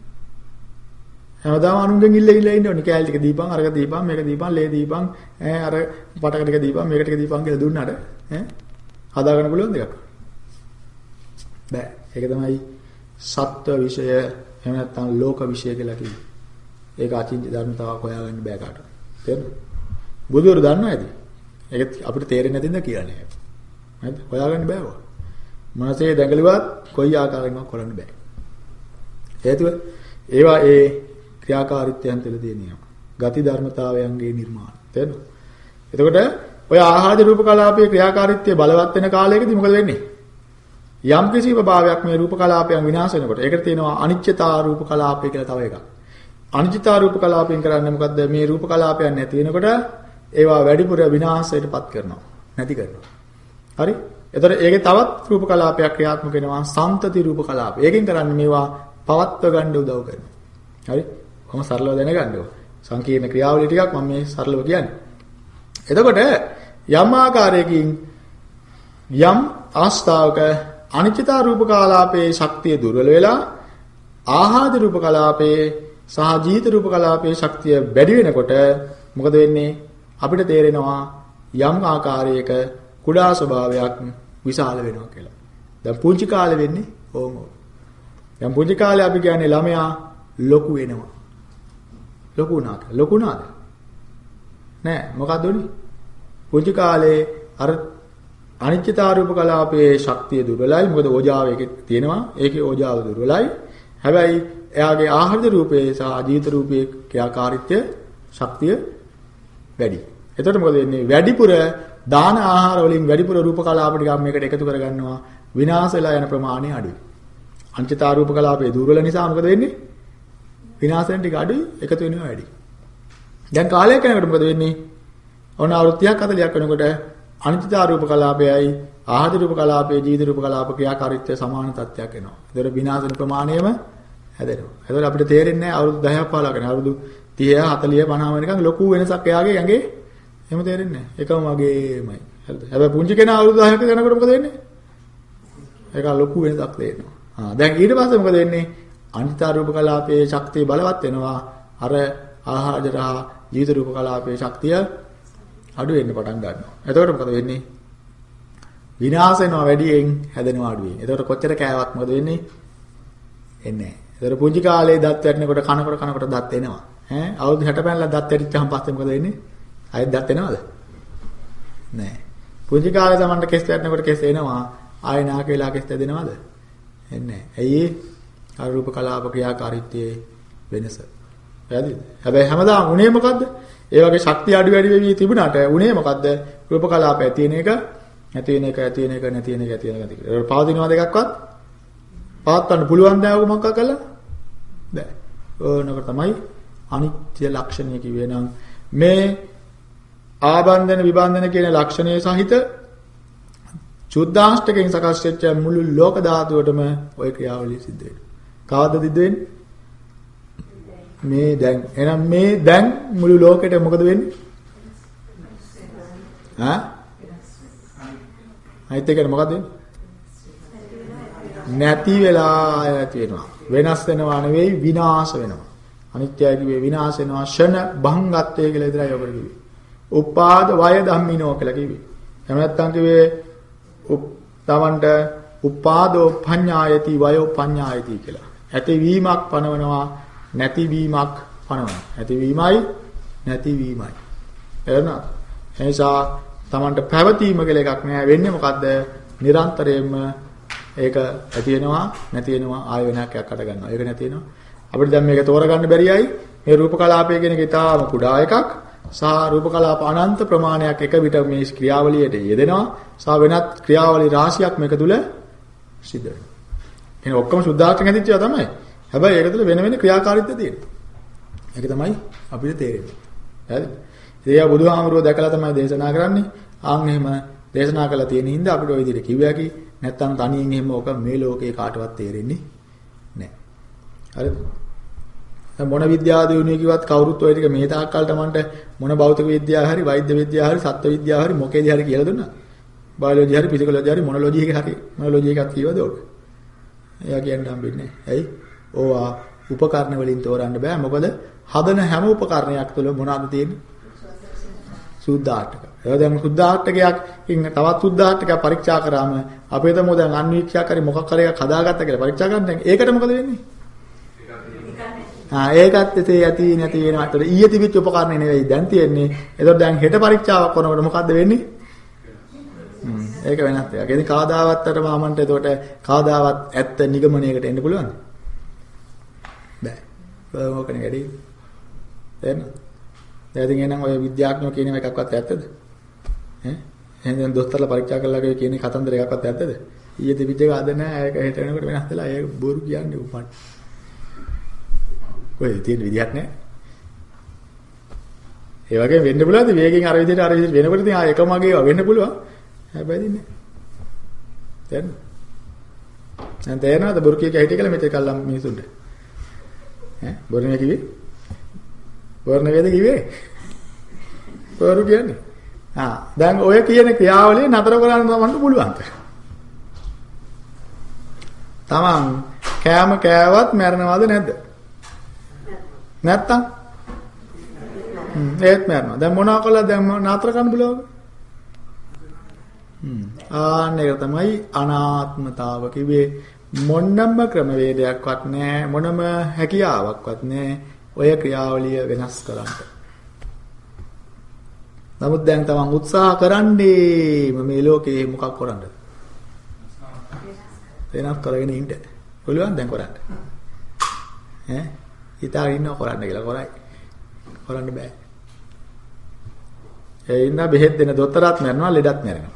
හැමදාම අනුන්ගෙන් ඉල්ල ඉල්ල ඉන්න ඕනේ. කෑලි ටික දීපන්, අරක දීපන්, මේක දීපන්, ලේ දීපන්, ඈ අර පටක ටික දීපන්, මේක ටික දීපන් කියලා දුන්නාට ඈ හදාගන්න පුළුවන් දෙයක්. බෑ. ඒක තමයි සත්ව විෂය එහෙම නැත්නම් ලෝක විෂය කියලා කිව්වේ. ඒක අචින්ත්‍ය ධර්මතාවක් හොයාගන්න බෑ කාටවත්. තේරෙනවද? බුදුවරු දන්නවා ඇති. ඒක අපිට තේරෙන්නේ නැතිඳ කියන්නේ. හරිද? හොයාගන්න බෑ ඔය. මනසේ දැඟලුවත් කොයි ආකාරයෙන්වත් කරන්න බෑ. හේතුව ඒවා ඒ ක්‍රියාකාරීත්වයන් තුළ තියෙනවා. ගති ධර්මතාවයන්ගේ නිර්මාණ. තේරෙනවද? එතකොට ඔය ආහාර රූප කලාපයේ ක්‍රියාකාරීත්වය බලවත් වෙන කාලයකදී මොකද වෙන්නේ? යම් කිසි භාවයක් මේ රූප කලාපයන් විනාශ වෙනකොට ඒකට තියෙනවා අනිත්‍යතා රූප කලාපය කියලා තව එකක්. අනිත්‍යතා රූප කලාපයෙන් කරන්නේ මොකද්ද? මේ රූප කලාපයන් නැති වෙනකොට ඒවා වැඩිපුර විනාශයටපත් කරනවා. නැති කරනවා. හරි? එතකොට ඒකේ තවත් රූප කලාපයක් ක්‍රියාත්මක වෙනවා සම්තති රූප කලාප. ඒකෙන් කරන්නේ මේවා පවත්ව ගන්න උදව් කරනවා. හරි? කොහොම සරලව දැනගන්න ඕන. සංකීර්ණ ක්‍රියාවලිය ටිකක් මම මේ සරලව කියන්නේ. එතකොට යම් ආකාරයකින් යම් ආස්තාවක අනිත්‍යතා රූප කලාපයේ ශක්තිය දුර්වල වෙලා ආහාද රූප කලාපයේ සහ ජීවිත රූප කලාපයේ ශක්තිය වැඩි වෙනකොට මොකද වෙන්නේ අපිට තේරෙනවා යම් ආකාරයක කුඩා ස්වභාවයක් විශාල වෙනවා කියලා. දැන් පුංචි කාලේ වෙන්නේ ඕම. දැන් පුංචි කාලේ අපි කියන්නේ ළමයා ලොකු වෙනවා. ලොකු වුණා කියලා. ලොකු වුණාද? නෑ මොකක්ද උනේ? පුංචි කාලේ අර අනිත්‍යතා රූප කලාපයේ ශක්තිය දුර්වලයි. මොකද ඕජාව එකේ තියෙනවා. ඒකේ ඕජාව දුර්වලයි. හැබැයි එයාගේ ආහාර රූපයේ සහ අජීත රූපයේ ක්‍රියාකාරීත්වය ශක්තිය වැඩි. එතකොට මොකද වෙන්නේ? වැඩිපුර දාන ආහාර වලින් වැඩිපුර රූප කලාප ටිකක් මේකට එකතු කරගන්නවා. විනාශ වෙලා යන ප්‍රමාණය අඩුයි. අනිත්‍යතා රූප කලාපයේ දුර්වල නිසා මොකද වෙන්නේ? විනාශ වෙන ටික අඩුයි, එකතු වෙනවා වැඩි. දැන් කාලයක් යනකොට මොකද වෙන්නේ? ඔන්න අවුරුදු 30ක් 40ක් වෙනකොට අනිත්‍යතා රූප කලාපයයි ආහාර රූප කලාපයේ ජීවිත රූප කලාප ක්‍රියාකාරීත්වය සමාන තත්ත්වයක් එනවා. ඒතර විනාශන ප්‍රමාණයම හැදෙනවා. ඒතකොට අපිට තේරෙන්නේ නැහැ අවුරුදු 10ක් 15ක් යන අවුරුදු 30 40 50 වෙනකන් ලොකු වෙනසක් එයාගේ ඇඟේ එහෙම තේරෙන්නේ නැහැ. එකම වගේමයි. හරිද? හැබැයි පුංචි කෙනා අවුරුදු 10ක යනකොට මොකද වෙන්නේ? ඒක ලොකු වෙනසක් දෙනවා. ආ දැන් ඊට පස්සේ මොකද වෙන්නේ? අනිත්‍ය රූප කලාපයේ ශක්තිය බලවත් වෙනවා. අර ආහාරජරහ ජීවිත රූප කලාපයේ ශක්තිය අඩු වෙන්න පටන් ගන්නවා. එතකොට මොකද වෙන්නේ? විනාශ වෙනවා වැඩියෙන් හැදෙනවා අඩුවෙන්. එතකොට කොච්චර කෑවත් මොකද වෙන්නේ? එන්නේ නැහැ. එතකොට පුංචි කාලේ දත් වැටෙනකොට කනකොට කනකොට දත් එනවා. ඈ අවුරුදු 60 පැනලා දත් වැටිච්චාම පස්සේ මොකද වෙන්නේ? ආයෙත් දත් එනවද? නැහැ. පුංචි කාලේ Tamanට කෙස් වැටෙනකොට කෙස් එනවා. ආයෙ නාක වෙලා කෙස් ඇදෙනවද? එන්නේ නැහැ. ඇයි ඒ? රූප කලාප ක්‍රියාකාරීත්වයේ වෙනස. පැහැදිලිද? හැබැයි හැමදාම උනේ මොකද්ද? ඒ වගේ ශක්තිය අඩු වැඩි වෙවි තිබුණාට උනේ මොකද්ද? රූප කලාප ඇති වෙන එක, නැති වෙන එක, ඇති වෙන එක, නැති වෙන එක, ඇති වෙන එක. ඒක පවතිනවා දෙකක්වත් පවත්වන්න පුළුවන් දෑවක මොකක් කළා? බෑ. ඕනකට තමයි අනිත්‍ය ලක්ෂණය කිව්වේ නම් මේ ආබන්ධන විබන්ධන කියන ලක්ෂණය සහිත චුද්ධාෂ්ටකයෙන් සකස් වෙච්ච මුළු ලෝක ධාතුවටම ওই ක්‍රියාවලිය සිද්ධ වෙනවා. කවද්ද සිද්ධ වෙන්නේ? මේ දැන් එහෙනම් මේ දැන් මුළු ලෝකෙට මොකද වෙන්නේ? ආ? අයිත් එකේ මොකද වෙන්නේ? නැති වෙලා නැති වෙනවා. වෙනස් වෙනවා නෙවෙයි විනාශ වෙනවා. අනිත්‍යයි කිව්වේ විනාශ වෙනවා ෂණ භංගත්වය කියලා විතරයි ඔබට කිව්වේ. උපාද වය ධම්මිනෝ කියලා කිව්වේ. එහෙම නැත්නම් කිව්වේ තවන්ට උපාදෝ පඤ්ඤායති වයෝ පඤ්ඤායති කියලා. ඇතිවීමක් පනවනවා නැතිවීමක් පනවනවා. ඇතිවීමයි නැතිවීමයි. එරණා. එනිසා Tamanට පැවතීම කියලා එකක් නෑ වෙන්නේ මොකද්ද? නිරන්තරයෙන්ම ඒක ඇති වෙනවා නැති වෙනවා ආය වෙනයක් අට ගන්නවා. ඒක නැති වෙනවා. අපිට දැන් මේක තෝරගන්න බැරියයි. මේ රූප කලාපය කියන එක ඊටාම කුඩා එකක්. සහ රූප කලාප අනන්ත ප්‍රමාණයක් එක විට මේ ක්‍රියාවලියට යෙදෙනවා. සහ වෙනත් ක්‍රියාවලි රාශියක් මේක තුල සිද්ධ වෙනවා. එහෙනම් ඔක්කොම සුද්ධාර්ථ ගැදිච්චා තමයි. හැබැයි ඒක තුළ වෙන වෙන ක්‍රියාකාරීත්වය තියෙනවා. ඒක තමයි අපිට තේරෙන්නේ. හරිද? ඉතින් බුදුහාමුදුරුවෝ දැකලා තමයි දේශනා කරන්නේ. ආන් එහෙම දේශනා කළා තියෙන හින්දා අපිට ওই විදිහට කිව්වා කි නැත්තම් තනියෙන් එහෙම ඕක මේ ලෝකේ කාටවත් තේරෙන්නේ නැහැ. හරිද? දැන් මොන විද්‍යාව දිනුනේ කිව්වත් කවුරුත් ওই ටික මේ තාක්කල් තමන්ට මොන භෞතික විද්‍යාව හරි වෛද්‍ය විද්‍යාව හරි සත්ත්ව විද්‍යාව හරි මොකේදී හරි කියලා දුන්නා. බයොලොජි හරි ෆිසිකෝලොජි හරි මොනොලොජි එක හරි මොනොලොජි එකක් කියවද ඔක? එයා කියන්න හම්බෙන්නේ නැහැ. ඇයි? ඕවා උපකරණ වලින් තෝරන්න බෑ. මොකද හදන හැම උපකරණයක් තුළ මොනවද තියෙන්නේ? සුද්ධාටක. ඒක දැන් සුද්ධාටකයක් ඉන්න තවත් සුද්ධාටකයක් පරීක්ෂා කරාම අපේ තමෝ දැන් අන්වීක්ෂයක් හරි මොකක් හරි එකක් හදාගත්ත කියලා පරීක්ෂා කරන්න දැන් ඒකට මොකද වෙන්නේ? ආ ඒකත් එතේ යති නැති වෙනවා. ඒතර ඊයේ තිබිච්ච උපකරණ නෙවෙයි දැන් තියෙන්නේ. ඒතර දැන් හෙට පරීක්ෂාවක් කරනකොට මොකද්ද වෙන්නේ? හ්ම් ඒක වෙනත් එකක්. ඉතින් කාදාවත් අර මාමන්ට එතකොට කාදාවත් ඇත්ත නිගමනයකට එන්න පුළුවන්ද? බෑ. ඕකනේ වැඩි. එහෙනම් දැන් ඉතින් එහෙනම් ඔය විද්‍යාඥයෝ කියන එකක්වත් ඇත්තද? ඈ එහෙනම් දොස්තරලා පරීක්ෂා කළා කියන කතන්දර එකක්වත් ඇත්තද? ඊයේ තිබිච්ච එක අද නෑ ඒක හෙට වෙනකොට වෙනස් වෙලා ඒක බොරු කියන්නේ උපන්. කොහෙද තියෙන විදියක් නෑ. ඒ වගේ වෙන්න පුළුවන්ද වේගෙන් අර විදිහට අර විදිහට වෙනකොට ඉතින් ආ එකම වගේ වෙන්න පුළුවන්. හැබැයි නෑ. දැන් දැන් තේරෙනවද බොරු කිය හිටිය කියලා මෙතේ කල්ලම් මිනිසුන්ට. ඈ බොරුනේ කිව්වේ? බොරු නෙවෙයිද කිව්වේ? බොරු කියන්නේ. ආ දැන් ඔය කියන ක්‍රියාවලිය නතර කරන්න තමන්ට පුළුවන්. තමන් කෑම කෑවත් මැරෙනවද නැද්ද? නැත්තම්? හ්ම් ඒත් මැරෙනවා. දැන් මොනවා කළාද දැන් නතර කරන්න බලවද? හ්ම් ආන්න ඒක තමයි අනාත්මතාව කිව්වේ මොන්නම්ම ක්‍රමවේදයක්වත් නැහැ මොනම හැකියාවක්වත් නැහැ ඔය ක්‍රියාවලිය වෙනස් කරන්න. නමුත් දැන් තමන් උත්සාහ කරන්නේ මේ ලෝකේ මොකක් කරන්නද? වෙනස් කරගෙන ඉන්න. පුළුවන් දැන් කරන්න. ඈ හිතාගෙන ඉන්නව කරන්න කියලා කරයි. කරන්න බෑ. ඒ ඉන්න බෙහෙත් දෙන දොස්තරත් මරනවා ලෙඩත් මරනවා.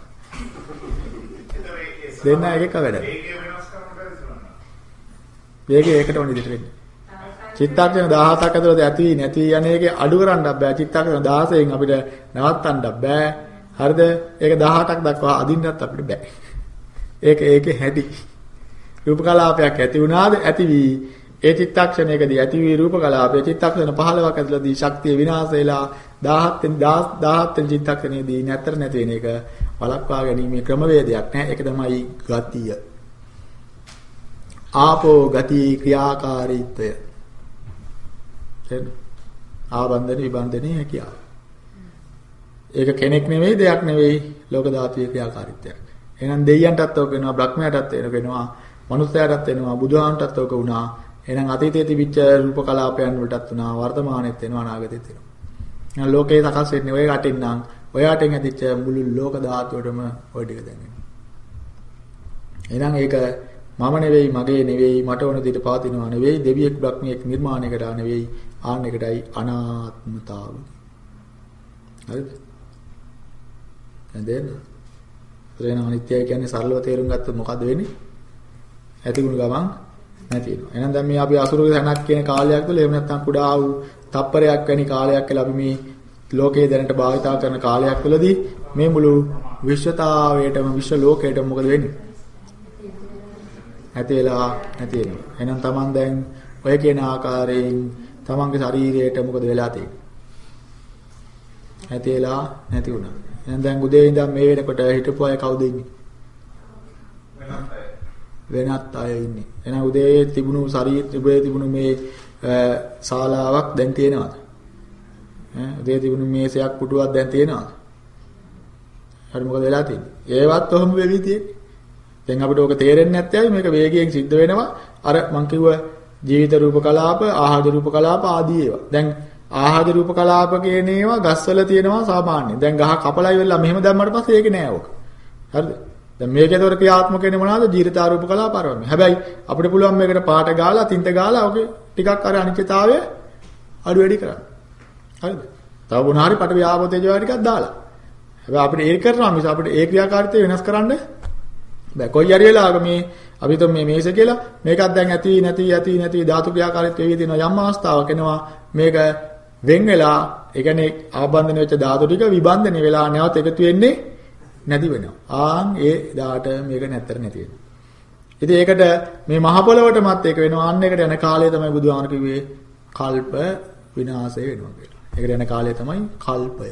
දෙන්න එක එක වැඩ. වේගය ඒකට ඕන විදිහට වෙන්නේ. චිත්තක්ෂණ 17ක් ඇතුළත ඇති වී නැති වී යන්නේ ඒකේ අඩු කරන්නත් බෑ. චිත්තක්ෂණ 16න් අපිට නවත්තන්නත් බෑ. හරිද? ඒක 18ක් දක්වා අදින්නත් අපිට බෑ. ඒක ඒකේ හැටි. රූප කලාපයක් ඇති වුණාද ඇති වී ඒ චිත්තක්ෂණයකදී ඇති වී රූප කලාපයේ චිත්තක්ෂණ 15ක් ඇතුළතදී ශක්තිය විනාශ වෙලා 17 වෙනි 17 වෙනි චිත්තක්ෂණයේදී නැතර නැති වෙන එක වළක්වා ගැනීමේ ක්‍රමවේදයක් නෑ ඒක තමයි ගතිය. ආපෝ ගති ක්‍රියාකාරීත්වය. එතන ආබන්ධන විබන්ධනේ හැකියාව. ඒක කෙනෙක් නෙවෙයි දෙයක් නෙවෙයි ලෝක ධාතුවේ ක්‍රියාකාරීත්වයක්. එහෙනම් දෙයියන්ටත් ඕක වෙනවා බ්‍රහ්මයාටත් වෙනවා මනුස්සයාටත් වෙනවා බුදුහාමටත් ඕක වුණා. එහෙනම් අතීතයේ තිබිච්ච රූප කලාපයන් වලටත් වුණා වර්තමානෙත් වෙනවා අනාගතෙත් වෙනවා. එහෙනම් ලෝකේ සකස් වෙන්නේ ඔය රටින් නම් ඔය රටින් ඇතිච්ච මුළු ලෝක ධාතුවටම ඔය ටික දැනෙනවා. එහෙනම් ඒක මම නෙවෙයි මගේ නෙවෙයි මට ඕන විදිහට පවතිනවා නෙවෙයි දෙවියෙක් බ්‍රහ්මියෙක් නිර්මාණය කරා නෙවෙයි ආන්න එකටයි අනාත්මතාව. හරිද? දැන් දෙන්න. අනිත්‍යය කියන්නේ සරලව තේරුම් ගත්තොත් මොකද්ද වෙන්නේ? ඇතිගුණ ගමන් නැති වෙනවා. එහෙනම් දැන් මේ අපි අසුරගේ තැනක් කියන කාලයක් තුළ එහෙම නැත්නම් කුඩා වූ තප්පරයක් වැනි කාලයක් කියලා අපි මේ ලෝකයේ දැනට භාවිතා කරන කාලයක් තුළදී මේ මුළු විශ්වතාවයටම විශ්ව ලෝකයටම මොකද වෙන්නේ? නැති වෙලා නැති වෙනවා. එහෙනම් Taman දැන් ඔය කියන ආකාරයෙන් Tamanගේ ශරීරයට මොකද වෙලා තියෙන්නේ? නැති වෙලා නැති වුණා. එහෙනම් දැන් උදේ ඉඳන් මේ වෙනකොට හිටපු අය කවුද ඉන්නේ? වෙනත් අය ඉන්නේ. එහෙනම් උදේ තිබුණු ශරීර උදේ තිබුණු මේ ශාලාවක් දැන් තියෙනවද? ඈ උදේ තිබුණු මේසයක් පුටුවක් දැන් තියෙනවද? හරි මොකද වෙලා තියෙන්නේ? ඒවත් ඔහොම වෙවි තියෙන්නේ. දැන් අපිට ඕක තේරෙන්නේ නැත්නම් මේක වේගයෙන් සිද්ධ වෙනවා. අර මං කිව්ව ජීවිත රූප කලාප, ආහාර රූප කලාප ආදී ඒවා. දැන් ආහාර රූප කලාප කියන ඒවා ගස්වල තියෙනවා සාමාන්‍යයෙන්. දැන් ගහ කපලයි වෙලා මෙහෙම දැම්මට පස්සේ ඒක නෑ ඕක. හරිද? දැන් මේකේතොර ක්‍රියාත්මක වෙන්නේ මොනවද? ජීවිතාරූප කලාප ආරවන්නේ. හැබැයි අපිට පුළුවන් මේකට පාට ගාලා, තින්ත ගාලා ඔකේ ටිකක් අර අනිත්‍යතාවය අඩු වැඩි කරන්න. හරිද? තව මොනාරි පට ව්‍යාපෝතේජවා ටිකක් දාලා. හැබැයි අපිට ඒක කරනවා මිස අපිට ඒ ක්‍රියාකාරීත්වය වෙනස් කරන්න බෑ කොයි හරි වෙලාවක මේ අපි તો මේ මේස කියලා මේකත් දැන් ඇති නැති ඇති නැති ධාතු ක්‍රියාකාරීත්වය වෙවි තියෙනවා යම් අවස්ථාවක් එනවා මේක වෙන් වෙලා ඒ කියන්නේ ආබන්ධන වෙච්ච ධාතු ටික විබන්ධන වෙලා නැවත එකතු වෙන්නේ නැති වෙනවා. ආන් ඒ දාට මේක නැත්තර නැති වෙනවා. ඉතින් ඒකට මේ මහ පොළොවටමත් ඒක වෙනවා. අන්න එකට යන කාලය තමයි බුදුහාමර කිව්වේ කල්ප විනාශය වෙනවා කියලා. ඒකට යන කාලය තමයි කල්පය.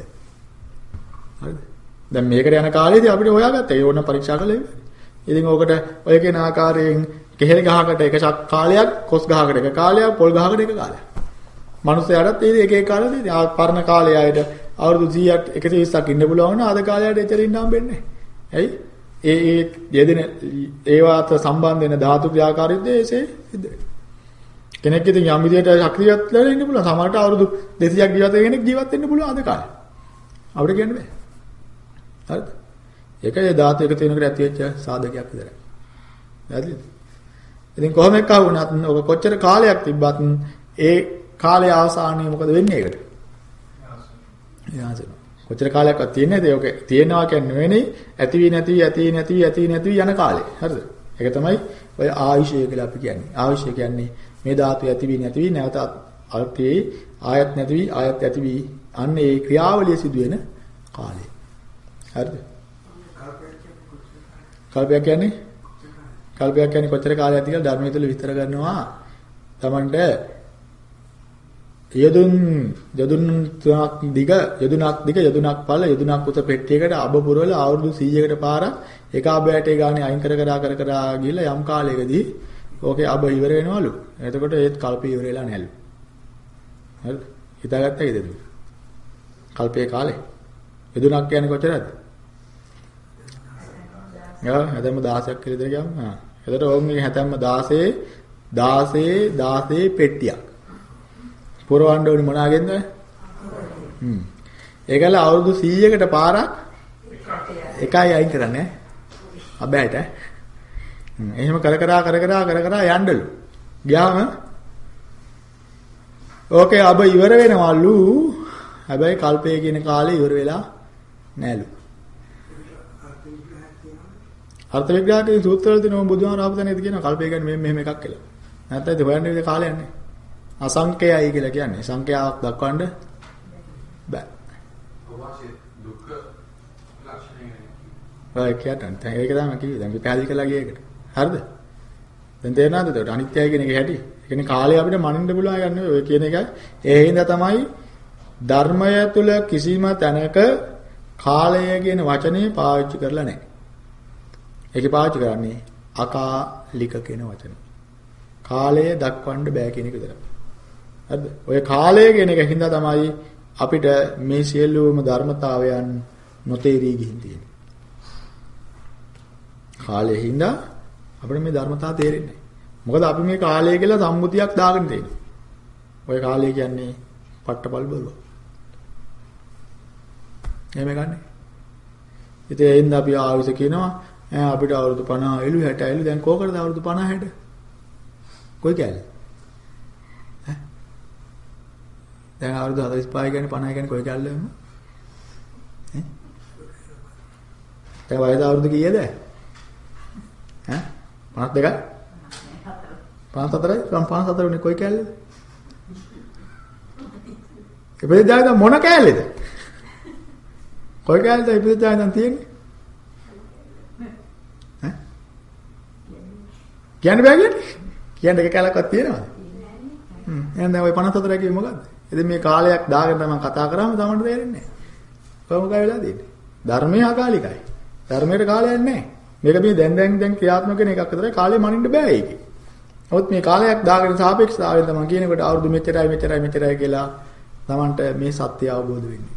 හරිද? දැන් මේකට යන කාලේදී අපිට හොයාගත්තා. ඒ ඕන පරීක්ෂා කළේ. ඉතින් ඕකට ඔය කියන ආකාරයෙන් කෙහෙල් ගහකට එක කාලයක්, කොස් ගහකට එක කාලයක්, පොල් ගහකට එක කාලයක්. මනුස්සයාටත් ඒ එක එක කාලෙ තියෙනවා. පරණ කාලේ ආයත අවුරුදු 100ක් 120ක් ඉන්න පුළුවන් නම් අද කාලයට එතර ඉන්න හම්බෙන්නේ නැහැ. ඇයි? ඒ ඒ යෙදෙන ඒවාට සම්බන්ධ වෙන ධාතු ක්‍රියාකාරීත්වය ඒසේ සිද්ධ වෙනවා. කෙනෙක් ඉතින් යම් විදියට ශක්තියක් ලැබෙන්න ඉන්න පුළුවන්. සමහරට අවුරුදු 200ක් ජීවත් වෙන කෙනෙක් ජීවත් වෙන්න පුළුවන් අද කාලේ. අපිට කියන්න බෑ. හරිද? ඒකයි ධාතු එක තියෙනකට ඇති වෙච්ච සාධකයක් විතරයි. හරිද? ඉතින් කොහොම එක්ක වුණත් ඔබ කොච්චර කාලයක් තිබ්බත් ඒ කාලය අවසානයේ මොකද වෙන්නේ ඒකට? විනාශ කොච්චර කාලයක්වත් තියෙන්නේ නැද? ඔක තියෙනවා කියන්නේ නෙවෙයි ඇති වී නැති ඇති නැති ඇති නැති යන කාලේ. හරිද? ඒක තමයි ඔය ආයුෂය කියලා අපි කියන්නේ. ආයුෂය කියන්නේ මේ ධාතු ඇති වී නැති වී නැවත අල්පේ ආයත් නැති වී ආයත් ඇති වී අන්න ඒ ක්‍රියාවලිය සිදුවෙන කාලය. හරිද? කල්පයක් කියන්නේ කල්පයක් කියන්නේ කොච්චර කාලයක්ද කියලා ධර්මයේ තුල විස්තර කරනවා. Tamanට යදුන් යදුන් තුනක් දිග යදුනක් දිග යදුනක් පළ යදුනක් උත පෙට්ටියකට අබ පුරවල අවුරුදු 100කට පාරක් එක අබයටේ ගානේ අයින් කර කර කර කර ගිහලා යම් කාලයකදී ඕකේ අබ ඉවර වෙනවලු. එතකොට ඒත් කල්පය ඉවර වෙලා නැලු. හරිද? හිතාගත්තා ඉදද? කල්පයේ කාලේ. යදුනක් කියන්නේ කොච්චරද? යා හැතැම්ම 16ක් කියලා දෙයක් ගමු. හා. එතකොට ඕන්ගේ හැතැම්ම 16 16 16 පෙට්ටියක්. පුරවන්න ඕනේ මොනාගෙන්ද? හ්ම්. ඒකල අවුරුදු 100කට පාරක් එකයි අයින් කරන්නේ. අබෑට. හ්ම්. එහෙම කර කර කර කර කර කර යන්නලු. ගියාම ඕකේ අබ ඉවර වෙනවලු. හැබැයි කල්පය කියන කාලේ ඉවර වෙලා නෑලු. අර්ථ විග්‍රහයේ සූත්‍රවල තියෙන බුදුහාම රාපතනේද කියන කල්පය කියන්නේ මෙහෙම මෙහෙම එකක් කියලා. නැත්නම් ඒක හොයන්න විදිහ කාලයක් නැහැ. අසංකේයයි කියලා කියන්නේ සංඛ්‍යාවක් දක්වන්න බෑ. අවශ්‍ය දුක්ඛ ලක්ෂණය ඔය කියටන් දැන් ඒක තමයි කිව්වේ. දැන් අපි පැහැදිලි කළා ගියේකට. හරිද? දැන් තේරෙනවද එතකොට අනිත්‍යයි කියන එක හැටි? ඒ කියන්නේ කාලය අපිට මනින්න පුළුවන් එකක් නෙවෙයි. ඔය කියන එක ඒ හින්දා තමයි ධර්මය තුල කිසිම තැනක කාලය කියන වචනේ පාවිච්චි කරලා නැහැ. ඒකේ පාවිච්චි කරන්නේ අකාලික කියන වචනේ. කාලය දක්වන්න බෑ කියන එක විතරයි. හරිද? ඔය කාලය කියන එක හින්දා තමයි අපිට මේ සියලුම ධර්මතාවයන් නොතේරී ගිහින් තියෙන්නේ. කාලය හින්දා අපිට මේ ධර්මතාව තේරෙන්නේ මොකද අපි මේ කාලය කියලා සම්මුතියක් දාගෙන තියෙනවා. ඔය කාලය කියන්නේ පට්ටපල් බරුව. එහෙම ගන්නෙ. ඉතින් ඒ හින්දා අපි ආවිස කියනවා අපිට අවුරුදු 50 එළු 60 එළු දැන් කෝකටද අවුරුදු 50 60? කොයි කැලේ? දැන් අවුරුදු 45 කියන්නේ 50 කියන්නේ කොයි කැලේද? ඈ? දැන් වයස අවුරුදු කීයද? ඈ? 52යි? 54යි? 54 උනේ කොයි කැලේද? ඉපදෙද්දී මොන කැලේද? කොයි කැලේද ඉපදෙද්දී දැන් තියෙන්නේ? ඈ? කියන්න බෑ කියන්නේ? කියන්න එක කැලක්වත් තියෙනවද? හ්ම්. එහෙනම් දැන් ওই 54 කිව්වේ මොකද්ද? ඉතින් මේ කාලයක් දාගෙන තමයි කතා කරාම තමයි තේරෙන්නේ. කොහොමද වෙලා තියෙන්නේ? ධර්මයේ අකාලිකයි. ධර්මයට කාලයක් නැහැ. මේක මේ දැන් දැන් දැන් ක්‍රියාත්මක වෙන එකක් විතරයි කාලේ මනින්න බෑ ඒකේ. නමුත් මේ කාලයක් දාගෙන සාපේක්ෂතාවයෙන් තමයි කියනකොට අවුරුදු මෙච්චරයි මෙච්චරයි මෙච්චරයි කියලා Tamanට මේ සත්‍ය අවබෝධ වෙන්නේ.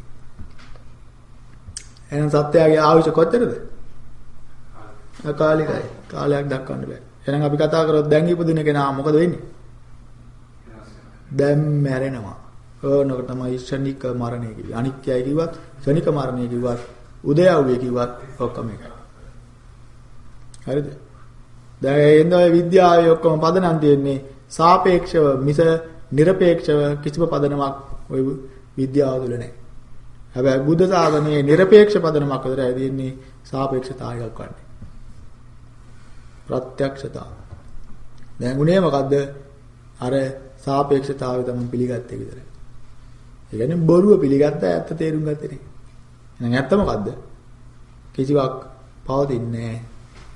එහෙනම් සත්‍යයේ ආයුෂ කොච්චරද? අකාලිකයි. කාලයක් දක්වන්න බෑ. එහෙනම් අපි කතා කරොත් දැන් ඉපදින කෙනා මොකද වෙන්නේ? දැන් මැරෙනවා. ඕනක තමයි ශනික මරණය කිව්වේ. අනික්කයි කිව්වත්, ශනික මරණය කිව්වත්, උදයව්වේ කිව්වත් ඔක්කොම එකයි. හරිද? දැන් එන්නේ විද්‍යාවේ ඔක්කොම පදනම් තියෙන්නේ සාපේක්ෂව මිස নিরপেক্ষව කිසිම පදනමක් ওই විද්‍යාව තුළ නැහැ. හැබැයි බුද්ධ සාධනයේ নিরপেক্ষ පදනමක් විතරයි තියෙන්නේ සාපේක්ෂතාවයක් වන්නේ. ප්‍රත්‍යක්ෂතාව. දැන් උනේ මොකද්ද? අර සාපේක්ෂතාවය තමයි පිළිගත්තේ විතරයි. ඒ කියන්නේ බොරුව පිළිගත්ත ඇත්ත තේරුම් ගත්තේ නේ. එහෙනම් ඇත්ත මොකද්ද? කිසිවක් පවතින්නේ නැහැ.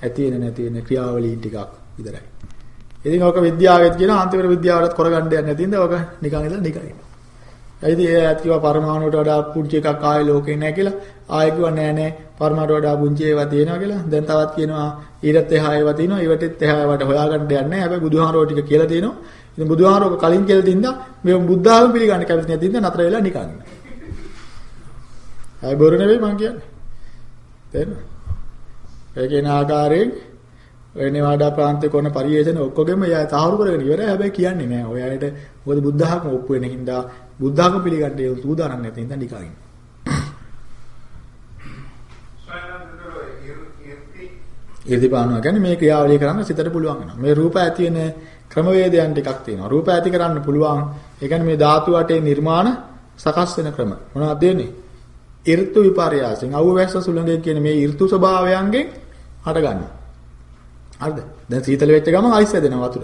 ඇති වෙන නැති වෙන ක්‍රියාවලීන් ටිකක් විතරයි. ඉතින් ඔක විද්‍යාවෙත් කියන අන්තිමට විද්‍යාවලත් කරගන්න යන්නේ නැති ඉඳ ඔක නිකන් ඉඳලා නිකන් ඉන්නවා. ඇයිද ඒ ඇත් කිව්වා පරමාණුවට වඩා පුංචි එකක් ආයේ ලෝකේ නැහැ කියලා. ආයෙ කිව්වා නෑ නෑ පරමාණුවට වඩා පුංචි ඒවා තියෙනවා කියලා. දැන් තවත් කියනවා ඊටත් එහා ඒවා තියෙනවා. ඊවටත් එහා ඒවට හොයාගන්න දෙයක් නැහැ. හැබැයි බුදුහාරෝ ටික කියලා තියෙනවා. ඉතින් බුදුහාරෝ කලින් කියලා දින්දා මේ බුද්ධ ආගම පිළිගන්න කැමති නැති ඉඳ නතර වෙලා නිකන් ඉන්නවා. අය බොරු නෙවෙයි මං කියන්නේ. තේරෙනවද? ඒකේන ආකාරයෙන් ඔය නෙවාඩා ප්‍රාන්තේ කරන පරිේෂණ ඔක්කොගෙම එයා තහවුරු කරගෙන ඉවරයි. හැබැයි කියන්නේ නෑ. ඔය අයට මොකද බුද්ධ ආගම ඔප්පු වෙන හින්දා බුද්ධ ආගම පිළිගන්න ඒ සූදානම් නැති හින්දා නිකන් ඉන්නවා. ඉර්ධිපානවා කියන්නේ මේ ක්‍රියාවලිය කරන්න සිතට පුළුවන් වෙනවා. මේ රූප ඇති වෙන ක්‍රමවේදයන් ටිකක් තියෙනවා. රූප ඇති කරන්න පුළුවන්. ඒ කියන්නේ මේ ධාතු වටේ නිර්මාණ සකස් වෙන ක්‍රම. මොනවද දෙන්නේ? ඍතු විපර්යාසෙන් අවුවැස්ස සුළඟේ කියන මේ ඍතු ස්වභාවයන්ගෙන් හටගන්නවා. හරිද? දැන් සීතල වෙච්ච ගමන් අයිස් හැදෙනවා වතුර.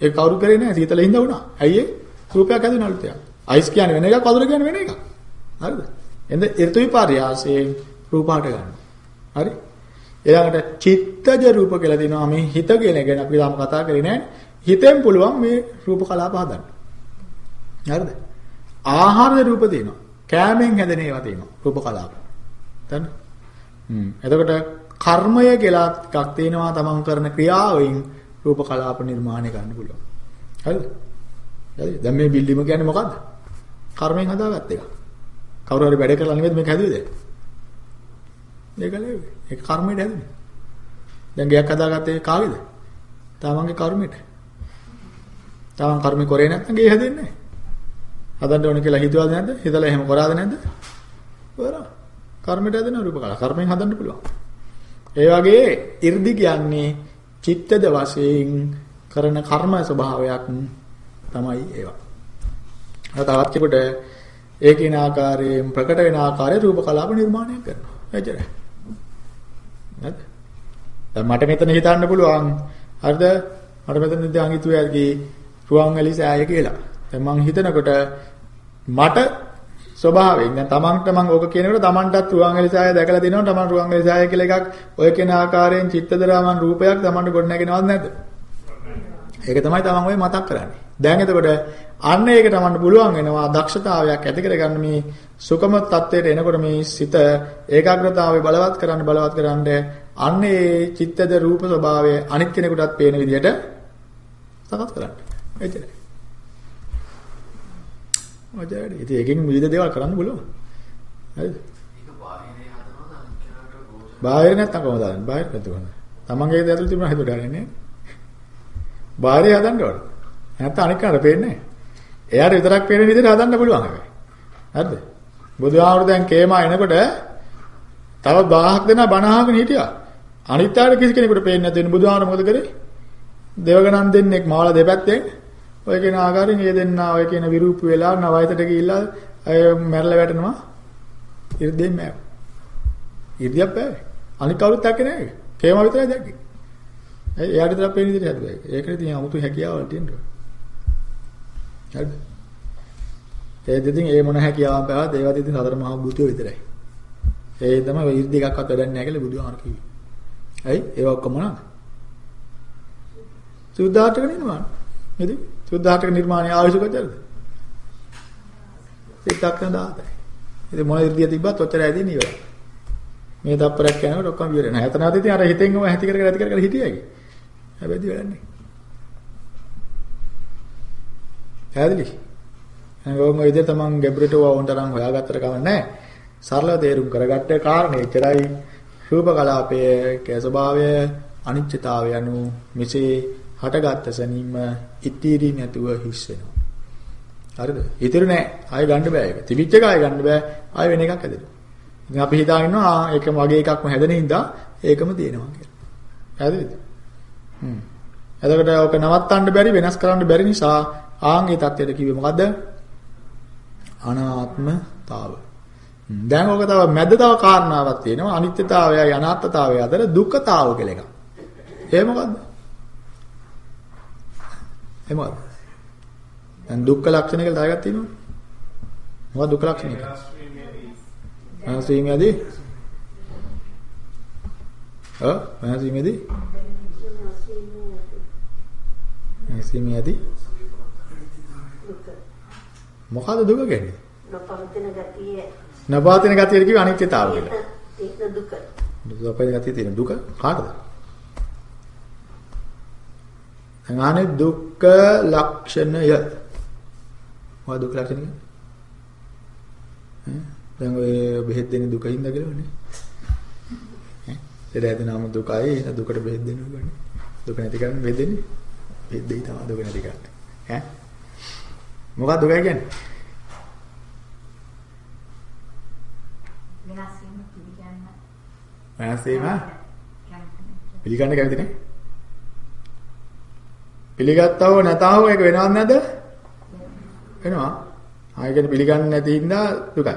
ඒක කවුරු කරේ නැහැ සීතල හින්දා වුණා. ඇයි ඒ? රූපයක් හැදෙනවලු තියා. අයිස් කියන්නේ වෙන එකක් වතුර කියන්නේ වෙන එකක්. හරිද? එඳ ඍතු විපර්යාසයෙන් රූප හට ගන්නවා. හරි? ඊළඟට චිත්තජ රූප කියලා දෙනවා මේ හිත කියන එක ගැන අපි තාම කතා කරේ නැහැ. හිතෙන් පුළුවන් මේ රූප කලාප හදන්න. හරිද? ආහාර රූප දෙනවා. කෑමෙන් හැදෙන ඒවා තියෙනවා. රූප කලාප. දැන් හ්ම් එතකොට කර්මය කියලා එකක් තියෙනවා තමන් කරන ක්‍රියාවෙන් රූප කලාප නිර්මාණය කරන්න පුළුවන්. හරිද? හරි. දැන් මේ බිල්ඩිම කියන්නේ මොකද්ද? කර්මයෙන් හදාගත්ත එක. කවුරු හරි වැඩ කරලා නෙමෙයි මේක හැදුවේ. මේක නෙවෙයි. ඒක කර්මයට හැදුනේ. දැන් ගයක් හදාගත්තේ කාගේද? තමන්ගේ කර්මයට. තමන් කර්ම කරේ නැත්නම් ගේ හැදෙන්නේ නැහැ. හදන්න ඕන කියලා හිතුවද නැද්ද? හිතලා එහෙම කරාද නැද්ද? කරා. කර්මයට හැදෙන රූප කලාව. කර්මයෙන් හදන්න පුළුවන්. ඒ වගේ 이르දි කියන්නේ චිත්තද වශයෙන් කරන කර්ම ස්වභාවයක් තමයි ඒවා. අර තවත් කෙනෙකුට ඒකින ආකාරයෙන් ප්‍රකට වෙන ආකාරයේ රූප කලාප නිර්මාණය කරනවා. එච්චරයි. නේද? දැන් මට මෙතන හිතන්න පුළුවන් හරිද? මට මෙතන ඉඳන් හිතුවේගේ රුවන්වැලි සෑය කියලා. දැන් මං හිතනකොට මට ස්වභාවයෙන් දැන් තමන්ට මම ඕක කියනකොට තමන්ටත් රුවන්වැලි සෑය දැකලා දිනනවා තමන් රුවන්වැලි සෑය කියලා එකක් ඔය කෙන ආකාරයෙන් චිත්තදරාමන් රූපයක් තමන්ට ගොඩ නැගෙනවද නැද්ද? ඒක තමයි තමන් ඔය මතක් කරන්නේ. දැන් එතකොට අන්න ඒක තමන්ට පුළුවන් වෙනවා දක්ෂතාවයක් ඇති කරගන්න මේ සුකම තත්වයට එනකොට මේ සිත ඒකාග්‍රතාවය බලවත් කරන්න බලවත් කරන්න අන්න ඒ චිත්තද රූප ස්වභාවය අනිත් කෙනෙකුටත් පේන විදිහට සකස් කරන්න. එච්චරයි. ඔජාඩි. ඉතින් ඒකෙන් විවිධ දේවල් කරන්න පුළුවන්. හරිද? ඒක බාහිරේ හදනවද අනිත් කෙනාට බාහිර නැත්තම් කොහොමද? බාහිර නැතුව. තමන්ගේ දේ ඇතුළේ තිබුණා හිතුවට හරියන්නේ. බාහිරේ හදන්න ඕන. නැත්තම් අනික් කාට පේන්නේ නැහැ. එයාට විතරක් පේන විදිහට හදන්න පුළුවන් හැබැයි. හරිද? බුදුහාමුදුරු දැන් කේමා එනකොට තව 1000ක් දෙනා බණ අහගෙන හිටියා. අනිත් ආකාර කිසි කෙනෙකුට පේන්නේ නැති වෙන බුදුහාමුදුරු මොකද කරේ? දෙවගණන් දෙන්නෙක් මාවල දෙපැත්තෙන් ඔය කියන ආකාරයෙන් ඒ දෙන්නා ඔය කියන විරූප වෙලා නවයතට ගිහිල්ලා අය මැරලා වැටෙනවා. ඉර්ධෙන් මෑව. ඉර්ධියක් බෑවේ. අනිත් කවුරුත් දැක්කේ නැහැ. කේමා විතරයි දැක්කේ. ඒ එයාට විතර පේන විදිහට හදුවා ඒක. ඒකනේ තියෙන 아무තු හැකියාවල් තියෙනවා. හරිද? ඒ දෙතින් ඒ මොන හැකියාවක් බෑවත් ඒවත් ඉතින් සතර මහා භූතයෝ විතරයි. ඒ තමයි ඔය ඉර්ධි එකක්වත් වැඩක් නැහැ කියලා බුදුහාමර කිව්වේ. ඇයි? ඒව ඔක්කොම මොනවාද? සුද්ධාටක නිර්මාණ. නේද? සුද්ධාටක නිර්මාණයේ ආයුෂ කොච්චරද? සිතක්න 10යි. ඉතින් මොන ඉර්ධිය තිබ්බත් ඔච්චර ඇදී නියවලා. මේ දප්පරක් යනකොට ඔක්කොම ඉවර වෙනවා. හැතනාද ඉතින් අර හිතෙන්ම ඇති කරගෙන ඇති කරගෙන හිටියයි. හැබැයි වැඩන්නේ. පැහැදිලි? එහෙනම් ඔය විදිහට තමන් ගැඹුරට වොන්තරන් හොයාගත්තට කමක් නැහැ. සරලව තේරුම් කරගත්ත කාරණේ එච්චරයි රූප කලාපයේ කේ ස්වභාවය අනිත්‍යතාවය anu මෙසේ හටගත්ත සැනීම ඉතිරි නැතුව හිස් වෙනවා. හරිද? ඉතිරි නෑ. ආයෙ ගන්න බෑ ඒක. තිබිච්ච එක ආයෙ ගන්න බෑ. ආයෙ වෙන එකක් හැදෙනවා. ඉතින් අපි හිතාගෙන ඉන්නවා ආ ඒක මගේ එකක්ම හැදෙන හින්දා ඒකම තියෙනවා කියලා. හරිද? හ්ම්. එතකොට ඔක නවත්තන්න බැරි වෙනස් කරන්න බැරි නිසා ආන්ගේ தත්ත්වයට කිව්වේ මොකද්ද? අනාත්මතාව. දැන් ඔක තව මැද තව කාරණාවක් තියෙනවා අනිත්‍යතාවයයි අනාත්මතාවයයි අතර දුක්ඛතාව කියලා එකක්. ඒ මොකද්ද? ඒ මොකද්ද? දැන් දුක්ඛ ලක්ෂණ කියලා තාගයක් තියෙනවනේ. මොකක්ද දුක්ඛ ලක්ෂණ එක? වෙනස් වීමේදී ඔව් වෙනස් වෙනස් වීමේදී මොකද්ද දුක කියන්නේ? නොපවතින ගතිය නපාතින ගතිය කිව්ව අනිත්‍යතාවය කියලා. ඒක දුක. නපාතින ගතිය තියෙන දුක කාටද? අනානේ දුක්ඛ ලක්ෂණය. මොකද දුක්ඛ ලක්ෂණය? දැන් ඔය බෙහෙත් දෙන්නේ දුකින්ද කියලානේ. ඈ ඒක ඇදෙනාම දුකයි දුකට බෙහෙත් ඕනේ. දුක නැති කරන්න බෙහෙත් දෙන්නේ. දෙයි තමයි දුක නැති කරන්නේ. ඈ මොකක්ද දුකයි කියන්නේ? වෙනස් වීම පිළිගන්න වෙනස් වීම පිළිගන්න කැමති නේ? පිළිගත්තා හෝ නැතා හෝ ඒක වෙනවද නැද්ද? වෙනවා. ආයෙ කියන්නේ පිළිගන්නේ නැති හින්දා දුකයි.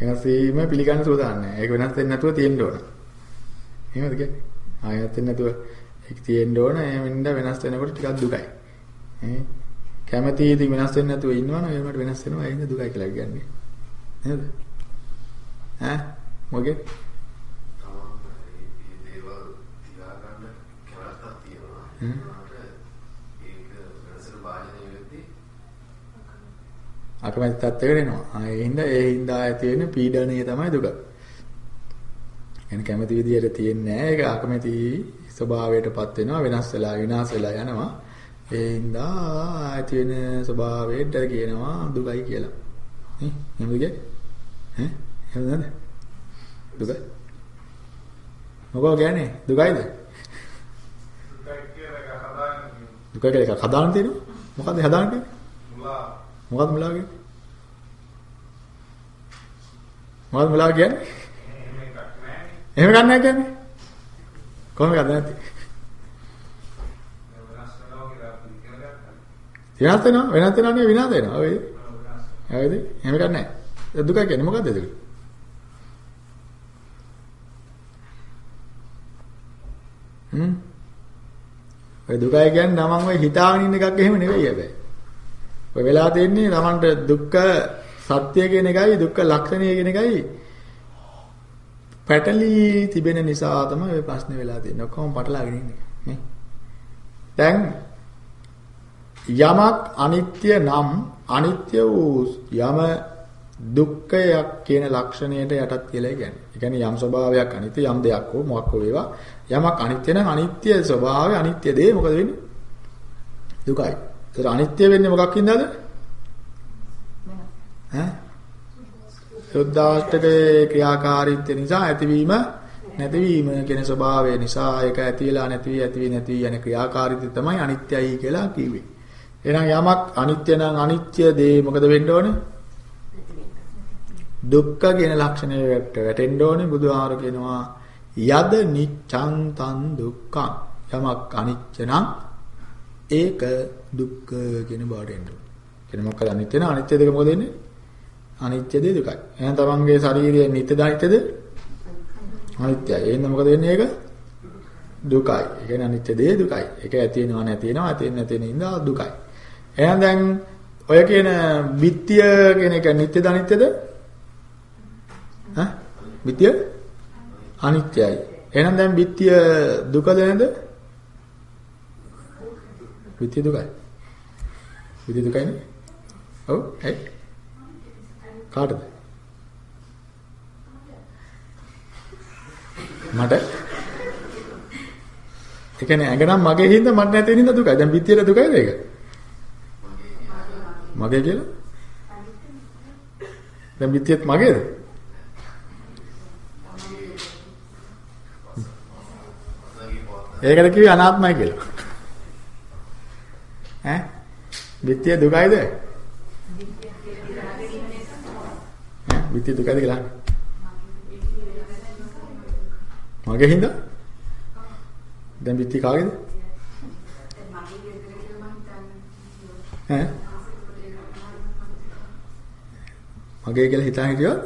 වෙනස් වීම පිළිගන්න සූදානම් නැහැ. ඒක වෙනස් වෙන්නේ නැතුව තියෙන්න ඕන. එහෙමද කියන්නේ? ආයෙත් නැතුව ඒක තියෙන්න ඕන. එහෙම ඉඳ වෙනස් වෙනකොට ටිකක් දුකයි. ඈ කැමති ඉතින් වෙනස් වෙන්නේ නැතුව ඉන්නවනම් ඒකට වෙනස් වෙනවා. ඒ හින්දා දුකයි කියලා කියන්නේ. නේද? ඈ මොකද? තමන් මේ දේවල් තියාගන්න කැමැත්තක් තියෙනවා. හ්ම්. ඒක වෙනසට භාජනය වෙද්දී අකමැති තත්ත්වයකට එනවා. ආ ඒ හින්දා ඒ හින්දා ඇති වෙන පීඩනය තමයි දුක. එන කැමති විදියට තියෙන්නේ නැහැ. ඒක අකමැති ස්වභාවයටපත් වෙනවා. වෙනස් වෙලා විනාශ වෙලා යනවා. ඒ හින්දා ඇති වෙන ස්වභාවයට කියනවා දුකයි කියලා. නේ? එහෙමද? ඈ? එහෙමද? දුක? මොකෝ කියන්නේ? දුකයිද? දුක කියලා එකක් හදාන්න තියෙනවා. මොකද්ද හදාන්න තියෙන්නේ? මොකක්ද මුලාව කියන්නේ? මොකක්ද මුලාව කියන්නේ? එහෙම ගන්න නැහැ කියන්නේ. කොහොමද ගන්න නැත්තේ? විනාශ වෙනවා වෙනස් වෙනවා නේ විනාශ වෙනවා. ඔය. හරිද? එහෙම ගන්න නැහැ. දුක කියන්නේ මොකද්ද දුක? හ්ම්. ඔය දුකයි කියන්නේ තමන් ඔය හිතාගෙන ඉන්න එකක් එහෙම නෙවෙයි හැබැයි. ඔය වෙලා තියෙන්නේ තමන්ට දුක්ඛ සත්‍ය කියන එකයි දුක්ඛ ලක්ෂණය කියන එකයි පැටලී තිබෙන නිසා තමයි ඔය ප්‍රශ්නේ වෙලා තියෙන්නේ. ඔක්කොම පටලාගෙන ඉන්නේ නේ. දැන් යමක් අනිත්‍ය නම් අනිත්‍ය වූ යම දුක්ඛයක් කියන ලක්ෂණයට යටත් කියලා කියන්නේ. ඒ කියන්නේ යම් ස්වභාවයක් අනිත්‍ය යම් දෙයක් හෝ මොකක් හෝ වේවා යමක් අනිත්‍ය නම් අනිත්‍ය ස්වභාවය අනිත්‍ය දේ මොකද වෙන්නේ? දුකයි. ඒතර අනිත්‍ය වෙන්නේ මොකක් හින්දාද? ඈ? සුද්ධාෂ්ටකයේ ක්‍රියාකාරීත්වය නිසා ඇතිවීම නැතිවීම කියන ස්වභාවය නිසා ඒක ඇති වෙලා නැති වී ඇති වී නැති වී යන ක්‍රියාකාරීත්වය තමයි අනිත්‍යයි කියලා කිව්වේ. එහෙනම් යමක් අනිත්‍ය නම් අනිත්‍ය දේ මොකද වෙන්න ඕනේ? දුක්ඛ කියන ලක්ෂණයට වැටෙන්න ඕනේ බුදුහාර කියනවා යද නිච්ඡං තන් දුක්ඛං යමක් අනිත්‍ය නම් ඒක දුක්ඛ කියන බාට එන්න ඕනේ. කියන මොකද අනිත්‍ය නම් අනිත්‍ය දෙක මොකද වෙන්නේ? අනිත්‍ය දේ දුකයි. එහෙනම් තමන්ගේ ශාරීරියේ නිත්‍යද අනිත්‍යද? අනිත්‍යයි. එහෙනම් මොකද වෙන්නේ ඒක? දුකයි. ඒ කියන්නේ අනිත්‍ය දේ දුකයි. ඒක ඇති වෙනවා නැති වෙනවා ඇති වෙන්නේ නැති වෙන ඉඳා දුකයි. එහෙනම් දැන් ඔය කියන බිත්‍ය කියන එක නිත්‍යද අනිත්‍යද? ඈ? බිත්‍ය අනිත්‍යයි. එහෙනම් දැන් බිත්‍ය දුකද නේද? බිත්‍ය දුකයි. බිත්‍ය දුකයිනේ. ඔව් ඇයි? කාටද? මට ඒ කියන්නේ ඇඟනම් මගේ හින්දා මට නැති හින්දා දුකයි. දැන් බිත්තියට දුකයිද ඒක? මගේ කියලා? දැන් බිත්තියත් මගේද? ඒකට කිව්වේ අනාත්මයි කියලා. ඈ? බිත්තිය දුකයිද? ඈ? බිත්තිය දුකයිද කියලා අහන්නේ. මගේ හින්දා? දැන් බිත්තිය කාගේද? ඈ? මගේ කියලා හිතා හිටියොත්?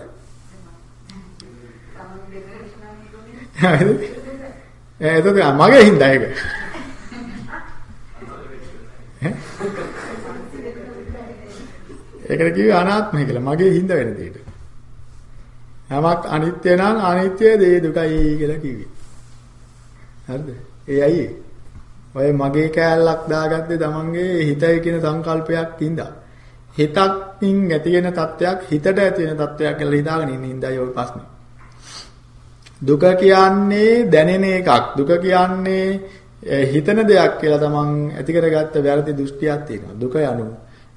ඈ එතකොට මගේ හින්දා ඒක. ඈ? ඒකට කිව්වේ අනාත්මයි කියලා. මගේ හින්දා වෙන දෙයට. යමක් අනිත්‍ය නම් අනිත්‍ය දේ දුකයි කියලා කිව්වේ. හරිද? ඒ අයියේ. ඔය මගේ කෑල්ලක් දාගත්තේ තමන්ගේ හිතයි කියන සංකල්පයක් තින්දා. හිතක්ින් ඇති වෙන තත්වයක් හිතට ඇති වෙන තත්වයක් කියලා හිතාගෙන ඉන්න හින්දායි ওই ප්‍රශ්නේ. දුක කියන්නේ දැනෙන එකක්. දුක කියන්නේ හිතන දෙයක් කියලා තමන් ඇති කරගත්ත වැරදි දෘෂ්ටියක් තියෙනවා. දුක යනු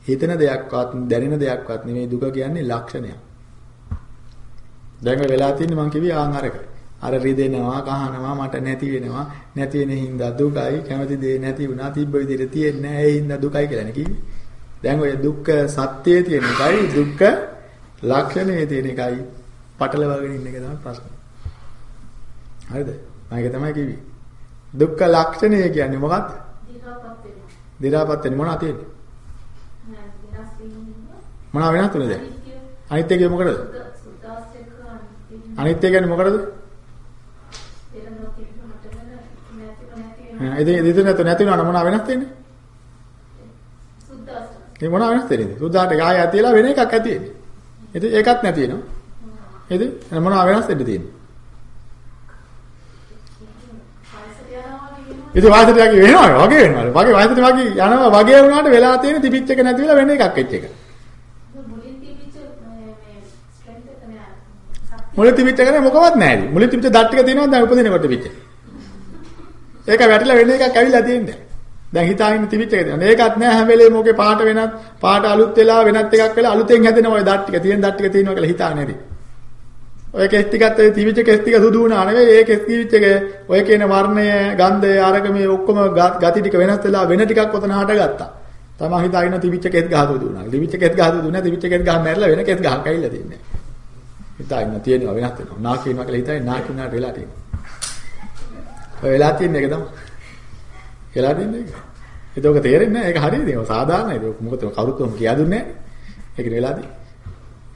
හිතන දෙයක්වත් දැනෙන දෙයක්වත් නෙමෙයි දුක කියන්නේ ලක්ෂණයක්. දැන් ඔය වෙලා තින්නේ මං කිව්වේ ආන් අරක. අර රිදෙනවා, කහනවා, මට නැති වෙනවා, නැති වෙන හින්දා දුකයි, කැමති දේ නැති වුණා, තිබ්බ විදිහට තියෙන්නේ නැහැ, ඒ හින්දා දුකයි කියලා නේ කිව්වේ. දැන් ඔය දුක්ඛ සත්‍යයේ තියෙන එකයි දුක්ඛ ලක්ෂණයේ තියෙන එකයි පටලවාගෙන ඉන්න එක තමයි ප්‍රශ්නේ. හරිද? මම ඒක තමයි කිව්වේ. දුක්ඛ ලක්ෂණය කියන්නේ මොකක්ද? දීපාපත් වෙනවා. දි รา පත් වෙන්නේ මොනවද තියෙන්නේ? මොනව වෙනස් තුනද? අනිත්‍ය කියන්නේ මොකටද? අනිත්‍ය. අනිත්‍ය කියන්නේ මොකටද? ඉතින් ඉතින් නැතු නැති වෙනවා මොනව වෙනස් වෙන්නේ? සුද්දාස්තක. ඒ මොනව වෙනස් වෙන්නේ? සුද්ධාට ගාය ඇතිලා වෙන එකක් ඇති වෙන්නේ. ඉතින් ඒකත් නැති වෙනවා. ඉතින් මොනව වෙනස් වෙන්න තියෙන්නේ? ඉතින් වාසිත යකි වෙනවා වගේ වෙනවා. වගේ වාසිත වගේ යනවා වගේ වුණාට වෙලා තියෙන තිබිච්ච එක නැති වෙලා වෙන එකක් වෙච්ච එක. මුලින් තිබිච්ච මේ මේ ස්ට්‍රෙන්ත් එක නෑ. ශක්තිය මුලින් තිබිච්ච එක නේ මොකවත් නැහැ. මුලින් තිබිච්ච දත් ටික තියෙනවා දැන් උපදිනකොට තිබිච්ච. ඒක වැටිලා වෙන එකක් ඇවිල්ලා තියෙන්නේ. දැන් හිතාගෙන තිබිච්ච එක තියෙනවා. ඒකත් නෑ හැම වෙලේම මොකේ පාට වෙනත් පාට අලුත් වෙලා වෙනත් එකක් වෙලා අලුතෙන් හැදෙනවා ඔය දත් ටික තියෙන දත් ටික තියෙනවා කියලා හිතාගෙන ඉතින්. ඔය කෙස් ටිකත් ඔය තිබිච්ච කෙස් ටික සුදු වුණා නෙවෙයි ඒ කෙස් තිබිච්ච එක ඔය කියන වර්ණය ගන්ධය අරක මේ ඔක්කොම ග- ගති ටික වෙනස් වෙලා වෙන ටිකක් ඔතන හටගත්තා. තමන් හිතාගෙන තිබිච්ච කෙස් ගහ සුදු වුණා. තිබිච්ච කෙස් ගහ සුදු නැහැ තිබිච්ච කෙස් ගහ මැරලා වෙන කෙස් ගහක් ඇවිල්ලා තින්නේ. හිතාගෙන තියෙනවා වෙනස් වෙනවා. නාකි වෙනවා කියලා හිතයි නාකි වුණාට වෙලා තියෙනවා. ඔය වෙලා තියෙන එක තමයි. වෙලා තියෙන එක. ඒක ඔක තේරෙන්නේ නැහැ. ඒක හරියද? ඒක සාධාරණයි. ඒක මොකද කවුරුත් ඔහොම කියා දුන්නේ නැහැ. ඒකනේ වෙලා තියෙන්නේ.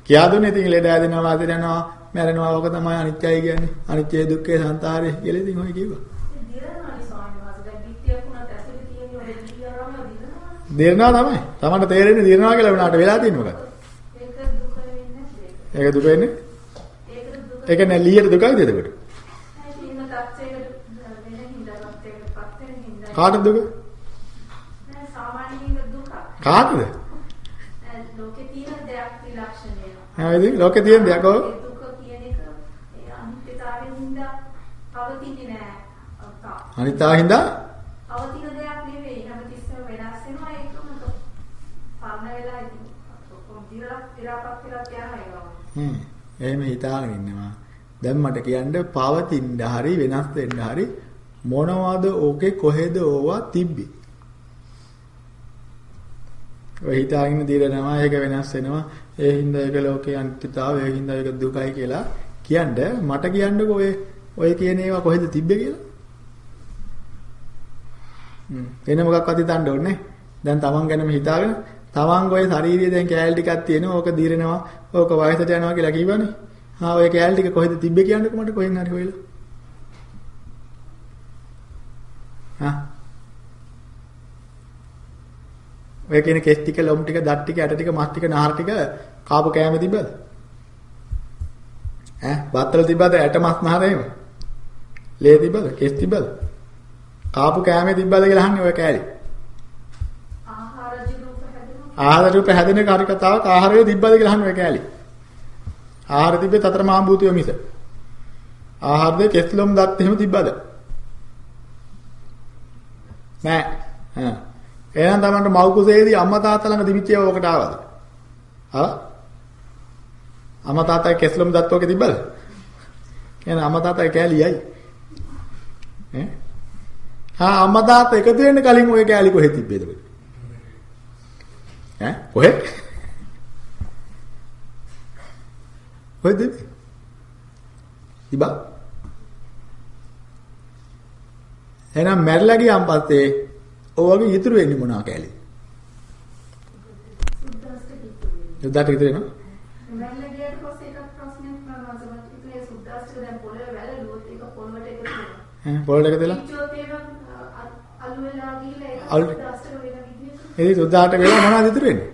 කියා දුන්නේ ඉතින් ලෙඩ හැදෙනවා වාදේ යනවා මැරෙනවා ඕක තමයි අනිත්‍යයි කියන්නේ. අනිත්‍ය දුක්ඛේ සංතාරේ කියලා ඉතින් ඔය කිව්වා. දිරනවානේ ස්වාමීන් වහන්සේ. දැන් පිටියක් උනත් ඇතුලේ තියෙන ඔය දියරම දිරනවා. දිරනවා තමයි. Tamanට තේරෙන්නේ දිරනවා කියලා වුණාට වෙලා තියෙන්නේ මොකක්ද? ඒක දුක වෙන්නේ නැහැ. ඒක දුක වෙන්නේ. ඒකට දුක ඒක නෑ ලීයට දුකයිද එතකොට? නැහැ කියන තත්ත්වයකට වෙන හින්දා තත්ත්වයකට පත් වෙන හින්දා. කාටද දුක? නෑ සාමාන්‍යයෙන් දුක. කාටද? නෑ, ලෝකේ තියෙන දෙයක් ත්‍රිලක්ෂණය. ආ ඉතින් ලෝකේ තියෙන දෙයක් ඔව්. ඒ දුක කියන එක ඒ අනිත්‍යතාවයෙන් හින්දා පවතින්නේ නෑ. අත්තා. අනිත්‍යා හින්දා පවතින දෙයක් නෙවෙයි. හැමතිස්සෙම වෙනස් වෙනවා ඒකම පරණ වෙලා ඉතින් ඔක්කොම දිරලා දිරාපත් වෙලා යනවා ඒවා. හ්ම් එහෙම හිතාගෙන ඉන්නවා. දැන් මට කියන්න පවතින්න හරි වෙනස් වෙන්න හරි මොනවද ඕකේ කොහෙද ඕවා තිබ්බේ? ඔය හිතාගෙන දිරනවා ඒක වෙනස් වෙනවා ඒ හින්දා ඒක ලෝකේ අනිත්‍යතාවය ඒ හින්දා ඒක දුකයි කියලා කියන්න මට කියන්නකෝ ඔය ඔය කියන ඒවා කොහෙද තිබ්බේ කියලා? හ්ම් එන මොකක්වත් හිතන්න ඕනේ. දැන් තමන් ගැනම හිතාගෙන තමන් ඔය ශාරීරියේ දැන් කෑල් ටිකක් තියෙනවා. ඕක දිරෙනවා. ඕක වයසට යනවා කියලා කිව්වනේ. ආ ඔය කෑල් ටික කොහෙද තිබ්බේ කියන්නකෝ මට කොහෙන් හරි හොයලා. හා ඔය කියන කෙස් ටික, ලොම් ටික, දත් ටික, ඇට ටික, මස් ටික, නහර ටික කාපු කෑම තිබ්බද? ඈ බත්තල තිබ්බද ඇට මස් නහර එහෙම? ලේ තිබ්බද? කෙස් තිබ්බද? කාපු කෑමේ තිබ්බද කියලා අහන්නේ ඔය කෑලි. ආහාරජ රූප හැදෙනවා. ආහාර රූප හැදෙන කාර්ය කතාවක් ආහාරය තිබ්බද කියලා අහන්නේ ඔය කෑලි. ආහාර තිබ්බේ තතර මහා භූතිය මිස. ආහාර දෙක කෙස්ලොම් දත් එහෙම තිබ්බද? නෑ. හා. එහෙනම් තමන්ට මව් කුසේදී අම්මා තාත්තා ළඟ තිබිච්ච ඒවා ඔකට ආවද? ආවා? අම්මා තාත්තා කෙස්ලොම් දත් ඔකේ තිබ්බද? එහෙනම් අම්මා තාත්තා කෑලියයි. ඈ? හා අම්මා තාත්තා එකතු වෙන්න කලින් ඔය කෑලි කොහෙද තිබ්බේද? ඈ කොහෙද? කොහෙද? ඉබා එහෙනම් මැරිලා ගියාන් පස්සේ ඔයගේ ඉතුරු වෙන්නේ මොනවා කැලේ? යුද්ධාට ඉතුරු වෙනවා. මැල්ල ගියට පස්සේ එකක් ප්‍රශ්නයක් කරනවා ඒ සුද්දාස්ට දැන් පොළවේ වැළලුවොත් ඒක පොළවට එකතු වෙනවා. ඈ පොළොට එකතු වෙලා අලු වෙලා ගිහලා ඒක දස්තර වෙන විදිහට ඉතින් සුද්දාට වෙලා මොනවද ඉතුරු වෙන්නේ?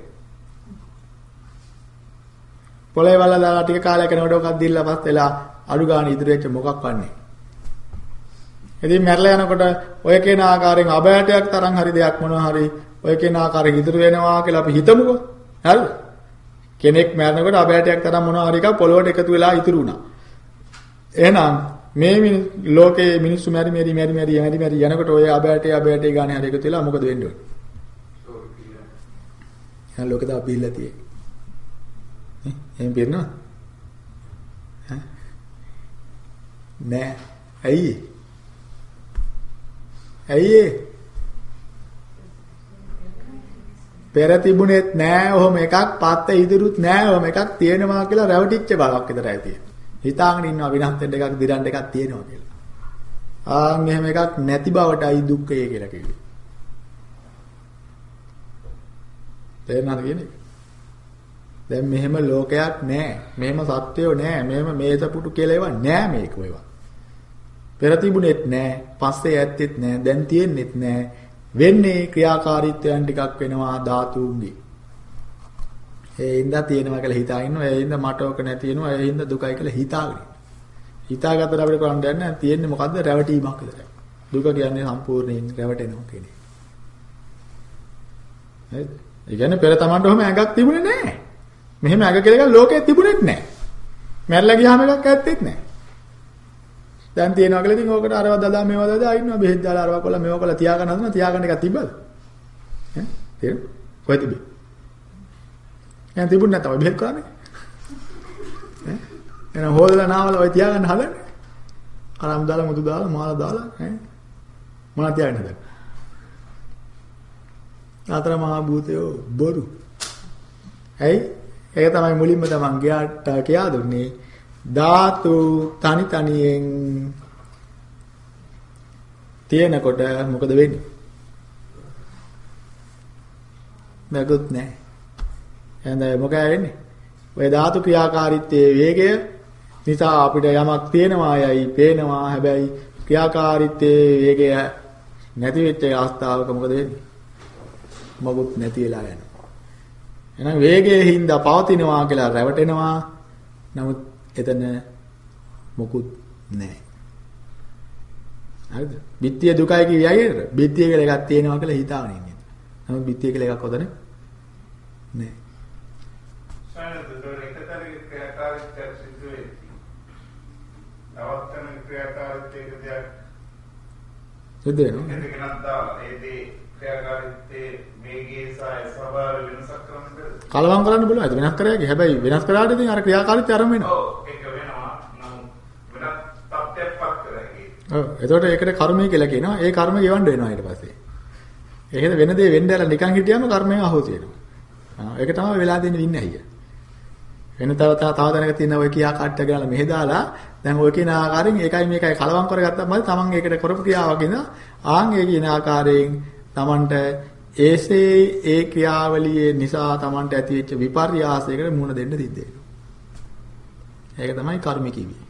පොළේ වල දාලා ටික කාලයක් යනකොට ඔකක් දීලා පස් වෙලා අඩු ගන්න වෙච්ච මොකක් වන්නේ. ඉතින් මැරලා යනකොට ඔය කියන ආකාරයෙන් අබෑටයක් තරම් හරි දෙයක් මොනවා හරි ඔය කියන ආකාරයෙන් ඉතුරු වෙනවා කියලා අපි හිතමුකෝ. හරිද? කෙනෙක් මැරෙනකොට අබෑටයක් තරම් මොනවා හරි එකක් පොළොවට එකතු වෙලා ඉතුරු වුණා. එහෙනම් මේ ලෝකයේ මිනිස්සු මෙරි මෙරි මෙරි මෙරි මෙරි මෙරි යනකොට ඔය අබෑටේ අබෑටේ ගානේ හරි එකතු වෙලා මොකද වෙන්නේ? එහෙනම් ලෝකෙ දා බිල්ල තියෙන්නේ. ඈ එහෙම පිරෙනවද? ඈ නෑ. ඇයි? ඒ? ඇයි ඒ? පෙර තිබුණෙත් නෑ ඔහොම එකක් පත්ත ඉදිරියුත් නෑ ඔහොම එකක් තියෙනවා කියලා රැවටිච්ච බවක් විතරයි තියෙන්නේ. හිතාගෙන ඉන්නවා විනාශ වෙන්න එකක් දිරන්න එකක් තියෙනවා කියලා. ආන් මෙහෙම එකක් නැති බවටයි දුක්ඛය කියලා කිව්වේ. තේරෙනවද කියන්නේ? දැන් මෙහෙම ලෝකයක් නෑ. මෙහෙම සත්‍යෝ නෑ. මෙහෙම මේසපුටු කියලා ඒවා නෑ මේක ඒවා. පෙර තිබුණෙත් නෑ. පස්සේ ඇත්තෙත් නෑ. දැන් තියෙන්නෙත් නෑ. වෙන්නේ ක්‍රියාකාරීත්වයන් ටිකක් වෙනවා ධාතුන්ගේ. ඒ හින්දා තියෙනවා කියලා හිතා ඉන්නවා. ඒ හින්දා මට ඕක නැති වෙනවා. ඒ හින්දා දුකයි කියලා හිතාගෙන. හිතාගත්තට අපිට කරන්න දෙයක් නැහැ. තියෙන්නේ මොකද්ද? රැවටීමක් විතරයි. දුක කියන්නේ සම්පූර්ණයෙන් රැවටෙනවා කියන එක. හරිද? ඒ කියන්නේ පෙර Tamanට ඔහම ඇඟක් තිබුණේ නැහැ. මෙහෙම ඇඟ කියලා එකක් ලෝකේ තිබුණෙත් නැහැ. මැරලා ගියාම එකක් ඇත්තෙත් නැහැ. දැන් තියෙනවා කියලා ඉතින් ඕකට අරව දදා මේවා දදා ඉන්නවා බෙහෙත් දාලා අරව කොල්ල මේවා කොල්ල තියාගන්න හදනවා තියාගන්න එකක් තිබ්බද? ඈ? තේරෙනවද? කොහෙද තිබ්බේ? එහෙනම් තිබුණ නැත්නම් බෙහෙත් කරන්නේ. ඈ? එහෙනම් හොදලා නාවල ඔය තියාගන්න හදන්නේ. අරම් දාලා මුදු දාලා මාලා දාලා ඈ? මොනවද තියාගන්න හදන්නේ? අතර මහා භූතයෝ බොරු. ඇයි? ඒක තමයි මුලින්ම තමන් ගියාට කියා දුන්නේ. ධාතු තනි තනියෙන් තියෙනකොට මොකද වෙන්නේ? නැගුත් නැහැ. එහෙනම් මොකද වෙන්නේ? ඔය ධාතු ක්‍රියාකාරීත්වයේ වේගය නිසා අපිට යමක් තියෙනවා යයි පේනවා. හැබැයි ක්‍රියාකාරීත්වයේ වේගය නැති වෙච්ච අවස්ථාවක මොකද වෙන්නේ? මොකුත් නැති වෙලා යනවා. එහෙනම් වේගයේ හින්දා පවතිනවා කියලා රැවටෙනවා. නමුත් එතන මොකුත් නැහැ. හරිද? බිත්තිය දුකයි කියයි නේද? බිත්තිය කියලා එකක් තියෙනවා කියලා හිතාගෙන ඉන්නේ. නමුත් බිත්තිය කියලා එකක් ඔතන නැහැ. සානදතර එකතරගේ ක්‍රියාකාරීත්වයක් සිදු වෙති. නවත්තන ක්‍රියාකාරීත්වයක දෙයක් සිද්ධ වෙනවා. එකදගෙනක් දාලා ඒ දේ කලවම් කරන්න බලනවා. ඒක වෙනස් කරෑගේ. හැබැයි වෙනස් කරාට ඉතින් අර ක්‍රියාකාරීත්වය අරම වෙනවා. ඔව් ඒක වෙනවා. නමුත් වෙනත් තත්ත්වයක් පත් කරගන්නේ. ඔව්. එතකොට ඒකට කර්මය කියලා කියනවා. ඒ කර්ම ගෙවන්න වෙනවා ඊට පස්සේ. ඒකද වෙන දේ වෙන්න ඇරලා නිකන් හිටියම කර්මයෙන් අහෝසි වෙනවා. ඒක තමයි වෙලා දෙන්නේ වින්නහිය. වෙන තව තව දැනක තියෙන ඔය කියා කට්ට ගාලා මෙහෙ දාලා දැන් ඔය කියන ආකාරයෙන් ඒකයි මේකයි කලවම් කරගත්තාම තමන් ඒකට කරපු ක්‍රියාවක් ඉඳ ආන් ඒ කියන ආකාරයෙන් තමන්ට ඒසේ ඒ ක්‍රියාවලියේ නිසා තමන්ට ඇතිවෙච්ච විපර්යාසයකට මුහුණ දෙන්න සිද්ධ වෙනවා. ඒක තමයි කර්ම කිව්වේ.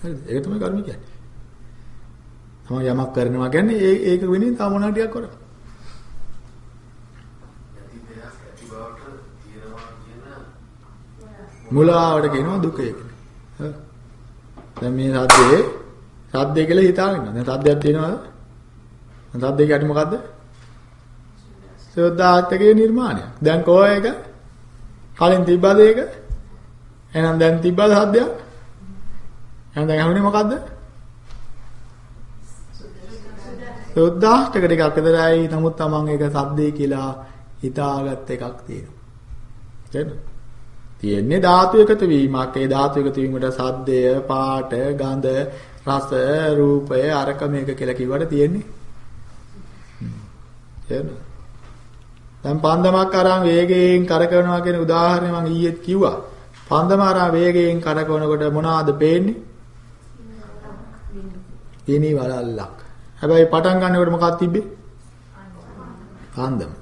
හරිද? ඒක තමයි කර්ම කියන්නේ. තමන් යමක් කරනවා කියන්නේ ඒ ඒක වෙනින් තව මොනවා ටිකක් කරා. ඇති දෙයක් ඇති බවට තියෙනවා කියන මුලාවට කියනවා දුක කියලා. හරි. දැන් මේ සද්දේ සද්දේ කියලා හිතාගෙන ඉන්නවා. දැන් සද්දයක් තියෙනවද? දැන් සද්දේ කියන්නේ මොකද්ද? සෝදාත්තකේ නිර්මාණයක්. දැන් කෝ එක? කලින් තිබ්බද ඒක? එහෙනම් දැන් තිබ්බද සද්දයක්? එහෙනම් දැන් අහුනේ මොකද්ද? සෝදාත්තක ටිකක් විතරයි. නමුත් තමන් ඒක සද්දේ කියලා හිතාගත් එකක් තියෙනවා. තේරෙනවද? තියෙන්නේ ධාතු එකතු වීමක්. ඒ ධාතු එකතු වීමට සද්දය, පාට, ගඳ, රස, රූපය, අරක මේක කියලා කිව්වට තියෙන්නේ. තේරෙනවද? දැන් පන්දමක් අරන් වේගයෙන් කරකවනවා කියන උදාහරණය මම ඊයේත් කිව්වා. පන්දම අරන් වේගයෙන් කරකවනකොට මොනවද පේන්නේ? ඉනි වලල්ලක්. හැබැයි පටන් ගන්නකොට මොකක්ද තිබ්බේ? පන්දම.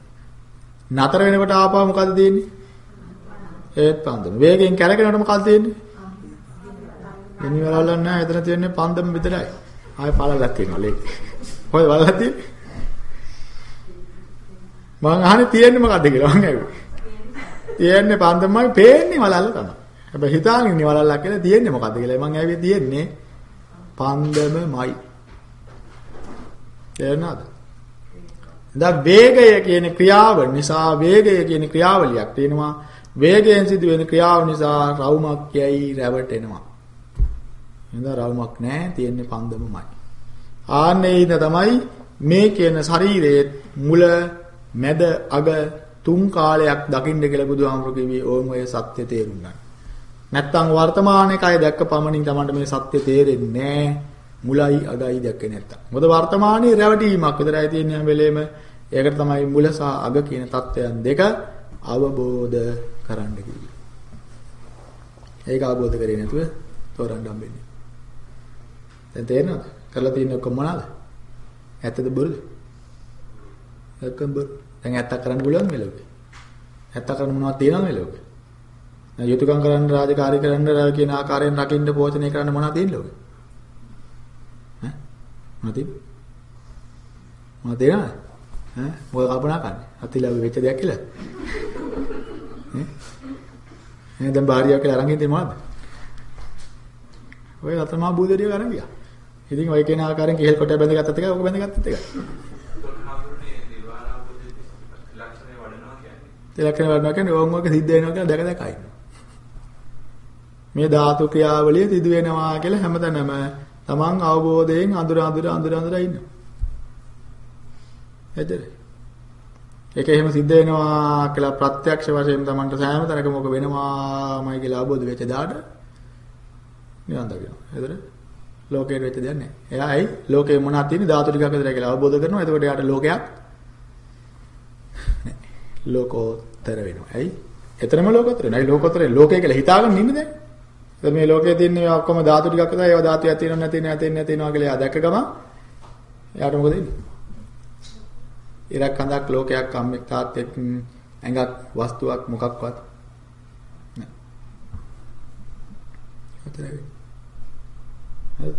නතර වෙනකොට ආපහු මොකද්ද තියෙන්නේ? ඒත් පන්දම. වේගයෙන් කැරකෙනකොට මොකක්ද තියෙන්නේ? ගෙනි වලල්ලක් නැහැ. එතන තියෙන්නේ පන්දම විතරයි. ආයෙ පළලක් තියෙනවා ලේක. කොයි වලල්ලක් තියෙන්නේ? මං අහන්නේ තියෙන්නේ මොකද්ද කියලා මං ඇහුවේ. තියෙන්නේ පන්දමයි පේන්නේ වලල්ල තමයි. හැබැයි හිතාගෙන ඉන්නේ වලල්ලක් කියලා තියෙන්නේ මොකද්ද කියලා මං ඇහුවේ තියෙන්නේ පන්දමමයි. තේරුණාද? දැන් වේගය කියන ක්‍රියාව නිසා වේගය කියන ක්‍රියාවලියක් තියෙනවා. වේගයෙන් සිදුවෙන ක්‍රියාව නිසා රවුමක් යයි රැවටෙනවා. එහෙනම් රවුමක් නැහැ තියෙන්නේ පන්දමමයි. ආන්නේ ඉඳ තමයි මේ කියන ශරීරයේ මුල මැද අග තුන් කාලයක් දකින්න කියලා බුදුහාමුදුරු කිව්වේ ඕම ඔය සත්‍ය තේරුම් ගන්න. නැත්තම් වර්තමානයේ කය දැක්ක පමණින් තමයි මේ සත්‍ය තේරෙන්නේ නැහැ. මුලයි අගයි දැක්කේ නැත්තම්. මොකද වර්තමානයේ රැවටීමක් විතරයි තියෙන්නේ හැම වෙලේම. ඒකට තමයි මුල සහ අග කියන தත්වයන් දෙක අවබෝධ කරන්න කිව්වේ. ඒක අවබෝධ කරේ නැතුව තෝරන්න හම්බෙන්නේ. දැන් තේරෙනවද? කරලා තියෙන ඔක්කොම මොනවාද? ඇත්තද බොරුද? ඔක්කොම බොරු. දැන් ඇත්තක් කරන්න පුළුවන් මේ ලෝකේ. ඇත්ත කරන්න මොනවද තියෙනවද මේ ලෝකේ? දැන් යුතුයකම් කරන්න රාජකාරී කරන්න කියන ආකාරයෙන් රකින්න පෝෂණය කරන්න මොනවද තියෙන්නේ ලෝකේ? ඈ? මොනවද තියෙන්නේ? මොනවද තියෙනවද? ඈ? මොකද කල්පනා කරන්නේ? අතිලාභ වෙච්ච දෙයක් කියලා. ඈ? එහෙනම් දැන් බාහිරියක් කියලා අරන් ඉන්නේ මොනවද? ඔය අතමා බුදුරිය අරන් ගියා. ඉතින් ඔය කියන ආකාරයෙන් කෙහෙල් කොටය බැඳගත්තත් එකයි ඔක බැඳගත්තත් එකයි. තිලක්ෂණ වඩනවා කියන්නේ ඕම් වගේ සිද්ධ වෙනවා කියලා දැක දැක ඉන්නවා. මේ ධාතු ක්‍රියාවලිය සිදු වෙනවා කියලා හැමතැනම තමන් අවබෝධයෙන් අඳුර අඳුර අඳුර අඳුර ඉන්නවා. එතන. ඒක එහෙම සිද්ධ වෙනවා කියලා ප්‍රත්‍යක්ෂ වශයෙන් තමන්ට සෑම තැනකම මොක වෙනවාමයි කියලා අවබෝධ වෙච්ච දාට නිවන් දකිනවා. එතන ලෝකේ වෙච්ච දෙයක් නැහැ. එයා ඇයි ලෝකේ මොනවද තියෙන්නේ ධාතු ටිකක් විතරයි කියලා අවබෝධ කරනවා. එතකොට එයාට ලෝකයක් ලෝකෝත්තර වෙනවා. ඇයි? එතරම් ලෝකෝත්තර නෑ. ලෝකෝත්තරේ ලෝකය කියලා හිතාගෙන ඉන්නේ දැන්. දැන් මේ ලෝකයේ තියෙන ඔක්කොම ධාතු ටිකක් විතරයි. ඒවා ධාතුයක් තියෙනව නැති නැති නැති වෙනවා කියලා එයා දැක්ක ගමන් එයාට මොකද වෙන්නේ? ඉරක් හඳක් ලෝකයක් අම්මෙක් තාත්තෙක් ඇඟක් වස්තුවක් මොකක්වත් නෑ. හතරයි. හරිද?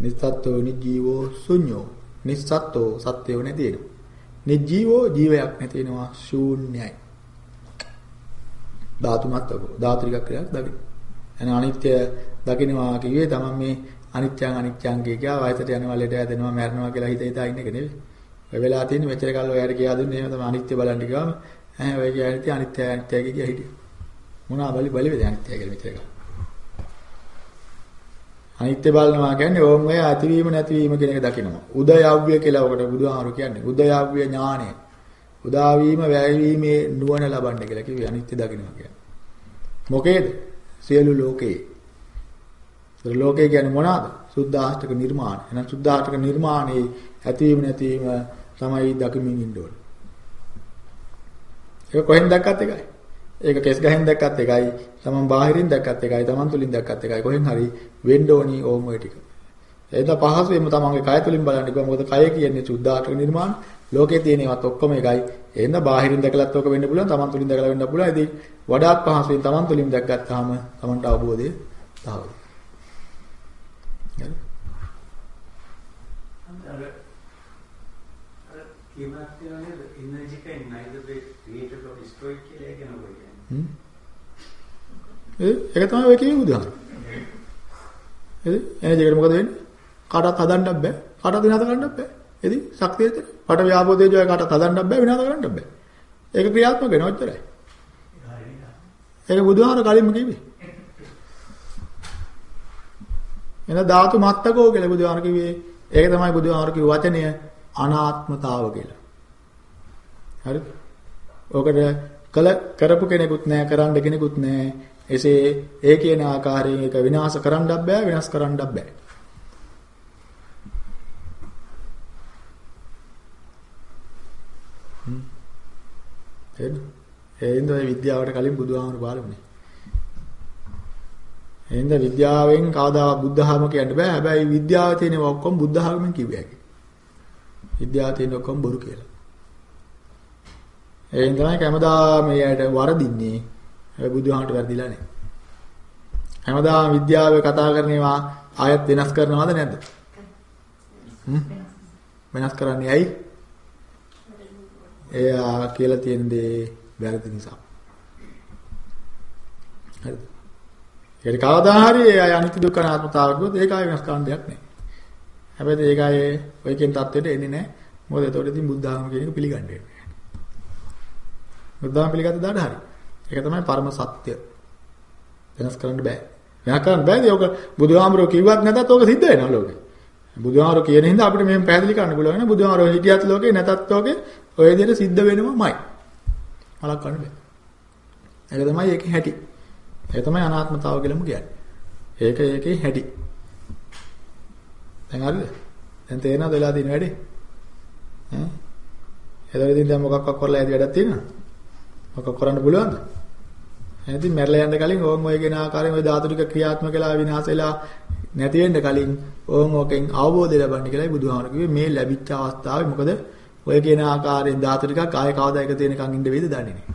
නිස්සත්ත්ව නිජීවෝ ශුන්‍යෝ. නිස්සත්ත්ව සත්‍යව නැති වෙනවා. නිජීවෝ ජීවයක් නැති වෙනවා ශූන්‍යයි. ධාතු මතක ධාතු ටිකක් ක්‍රියාවක් දකින්න. එන අනිත්‍ය දකින්නවා කිව්වේ තමයි මේ අනිත්‍යං අනිත්‍යං කියා වයසට යනවා ලෙඩ හැදෙනවා මැරෙනවා කියලා හිත හිතා ඉන්න එක නෙවෙයි. ඔය වෙලා තියෙන මෙච්චර කල් ඔයාලට කියා දුන්නේ එහෙම තමයි අනිත්‍ය බලන්න ගියාම ඈ ඔය කියන්නේ අනිත්‍ය අනිත්‍ය කිය හිටිය. මොනවා බලි බලි වේද අනිත්‍ය කියලා මෙච්චර කල්. අනිත්‍ය බලනවා කියන්නේ ඕම් ඔය ඇතිවීම නැතිවීම කියන එක දකිනවා. උදයව්‍ය කියලා ඔකට බුදුහාමුදුරු කියන්නේ. උදයව්‍ය ඥානය. උදාවීම වැයවීමේ නුවණ ලබන්න කියලා කිව්වේ අනිත්‍ය දකිනවා කියන්නේ. මොකේද? සියලු ලෝකේ. ඒ ලෝකේ කියන්නේ මොනවාද? සුද්ධාෂ්ටක නිර්මාණ. එහෙනම් සුද්ධාෂ්ටක නිර්මාණයේ ඇතිවීම නැතිවීම තමයි දකිමින් ඉන්න ඕනේ. ඒක කොහෙන් දැක්කත් එකයි. ඒක කෙස් ගහෙන් දැක්කත් එකයි. Taman බාහිරින් දැක්කත් එකයි. Taman තුලින් දැක්කත් එකයි. කොහෙන් හරි වෙන්න ඕනි ඕම ඔය ටික. එතන පහසුවෙන්ම තමන්ගේ කය තුලින් බලන්න කිව්වා. මොකද කය කියන්නේ සුද්ධාටක නිර්මාණ. ලෝකේ තියෙන ඒවාත් ඔක්කොම එකයි. එහෙනම් බාහිරින් දැකලත් ඔක වෙන්න පුළුවන්. තමන් තුලින් දැකලා වෙන්න පුළුවන්. ඉතින් වඩාත් පහසුවෙන් තමන් තුලින් දැක්ගත්තාම තමන්ට අවබෝධය තාවයි. හරි. අර අර කියමක් තියෙනවා නේද? Energy can neither be created or destroyed කියලා ඒක නෝ කියන්නේ. හ්ම්. ඒ ඒක තමයි ඔය කියන්නේ බුදුහාම. එද? එනර්ජි මොකද වෙන්නේ? කාටවත් හදන්නත් බෑ. කාටවත් විනාශ කරන්නත් බෑ. එදි ශක්තිය තියෙන. කට ව්‍යාපෝදේජය කාටවත් හදන්නත් බෑ විනාශ කරන්නත් බෑ. ඒක ක්‍රියාත්මක වෙනවා ඔච්චරයි. ඒක බුදුහාම කලින්ම කිව්වේ. එන ධාතු මත්තකෝ කියලා බුදුහාම කිව්වේ. ඒක තමයි බුදුහාම කිව්ව වචනය අනාත්මතාව කියලා. හරිද? ඔකට කල කරපු කෙනෙකුත් නැහැ, කරන්න කෙනෙකුත් නැහැ. එසේ ඒ කියන ආකාරයෙන් ඒක විනාශ කරන්නත් බෑ, විනාශ කරන්නත් බෑ. එහෙනම් එහෙනම් ඔය විද්‍යාවට කලින් බුදුහාමර පාළුනේ. එහෙනම් විද්‍යාවෙන් කවදා බුද්ධහම කියන්න බෑ. හැබැයි විද්‍යාවේ තියෙන ඔක්කොම බුද්ධහමෙන් කිව්ව හැකි. විද්‍යාවේ තියෙන ඔක්කොම බොරු කියලා. ඒ තමයි හැමදාම මේ අයට වරදින්නේ. බුදුහාමට වැරදිලා නැහැ. හැමදාම විද්‍යාව කතා කරනවා ආයත් වෙනස් කරනවද නැද්ද? වෙනස් කරන්නේ ඇයි? එයා කියලා තියෙන දේ වැරදි නිසා. හරිද? ඒක කවදා හරි ඒ අනිත්‍ය දුක්ඛ අනාත්මතාව කිව්වොත් ඒක ආය වෙනස් කරන්න දෙයක් නැහැ. හැබැයි ඒක ආයේ ඔයකෙන් தත්ත්වෙට එන්නේ නැහැ. මොකද ඒතකොට ඉතින් බුද්ධ ආගම කියන එක පිළිගන්නේ නැහැ. බුද්ධ ආගම පිළිගත්ත දාට හරි. ඒක තමයි පරම සත්‍ය. වෙනස් කරන්න බෑ. වෙනස් කරන්න බෑද? ඔක බුදුහාමරෝ කිව්වත් නැතත් ඔක සිද්ධ වෙනවා ලෝකේ. බුදුහාමරෝ කියන හින්දා අපිට මෙහෙම පැහැදිලි කරන්න පුළුවන් නේ. බුදුහාමරෝ හිටියත් ලෝකේ නැතත් ලෝකේ ඔය විදිහට සිද්ධ වෙනවමයි. මලක් ගන්න බෑ. ඒක තමයි ඒකේ හැටි. ඒක තමයි අනාත්මතාව කියලාම කියන්නේ. ඒක ඒකේ හැටි. දැන් හරිද? දැන් තේරෙනවද වෙලා තියෙන වැඩේ? ඈ? එතකොට ඉතින් දැන් මොකක්වත් කරලා ඇති වැඩක් තියෙනවද? මොකක් කරන්න පුළුවන්ද? එහෙනම් මැරලා යන්න කලින් ඕම් ඔය කියන ආකාරයෙන් ඔය ධාතු ටික ක්‍රියාත්මක වෙලා විනාශ වෙලා නැති වෙන්න කලින් ඕම් ඕකෙන් අවබෝධය ලබන්න කියලායි බුදුහාමර කිව්වේ මේ ලැබිච්ච අවස්ථාවේ මොකද ඔය කියන ආකාරයෙන් ධාතු ටිකක් ආයෙ කවදා එක තියෙනකන් ඉන්න වෙයිද දන්නේ නැහැ.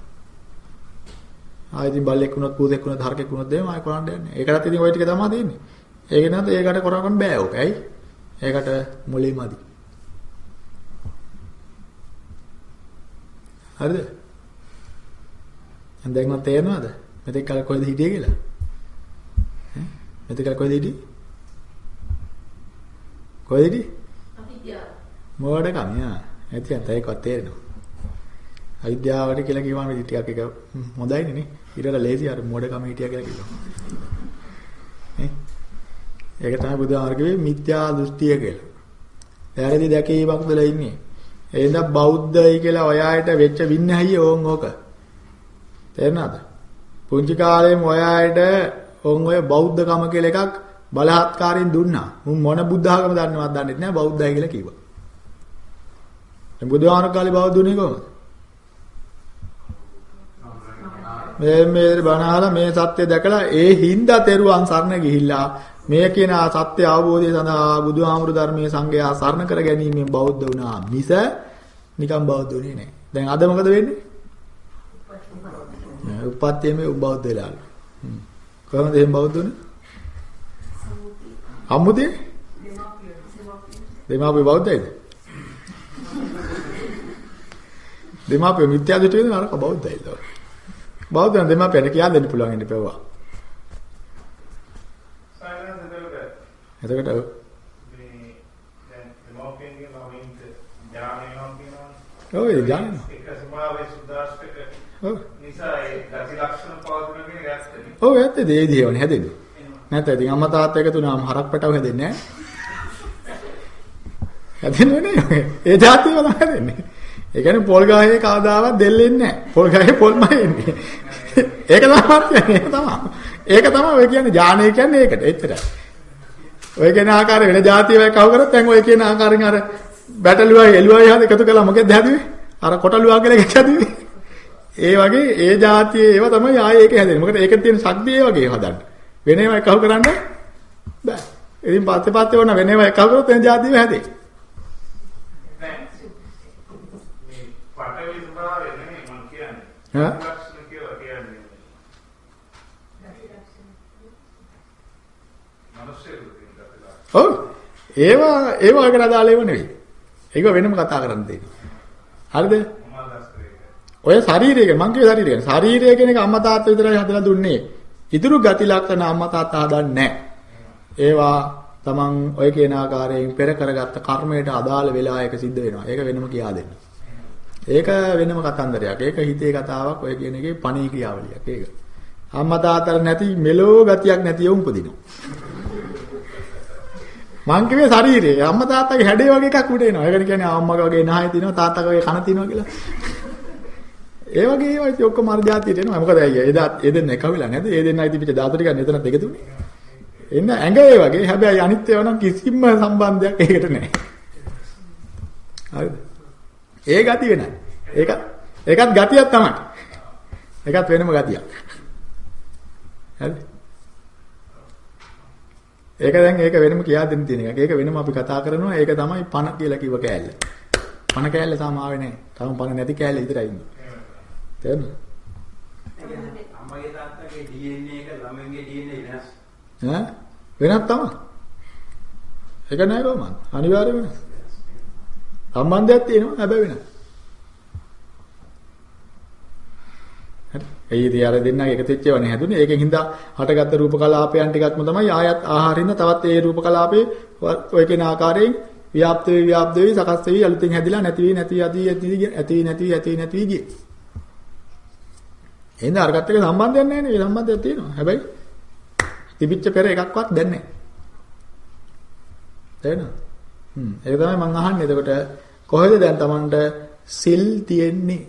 ආයෙ ඉතින් බල්ලෙක් වුණත් පුතෙක් වුණත් හරකෙක් වුණත් දෙම ආයෙ කරන්න යන්නේ. ඒකටත් ඉතින් ওই ටික තමයි දෙන්නේ. ඒක නේද ඒකට කරගන්න බෑ ඕක. ඇයි? ඒකට මොලේ මදි. හරිද? දැන් මම තේරෙනවද? මෙතෙක් කල කොහෙද හිටියේ කියලා? ඈ? මෙතෙක් කල කොහෙද හිටියේ? කොහෙද හිටියේ? අවිද්‍යාව. මොඩකම යා. ඇති අත ඒකවත් තේරෙනවා. අවිද්‍යාවට කියලා කියවම ටිකක් එක හොඳයිනේ නේ. ඊටට ලේසි අර මොඩකම හිටියා කියලා කිව්වා. ඈ? ඒක තමයි කිව්වේ මිත්‍යා දෘෂ්ටිය කියලා. වැරදි දැකීමක් දලා ඉන්නේ. එහෙනම් බෞද්ධයි කියලා ඔය ආයත වෙච්ච වින්නහයි ඕන් ඕක. තේරෙනවද? පුංචි කාලේම ඔය ආයත ඕන් ඔය බෞද්ධකම කියලා එකක් බලහත්කාරයෙන් දුන්නා. මුන් මොන බුද්ධ ආගම දන්නවද දන්නේ නැහැ බෞද්ධයි කියලා කිව්වා. දැන් බුදුහාමර කාලේ බෞද්ධුනේ කොහොමද? මේ මේ බණහලා මේ සත්‍ය දැකලා ඒ හින්දා තෙරුවන් සරණ ගිහිල්ලා මේ කියන සත්‍ය අවබෝධය සඳහා බුදුහාමුදුරු ධර්මයේ සංගයා සරණ කර ගැනීමෙන් බෞද්ධ වුණා මිස නිකම් බෞද්ධ වුණේ නැහැ. දැන් අද මොකද වෙන්නේ? උපත්යේම උබෞද්ධ වෙලාලු. කොහොමද එහෙම බෞද්ධ වුනේ? අමුදේ? දෙමාපිය බෞද්ධයිද? දෙමාපිය මිත්‍යා දෘෂ්ටියද නරක බෞද්ධයිද? බෞද්ධයන් දෙමාපියන්ට කියා දෙන්න පුළුවන් ඉන්න පෙවවා. සායනස් දෙලක එතකොට මේ දැන් දෙමෝපියන්ගේ ළමයින්ට ඥානයනවා කියනවා. ඔය ඥානය. ඒක ස්වභාවයේ සුදාස්තක ඔව්. නිසා ඒ ගති ලක්ෂණ පවතුන කියන එක ඇත්තනේ. ඔව් ඇත්තද ඒ දේවනේ හැදෙන්නේ. නැත්නම් ඉතින් අම්මා තාත්තා එකතු වුණාම හරක් පැටව හැදෙන්නේ නැහැ. හැදෙන්නේ නේ. ඒ જાතියම තමයි හැදෙන්නේ. ඒ කියන්නේ පොල් ගහේ කවදාවත් දෙල්ලෙන්නේ නැහැ. පොල් ගහේ පොල්මයි එන්නේ. ඒක තමයි කියන්නේ. ඒක තමයි. ඒක තමයි ඔය කියන්නේ ඥානය කියන්නේ ඒකට. එච්චරයි. ඔය කියන ආකාරය වෙන જાතියවයි කව කරත් දැන් ඔය කියන ආකාරයෙන් අර බැටළුවයි එළුවයි හද එකතු කළා මොකෙද හැදුවේ? අර කොටලුවා කියලා එකක් හැදුවේ. ඒ වගේ ඒ જાතියේ ඒවා තමයි ආයේ ඒක හැදෙන්නේ. මොකද ඒකේ තියෙන ශක්තිය ඒ වගේ හදන්න. වෙන ඒවා එකව කරන්න බෑ. ඉතින් පස්සේ පස්සේ වුණා වෙන ඒවා එකව කරොත් එන જાතියම හැදේ. නෑ. මේ. ඔව්. ඒවා ඒවා එකට අදාළ ඒවා නෙවෙයි. ඒක වෙනම කතා කරන්න දෙන්නේ. හරිද? මම අදහස් කරේ. ඔය ශරීරය ගැන මං කියේ ශරීරය ගැන. ශරීරය කියන එක අම්මා තාත්තා විතරයි හදලා දුන්නේ. ඉතුරු ගති ලක්ෂණ අම්මා තාත්තා හදන්නේ නැහැ. ඒවා තමන් ඔය කියන ආකාරයෙන් පෙර කරගත්ත කර්මයට අදාළ වෙලා ඒක සිද්ධ වෙනවා. ඒක වෙනම කියා දෙන්න. ඒක වෙනම කතන්දරයක්. ඒක හිතේ කතාවක් ඔය කියන එකේ පණී ක්‍රියාවලියක්. ඒක. අම්මා තාත්තලා නැති මෙලෝ ගතියක් නැති යොම් උපදිනවා. මං කිව්වේ ශරීරය. අම්මා තාත්තගේ හැඩේ වගේ එකක් උඩ එනවා. ඒකට කියන්නේ අම්මගේ වගේ නහය තියෙනවා තාත්තගේ වගේ කන තියෙනවා කියලා. ඒ වගේ ඒවා ඉතින් ඔක්කොම අර જાතියට එනවා. මොකද අයියා එදා ඒ දෙන්න එක වෙලා නැද්ද? ඒ දෙන්න ඉතින් පිට ධාතු ටිකක් නේතනත් එකතු වුණේ. එන්න ඇඟ ඒ වගේ. හැබැයි අනිත් ඒවා නම් කිසිම සම්බන්ධයක් ඒකට නැහැ. හරිද? ඒ ගති වෙනයි. ඒක ඒකත් ගතියක් තමයි. ඒකත් වෙනම ගතියක්. හරිද? ඒක දැන් ඒක වෙනම කියා දෙන්න තියෙන එකක්. ඒක වෙනම අපි කතා කරනවා. ඒක තමයි පණ කියලා කිව්ව කෑල්ල. පණ කෑල්ල තාම ආවේ නැහැ. තාම පණ නැති කෑල්ල විතරයි ඉන්නේ. තේරුණාද? අම්මගේ තාත්තගේ DNA එක ළමයින්ගේ DNA වෙනස්. ඈ වෙනත් තමයි. ඒක නෑ කොහොමද? අනිවාර්ය වෙනස්. සම්බන්ධයක් තියෙනවා හැබැයි වෙනස්. හරි. ඒ ඉතින් අර දෙන්නගේ එකතු වෙච්ච ඒවානේ හැදුනේ. ඒකෙන් හින්දා හටගත්ත රූප කලාපයන් ටිකක්ම තමයි ආයත් ආහාරින්න තවත් ඒ රූප කලාපේ ඔය කියන ආකාරයෙන් ව්‍යාප්ත වේ ව්‍යාප්ත වේ සකස් වෙවි අලුතෙන් හැදිලා නැති වී නැති යති යති ඇති නැති ඇති නැති ගියේ. එහෙනම් අරකට එක සම්බන්ධයක් නැහැ නේ. ඒ සම්බන්ධයක් තියෙනවා. හැබැයි තිබිච්ච පෙර එකක්වත් දැන් නැහැ. තේරෙනවද? හ්ම්. ඒක තමයි මම අහන්නේ. එතකොට කොහෙද දැන් Tamanට සිල් තියෙන්නේ?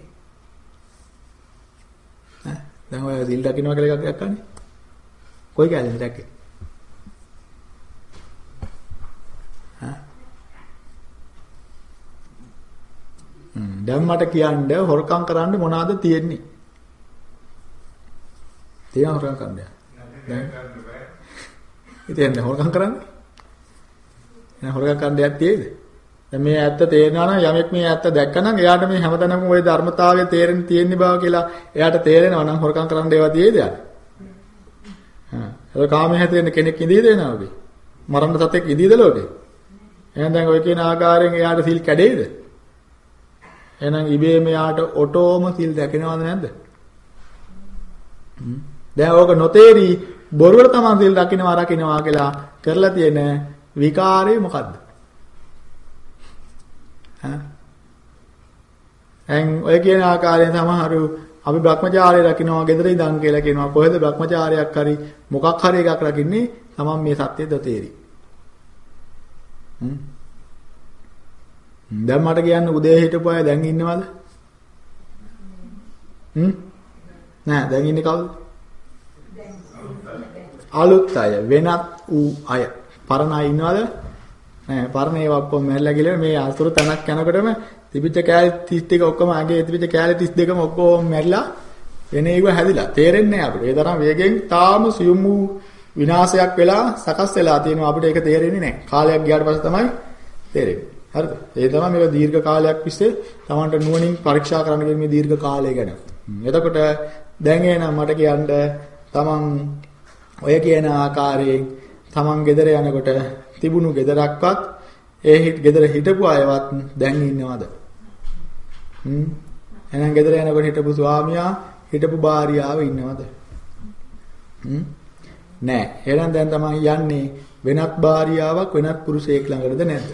ඈ දැන් ඔය සිල් දකින්නවා කියලා එකක් දැක්කනේ. කොයි කැලේද දැක්කේ? ඈ හ්ම් දැන් මට කියන්න හොරකම් කරන්න මොනවද තියෙන්නේ? තියෙන හොරකම් කරන්න. දැන් ඉතින් හොරකම් කරන්නේ? එහෙනම් හොරකම් කරන්න දෙයක් තියෙයිද? දැන් මේ ඇත්ත තේරෙනවා නම් යමෙක් මේ ඇත්ත දැක්කනම් එයාට මේ හැමතැනම ওই ධර්මතාවය තේරෙන්න තියෙන බව කියලා එයාට තේරෙනවා නම් හොරකම් කරන්න ඒවා තියෙයිද යාට? හා. ඒක කාමයේ හැදෙන්න කෙනෙක් ඉඳීද එනවා මරණ සතෙක් ඉඳීද ලෝකේ? එහෙනම් දැන් ඔය කියන ආකාරයෙන් එයාට සිල් කැඩෙයිද? එහෙනම් ඉබේම එයාට ඔටෝම සිල් දැකනවද නැද්ද? දැන් ඕක නොතේරි බොරුවට තමයි සිල් දකින්නවා රකින්නවා කියලා කරලා තියෙන විකාරය මොකද්ද? ඈ දැන් ඔය කියන ආකාරයෙන් සමහරු අපි Brahmacharya රකින්නවා gedara ඉඳන් කියලා කියනවා කොහෙද Brahmacharyaක් හරි මොකක් හරි එකක් රකින්නේ තමන් මේ සත්‍යය දතේරි. හ්ම් දැන් මට කියන්න උදේ හිටපු අය දැන් ඉන්නවද? හ්ම් නෑ දැන් ඉන්නේ කවුද? අලුත් අය වෙනත් වූ අය පරණ අය ඉන්නවද? නෑ පරණ ඒවා ඔක්කොම මැරිලා ගිහලා මේ අසුරු තනක් යනකොටම තිබිච්ච කෑලි 32 ඔක්කොම අගේ තිබිච්ච කෑලි 32ම ඔක්කොම මැරිලා වෙන ඒව හැදිලා තේරෙන්නේ නෑ අපිට. ඒ තරම් වේගෙන් තාම සියුම් වූ විනාශයක් වෙලා සකස් වෙලා තියෙනවා අපිට ඒක තේරෙන්නේ නෑ. කාලයක් ගියාට පස්සේ තමයි තේරෙන්නේ. හරිද? ඒ තමයි මේක දීර්ඝ කාලයක් තිස්සේ Tamanට නුවණින් පරීක්ෂා කරන්න කියන මේ දීර්ඝ කාලය ගැන. එතකොට දැන් එනම් මට කියන්න Taman ඔය කියන ආකාරයෙන් Taman ගෙදර යනකොට තිබුණු ගෙදරක්වත් ඒ ගෙදර හිටපු අයවත් දැන් ඉන්නවද? හ්ම්. එහෙනම් ගෙදර යනකොට හිටපු ස්වාමියා හිටපු භාර්යාව ඉන්නවද? හ්ම්. නෑ. එහෙනම් දැන් තමයි යන්නේ වෙනත් භාර්යාවක් වෙනත් පුරුෂයෙක් ළඟටද නැද්ද?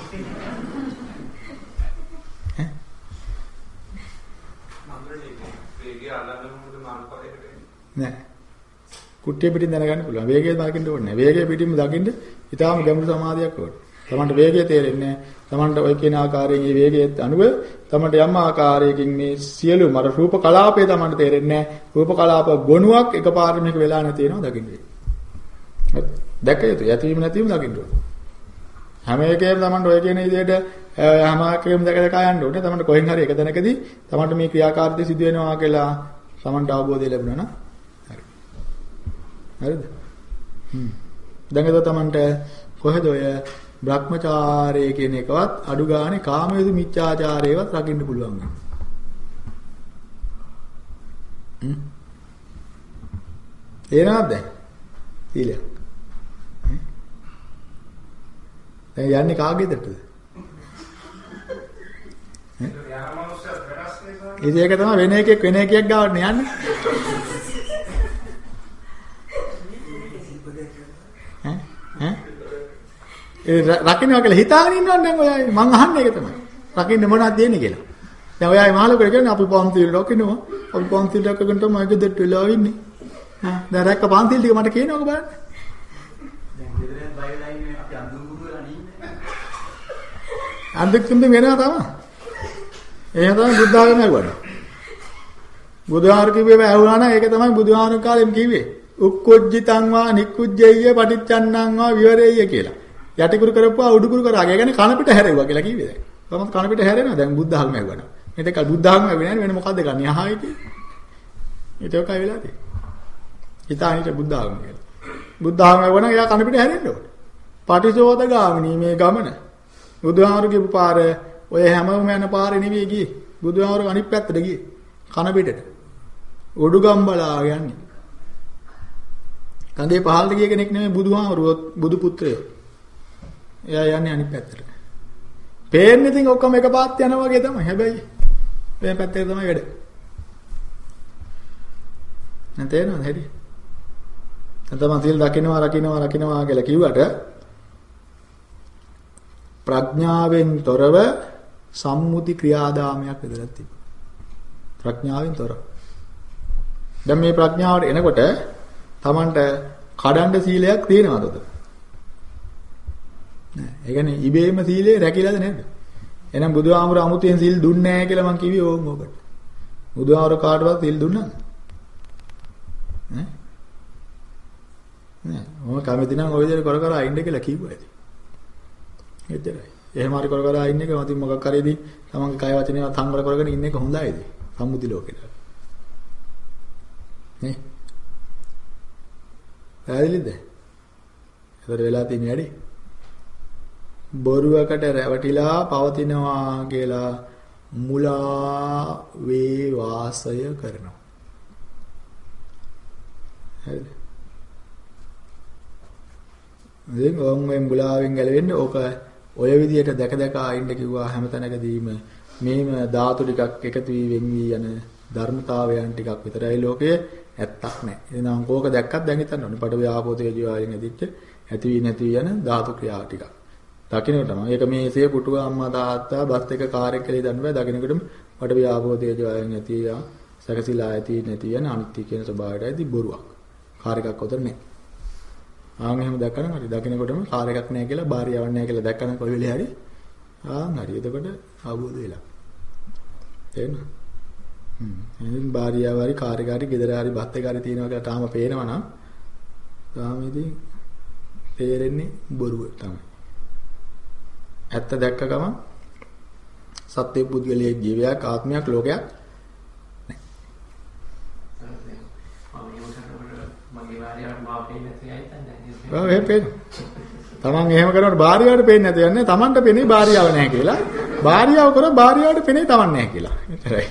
නෑ. කුට්ටිය පිටින් දැනගන්න පුළුවන්. වේගය දකින්න ඕනේ නෑ. වේගය පිටින්ම දකින්න ඊටාම ගැඹුරු සමාධියක් ඕනේ. තමන්ට වේගය තේරෙන්නේ නෑ. තමන්ට ওই කියන ආකාරයෙන් මේ වේගයත් අනුව තමන්ට යම් ආකාරයකින් මේ සියලු මර රූප කලාපය තමන්ට තේරෙන්නේ නෑ. රූප කලාප ගොනුවක් එකපාරට මේක වෙලා නැති වෙනවා දකින්න. දැක යුතුයි. ඇතිවීම නැතිවීම දකින්න ඕනේ. හැම එකේම තමන්ට ඔය කියන විදිහට හැම එකේම දැක දැක යන්න ඕනේ. තමන්ට කොහෙන් හරි එක දැනකදී තමන්ට මේ ක්‍රියාකාරීත්වය සිදු වෙනවා කියලා තමන්ට අවබෝධය ලැබුණා නම් හරි. හරිද? හ්ම්. දැන් එතකොට තමන්ට කොහෙද ඔය භ්‍රමචාරය කියන එකවත් අඩු ගානේ කාමයේද මිච්ඡාචාරයවත් රකින්න පුළුවන්. හ්ම්. එනවද දැන්? සීලයක්. දැන් යන්නේ කාගේදටද? ඉතින් ඒක තමයි වෙන එකෙක් වෙන එකෙක් ගාවට යන්නේ. ඈ ඈ ඒ රකින්නවා කියලා හිතාගෙන ඉන්නවනේ දැන් ඔය අය මං අහන්නේ ඒක තමයි. රකින්න මොනවද දෙන්නේ කියලා. දැන් ඔය අය මහලුකට කියන්නේ අපි පන්තිල් රකින්නවා. අපි පන්තිල් රැකගෙන තමයි ගෙදරට වෙලා ඉන්නේ. ඈ දැන් රැක්ක පන්තිල් ටික මට කියනවක බලන්න. දැන් ගෙදරෙන් බයිලා ඉන්නේ අපි අඳුන් ගුරුවලා නෙන්නේ. අන්දෙක්කින්ද වෙනවා තමයි. එහෙම තමයි බුද්ධ ආගම ඇහුවා. බුදුහාර කිව්වේ ඇහුණා නම් ඒක තමයි බුදුහාර කාලෙම කිව්වේ. උක්කුජ්ජිතං වා නික්කුජ්ජේය පටිච්චන්නං වා විවරේය කියලා. යටිකුරු කරපුවා උඩුකුරු කරා. ඒ කියන්නේ කන පිට හැරෙව්වා කියලා කිව්වේ දැන්. කොහොමද කන පිට හැරෙනවා දැන් බුද්ධ ආගම ඇහුවා. මේ දෙක බුද්ධ ආගම ඇහුවේ නැහැ වෙන මොකද්ද ගන්නේ අහයි කියේ. ඒක ඔකයි වෙලා තියෙන්නේ. හිතානිට බුද්ධ ආගම කියලා. බුද්ධ ආගම ඇහුවා නම් එයා කන පිට හැරෙන්න ඕනේ. පටිසෝද ගාමිනී මේ ගමන. බුදුහාරු කියපු පාර ඔය හැමෝම යන පාරේ නෙවෙයි ගියේ. බුදුහාරු අනිත් පැත්තට ගියේ. කන පිටට. උඩුගම්බලා යන්නේ. කඳේ පහළට ගිය කෙනෙක් නෙමෙයි බුදුහාමුදුරුවෝ බුදු පුත්‍රයෝ. එයා යන්නේ අනිත් පැත්තට. පේන්නේ ඉතින් ඔක්කොම එක පාත් යනවා වගේ තමයි. හැබැයි මේ පැත්තේ තමයි වැඩ. නැත්නම් තේරෙනවද හැටි? නැත්නම් සීල් දකින්නවා රකින්නවා රකින්නවා කියලා කිව්වට ප්‍රඥාවෙන් තොරව සම්මුති ක්‍රියාදාමයක් විතරක් තිබෙනවා. ප්‍රඥාවෙන් තොරව. දැන් මේ ප්‍රඥාවට එනකොට Tamanට කඩන්න සීලයක් තියෙනවද උද? නෑ. ඒ කියන්නේ ඉබේම සීලේ රැකිලාද නැද්ද? එහෙනම් බුදුහාමුදුර අමුතෙන් සීල් දුන්නේ නැහැ කියලා මං කිව්වේ ඕම් ඔබට. බුදුහාමුදුර කාටවත් සීල් දුන්නාද? ඈ? නෑ. මම කැමති නම් ওই විදිහට කර කර අයින්න කියලා කිව්වා ඉතින්. එච්චරයි. එහෙම හරි කර කර අයින්න එක මතින් මොකක් හරිදී තමන්ගේ කය වචනේ තංගල කරගෙන ඉන්න එක හොඳයිද? සම්මුති ලෝකෙට. නේ? පැහැදිලිද? ඒතර වෙලා තියෙන වැඩි. බොරුවකට රැවටිලා පවතිනවා කියලා මුලා වේ වාසය කරනවා. හරිද? ඉතින් ඕම් මේ මුලාවෙන් ගැලවෙන්න ඕක ඔය විදිහට දැක දැක ඉන්න කිව්වා හැමතැනකදීම මේම ධාතු ටිකක් එකතු වී වෙන් වී යන ධර්මතාවයන් ටිකක් විතරයි ලෝකයේ ඇත්තක් නැහැ. එහෙනම් කෝක දැක්කත් දැන් හිතන්න ඕනේ. පඩ ව්‍යාපෝ තේජෝ ආයෙන් ඇදිච්ච ඇති වී නැති යන ධාතු ක්‍රියා ටිකක්. දකින්නටම ඒක මේසේ පුටුව අම්මා තාත්තා බස් එක කාර් එක කියලා දන්න බෑ. දකින්නකොටම පඩ ව්‍යාපෝ තේජෝ ආයෙන් ඇති යා සැකසීලා ඇති නැති යන අනිත්‍ය කියන ස්වභාවයටයි බොරුවක්. කාර් එකක් උතර නැහැ. ආන් එහෙම දැක්කම හරි දකින්නකොටම කාර් එකක් නැහැ කියලා බාරියාවක් නැහැ කියලා දැක්කම කොයි වෙලේ හරි ආන් හරි එතකොට අවබෝධ වෙලා. තේරෙනවද? හ්ම්. එහෙනම් බාරියාව හරි කාර් එක හරි ගෙදර හරි බත් එක හරි තියෙනවා කියලා තාම පේනවා නම් තාම ඉතින් තේරෙන්නේ බොරුව තමයි. ඇත්ත දැක්ක ගමන් සත්‍ය පුද්ගලයේ ජීවයක් ආත්මයක් ලෝකයක් පේනවා. තමන් එහෙම කරනකොට භාර්යාවට පේන්නේ නැත යන්නේ තමන්ට පේන්නේ භාර්යාව නැහැ කියලා. භාර්යාව කරා භාර්යාවට පේන්නේ තමන් නැහැ කියලා. එතරයි.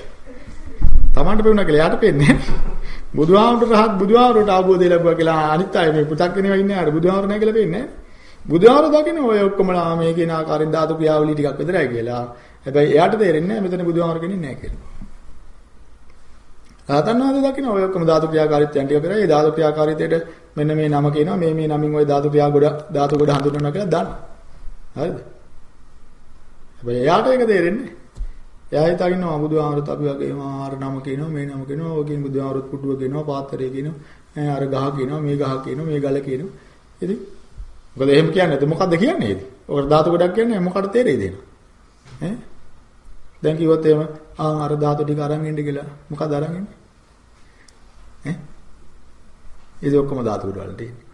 තමන්ට පේුණා කියලා යාට පේන්නේ නැහැ. බුදුහාමුදුරට අවබෝධය ලැබුවා කියලා අනිත් අය මේ පුතක් කෙනෙක් ඉන්නේ ආර බුදුහාමුදුර නැහැ කියලා පේන්නේ නැහැ. බුදුහාමුදුර දකින්න ඔය ඔක්කොමලා මේ කියන ආකාරයෙන් ධාතු ක්‍රියාවලිය ටිකක් විතරයි කියලා. හැබැයි එයාට තේරෙන්නේ නැහැ මෙතන බුදුහාමුදුර කෙනෙක් නැහැ කියලා. රහතන් වහන්සේ දකින්න ඔය ඔක්කොම ධාතු ක්‍රියාකාරීත්වයන් ටික කරා. ඒ ධාතු ක්‍රියාකාරීත්වයට මෙන්න මේ නම කියනවා. මේ මේ නමින් ওই ධාතු ක්‍රියා ගොඩ ධාතු ගොඩ හඳුන්වනවා කියලා දන්නවා. හරිද? හැබැයි එයාට ඒක තේරෙන්නේ එයා හිතාගෙන ඉන්නවා බුදුහාමරත් අපි වගේම ආර නම කියනවා මේ නම කියනවා ඔය කියන බුදුහාමරත් පුටුව කියනවා පාත්‍රය කියනවා අර ගහ කියනවා මේ ගහ කියනවා මේ ගල කියනවා ඉතින් මොකද එහෙම කියන්නේ නැත්නම් මොකද්ද කියන්නේ ඉතින්? ඔකට ධාතු ගොඩක් කියන්නේ මොකටද තේරෙයිද එන ඈ? දැන් කිව්වොත් එහෙම ආ අර ධාතු ටික අරන් ඉන්න කියලා. මොකද අරන් ඉන්නේ? ඈ? ඒක ඔක්කොම ධාතු ගොඩ වල තියෙන්නේ.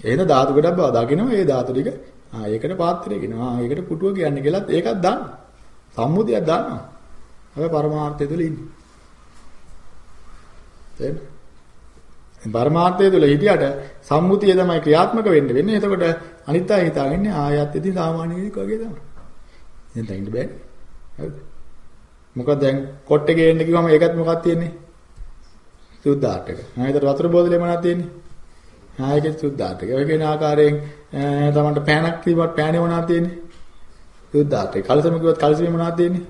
එහෙනම් ධාතු ගොඩක් බව දකිනවා ඒ ධාතු ටික ආ ඒකට පාත්‍රය කියනවා ආ ඒකට පුටුව කියන්නේ කියලාත් ඒකත් දන්නවා. සම්මුතියක් දන්නවා. හැබැයි පරමාර්ථය තුල ඉන්නේ. තේරෙනවද? පරමාර්ථය තුල හිටියට සම්මුතිය තමයි ක්‍රියාත්මක වෙන්න වෙන්නේ. එතකොට අනිත් අය හිතාගන්නේ ආයත් ඉතින් සාමාන්‍ය කෙනෙක් වගේ තමයි. දැන් තැන්න බෑනේ. හරිද? මොකද දැන් කොට් එකේ එන්න කිව්වම ඒකත් මොකක්ද තියෙන්නේ? සුද්ධාට් එක. ආයෙත් වතුර බෝතලේ මොනවද තියෙන්නේ? ආයෙත් සුද්ධාට් එක. ඔය කියන ආකාරයෙන් තමන්ට පෑනක් තිබ්බත් පෑනේ මොනවද තියෙන්නේ? සුද්ධාට් එක. කලසම කිව්වත් කලසමේ මොනවද තියෙන්නේ?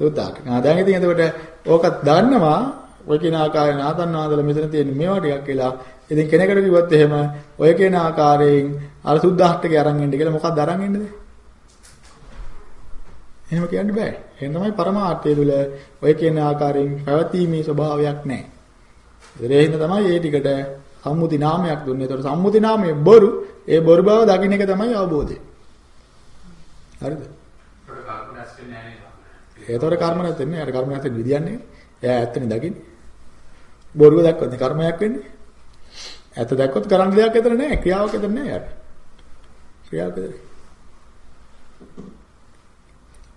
සුද්ධාට්. ආ දැන් ඉතින් එතකොට ඕකත් දන්නවා ඔය කියන ආකාරයෙන් ආතන් වාදල මෙතන තියෙන මේවා ටිකක් කියලා. ඉතින් කෙනෙකුට කිව්වොත් එහෙම ඔය කියන ආකාරයෙන් අර සුද්ධාට් එකේ අරන් ඉන්න කියලා මොකක්ද අරන් ඉන්නද? එහෙම කියන්න බෑ. එහෙනම් තමයි පරමාර්ථය තුල ඔය කියන ආකාරයෙන් පැවතීමේ ස්වභාවයක් නැහැ. ඒ හින්දා තමයි මේ ටිකට සම්මුති නාමයක් දුන්නේ. ඒතකොට සම්මුති නාමය බොරු. ඒ බොරු බව දකින්න එක තමයි අවබෝධය. හරිද? ඒතකොට කර්ම නැත්නම් යාට කර්ම නැත්නම් විදියන්නේ. එයා ඇත්තනේ දකින්නේ. බොරුව දැක්කොත් කර්මයක් වෙන්නේ. ඇත්ත දැක්කොත් කරන්න දෙයක් ඇතර නැහැ. ක්‍රියාවක් ඇතර නැහැ යාට. ක්‍රියාවක් ඇතර.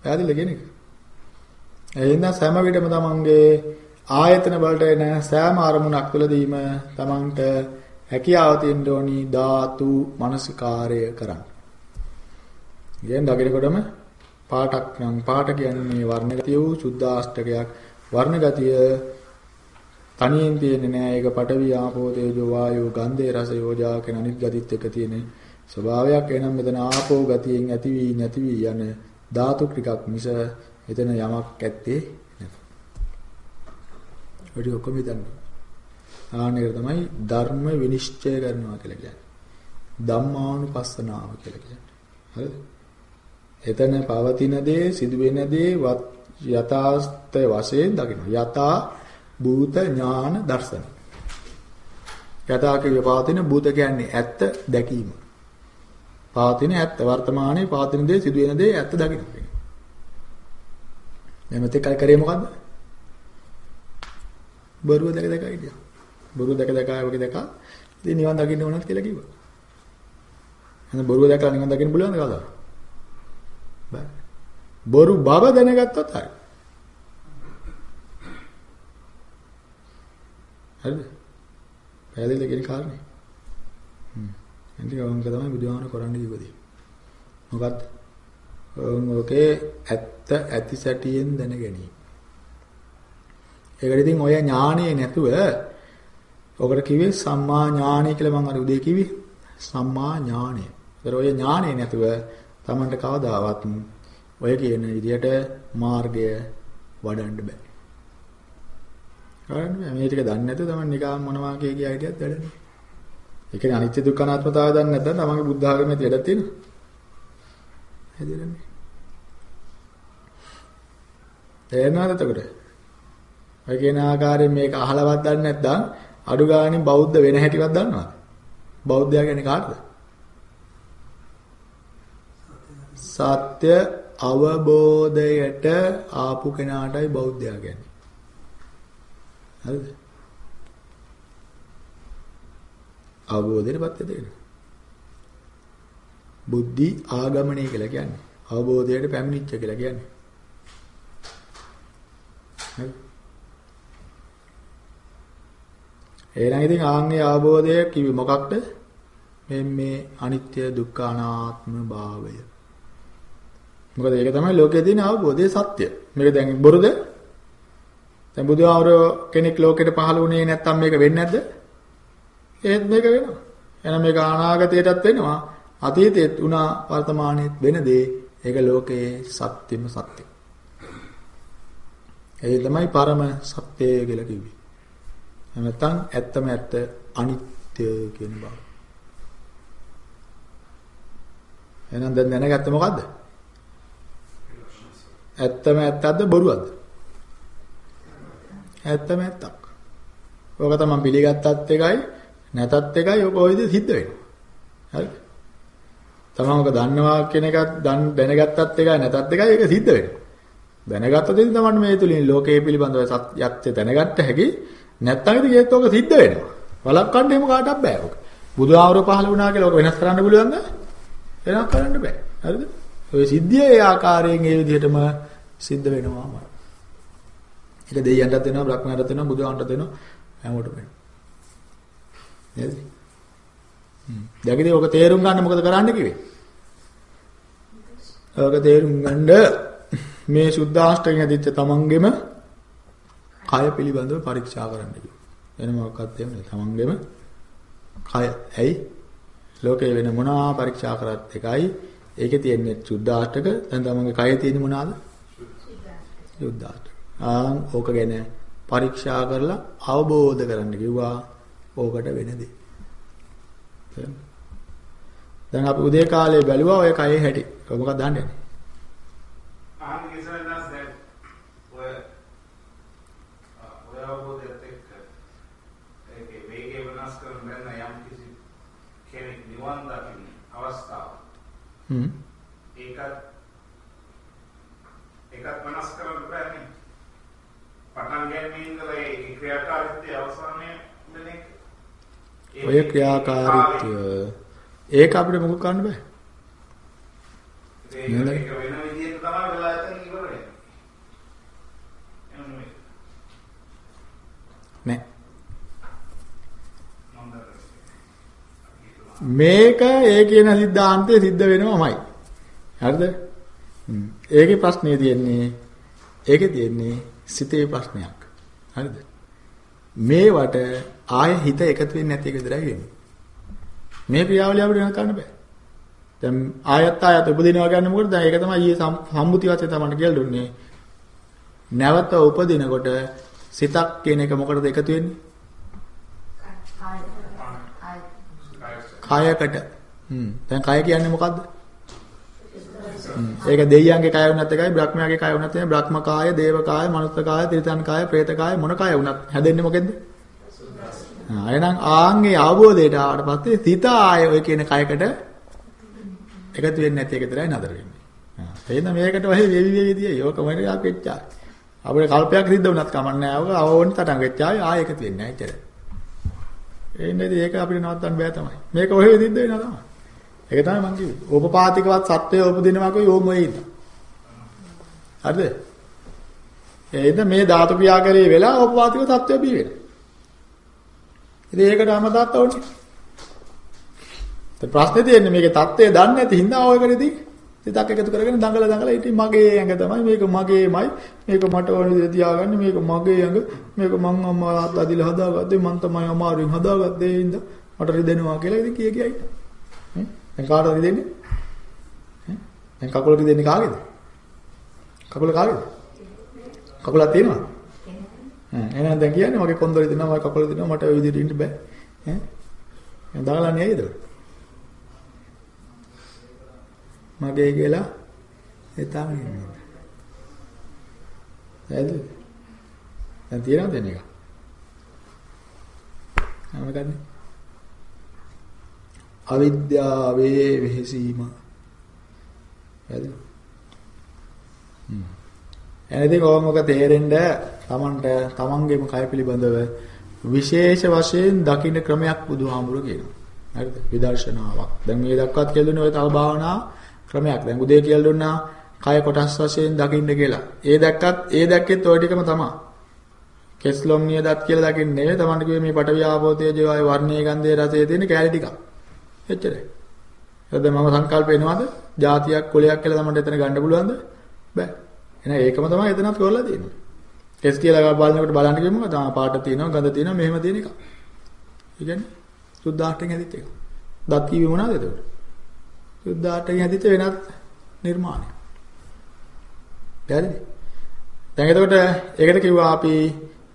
පැහැදිලිද කියන්නේ? එහෙනම් සෑම විටම තමන්ගේ ආයතන වලට එන සෑම අරමුණක් තුළදීම තමන්ට හැකියාව තියෙන්න ඕනි ධාතු මනසිකාරය කරන්න. කියන දකිනකොටම පාටක් නම් පාට කියන්නේ වර්ණ ගතිය වූ සුද්ධාෂ්ටකයක් වර්ණ ගතිය තනියෙන් තියෙන්නේ නෑ. ඒක පඨවි ආපෝ තේජෝ වායෝ ගන්ධේ රස යෝජා කියන අනිත් ගතිත් එක තියෙන ස්වභාවයක්. එනම් මෙතන ආපෝ ගතියෙන් ඇති වී නැති වී යන ධාතු ටිකක් මිස එතන යමක් ඇත්තේ නැත. ඔය ඔක්කොම හිතන්නේ. ආනෙක තමයි ධර්ම විනිශ්චය කරනවා කියලා කියන්නේ. ධම්මානුපස්සනාව කියලා කියන්නේ. හරිද? එතන පවතින දේ සිදුවෙන දේ යථාස්ත වශයෙන් දකින්න. යථා භූත ඥාන දර්ශන. යථා කිය පවතින භූත කියන්නේ ඇත්ත දැකීම. පවතින ඇත්ත වර්තමානයේ පවතින දේ සිදුවෙන දේ ඇත්ත දකින්න. මෙමෙතේ කල් කරේ මොකද්ද? බොරුව දැක දැක හිටියා. බොරුව දැක දැක වගේ දැක ඉතින් නිවන් දකින්න ඕනත් කියලා කිව්වා. එහෙනම් බොරුව දැකලා නිවන් දකින්න පුළුවන්ද කවදාද? බෑ. බොරු බව දැනගත්තොත් හරි. හරිද? පැහැදිලිද කියන කාරණේ? හ්ම්. එන්නේ වංග තමයි බුදුහාමර කරන්න කිව්වදී. මොකද්ද? ඔකේ ඇත්ත ඇති සැටියෙන් දැන ගැනීම. ඒකට ඉතින් ඔය ඥානෙ නැතුව ඔකට කිව්වේ සම්මා ඥානෙ කියලා මම අර උදේ කිව්වේ. සම්මා ඥානෙ. ඒතර ඔය ඥානෙ නැතුව Tamanට කවදාවත් ඔය කියන විදිහට මාර්ගය වඩන්න බෑ. හරිද? මේ ටික දන්නේ නැතුව Taman නිකම් මොනවා කිය කිය හිටියත් වැඩන්නේ. ඒ කියන්නේ අනිත්‍ය දුක්ඛ අනාත්මතාවය දන්නේ නැත්නම් තමන්ගේ බුද්ධ ආගමේ තියෙඩක් තියෙනවා. හැදෙන්නේ. තේරෙනවද එතකොට? ඔය කියන ආකාරයෙන් මේක අහලවත් දන්නේ නැත්නම් අඩු ගානේ බෞද්ධ වෙන හැටිවත් දන්නවද? බෞද්ධයා කියන්නේ කාටද? සත්‍ය අවබෝධයට ආපු කෙනාටයි බෞද්ධයා කියන්නේ. හරිද? අවබෝධයටපත් වෙන්න. බුද්ධි ආගමනය කියලා කියන්නේ. අවබෝධයට පැමිණිච්ච කියලා කියන්නේ. හරි. එහෙනම් ඉතින් ආන්ගේ අවබෝධය කිවි මොකක්ද? මේ මේ අනිත්‍ය දුක්ඛ අනාත්ම භාවය. මොකද ඒක තමයි ලෝකයේ තියෙන අවබෝධයේ සත්‍ය. මේක දැන් බොරුද? දැන් බුදුහාමරෝ කෙනෙක් ලෝකෙට පහළ වුණේ නැත්තම් මේක වෙන්නේ නැද්ද? ඒත් මේක වෙනවා. එහෙනම් මේක අනාගතයටත් වෙනවා. අතීතයේත් උනා වර්තමානයේත් වෙන දේ ඒක ලෝකයේ සත්‍යම සත්‍ය. ඒ තමයි පරම සත්‍යය කියලා කිව්වේ. නැත්නම් ඇත්තම ඇත්ත අනිත්‍ය කියන බව. එහෙනම් දැන් දැනගත්තේ මොකද්ද? ඇත්තම ඇත්තක්ද බොරුවක්ද? ඇත්තම ඇත්තක්. ඕක තමයි පිළිගත්තත් එකයි නැතත් එකයි ඔක ඔය විදිහට සිද්ධ වෙනවා. හරිද? තමන්ක දන්නවා කියන එකත් දැනගත්තත් එකයි නැතත් එකයි ඒක සිද්ධ වෙනවා. දැනගත්තොත් ඉතින් තමන් මේ තුලින් ලෝකයේ පිළිබඳව සත්‍යත්‍ය දැනගත්ත හැකි නැත්නම් ඉතින් ඒත් ඔක සිද්ධ වෙනවා. වළක්වන්න එහෙම කාටවත් බෑ ඔක. බුදුආවර පහල වුණා කියලා ඔක වෙනස් කරන්න පුළුවන්ද? වෙනස් කරන්න බෑ. හරිද? ඔය සිද්ධිය ඒ ආකාරයෙන් ඒ විදිහටම සිද්ධ වෙනවාම. ඒක දෙයියන්ටත් වෙනවා, බ්‍රහ්මයන්ටත් වෙනවා, බුදුහාමටත් වෙනවා, හැමෝටම වෙනවා. නේද? හ්ම්. දැන් ඉතින් ඔක තේරුම් ගන්න මොකද කරන්න කිව්වේ? ඔක තේරුම් ගන්න මේ සුද්ධාෂ්ටකයෙන් ඇදිච්ච තමන්ගෙම කය පිළිබඳව පරීක්ෂා කරන්න කිව්වා. වෙන මොකක්වත් එහෙම නෑ. තමන්ගෙම කය. ඇයි? ලෝකේ වෙන මොනවා පරීක්ෂා කරත් එකයි. ඒකේ තියෙන්නේ සුද්ධාෂ්ටක. දැන් තමන්ගේ කයේ තියෙන්නේ මොනවාද? සුද්ධාෂ්ටක. ආන් ඕක ගැන පරීක්ෂා කරලා අවබෝධ කරගන්න කිව්වා. ඕකට වෙන දේ. දැන් අපි උදේ කාලේ බැලුවා ඔය කයේ හැටි. ඔය මොකක්ද දන්නේ? ආන් ඉස්සරහට දැන් ඔය ඔය අවබෝධයත් එක්ක ඒකේ වේගය වෙනස් කරන දැන් යම් කිසි කෙනෙක් නිවන් දකින්න අවස්ථාව. හ්ම්. ඒකත් ඒකත් වෙනස් කරන්න බෑනේ. ගැනීම ඉඳලා ඒ ක්‍රියාකාරීත්වය අවසානයේ. ඔය ක්‍රියාකාරීත්වය ඒක අපිට මොකක් කරන්න බෑ. ඒක වෙන විදිහට තමයි වෙලා එතන ඉවර වෙන්නේ. නෑ. මේක ඒ කියන සිද්ධාන්තය සිද්ධ වෙනවමයි. හරිද? ඒකේ ප්‍රශ්නේ තියෙන්නේ ඒකේ තියෙන්නේ සිතේ ප්‍රශ්නයක්. හරිද? මේවට ආය හිත එකතු වෙන්නේ නැති එක විතරයි වෙන්නේ. මේ ක්‍රියාවලිය අපිට වෙන කරන්න බෑ. දැන් ආයත් ආයත් උපදිනවා කියන්නේ මොකද? දැන් ඒක තමයි ඊයේ සම්මුති වශයෙන් තමයි කියලා දුන්නේ. නැවත උපදිනකොට සිතක් කියන එක මොකටද එකතු වෙන්නේ? කායකට. හ්ම්. දැන් කය කියන්නේ මොකද්ද? හ්ම්. ඒක දෙයියන්ගේ කය වුණත් එකයි, බ්‍රහ්මයාගේ කය වුණත් එකයි, බ්‍රහ්ම කාය, දේව කාය, මනුස්ස කාය, තිරිසන් කාය, പ്രേත කාය මොන කාය වුණත් හැදෙන්නේ මොකෙන්ද? ආ එහෙනම් ආන්ගේ අවබෝධයට ආවට පස්සේ සිත ආය ඔය කියන කයකට එකතු වෙන්නේ නැති එක විතරයි නතර වෙන්නේ. ආ එහෙනම් මේකට ඔහෙ වෙවි වෙවි දියේ යෝක මොන එකක් වෙච්චා. අපේ කල්පයක් සිද්ධ වුණත් කමන්නේ නැහැ. ඔක අවෝන් තටන් වෙච්චා ආය එකතු වෙන්නේ නැහැ ඇත්තට. ඒ ඉන්නේ ඒක අපිට නවත්තන්න බෑ තමයි. මේක ඔහෙ සිද්ධ වෙනවා තමයි. ඒක තමයි මං කිව්වේ. ඕපපාතිකවත් සත්වය උපදිනවා කොයි ඕම වෙයිද? හරිද? එහෙනම් මේ ධාතු ක්‍රියාකරේ වෙලා ඕපපාතික තත්ත්වය බිහි වෙනවා. ඉතින් ඒකට අමතත් ඕනේ. ඒ ප්‍රශ්නේ තියෙන්නේ මේකේ தත්ත්වය දන්නේ නැති හින්දා ඔය කරේදී සිතක් එකතු කරගෙන දඟල දඟල ඉතින් මගේ ඇඟ තමයි මේක මගේමයි මේක මට ඕන විදිහට තියාගන්න මේක මගේ ඇඟ මේක මං අම්මා අදිලා හදාගත්තේ මං තමයි අමාරුවෙන් හදාගත්තේ ඉඳ මට රිදෙනවා කියලා ඉතින් කිය කියයි ඈ දැන් කාටද රිදෙන්නේ ඈ? දැන් කකුල රිදෙන්නේ කාගේද? කකුල කාගේද? කකුලක් තියෙනවද? ඈ. එහෙනම් දැන් කියන්නේ මගේ කොන්දර රිදෙනවා මගේ කකුල රිදෙනවා මට ওই විදිහට ඉන්න බෑ. ඈ? දැන් දඟලන්නේ ඇයිද? මගේ කියලා හිතාගෙන ඉන්නවා. හරිද? දැන් තියනවද එන එක? මොකක්ද? අවිද්‍යාවේ වෙහසීම. හරිද? හ්ම්. එනදී කොහොමක තේරෙන්න තමන්ට තමන්ගේම කය පිළිබඳව විශේෂ වශයෙන් දකින්න ක්‍රමයක් බුදුහාමුදුරු කියනවා. හරිද? විදර්ශනාවක්. දැන් මේ දක්වත් කියලානේ ඔය තව භාවනා ක්‍රමයක්. දැන් උදේ කියලා දුන්නා කය කොටස් වශයෙන් දකින්න කියලා. ඒ දැක්කත් ඒ දැක්කෙත් ওই ටිකම තමයි. කෙස්ලොම් නියදත් කියලා දකින්නේ නෙවෙයි. Tamanට කිව්වේ මේ පටවිය ආපෝ තේජෝ ආය වර්ණයේ ගන්ධයේ රසයේ තියෙන කැලේ ටිකක්. එච්චරයි. එතද මම සංකල්ප එනවද? જાතියක් කුලයක් කියලා Tamanට එතන ගන්න පුළුවන්ද? බෑ. එහෙනම් ඒකම තමයි එතනත් කරලා තියෙන්නේ. කෙස් කියලා බලනකොට බලන්න කිව්ව මොකද? ආ පාට තියෙනවා, ගඳ තියෙනවා, මෙහෙම තියෙන එක. ඒ කියන්නේ සුද්ධාෂ්ටකෙන් හැදිච්ච එක. දත් කිව්වේ මොනවද එතකොට? සුද්ධාෂ්ටකෙන් හැදිච්ච වෙනත් නිර්මාණයක්. හරිද? දැන් එතකොට ඒකට කිව්වා අපි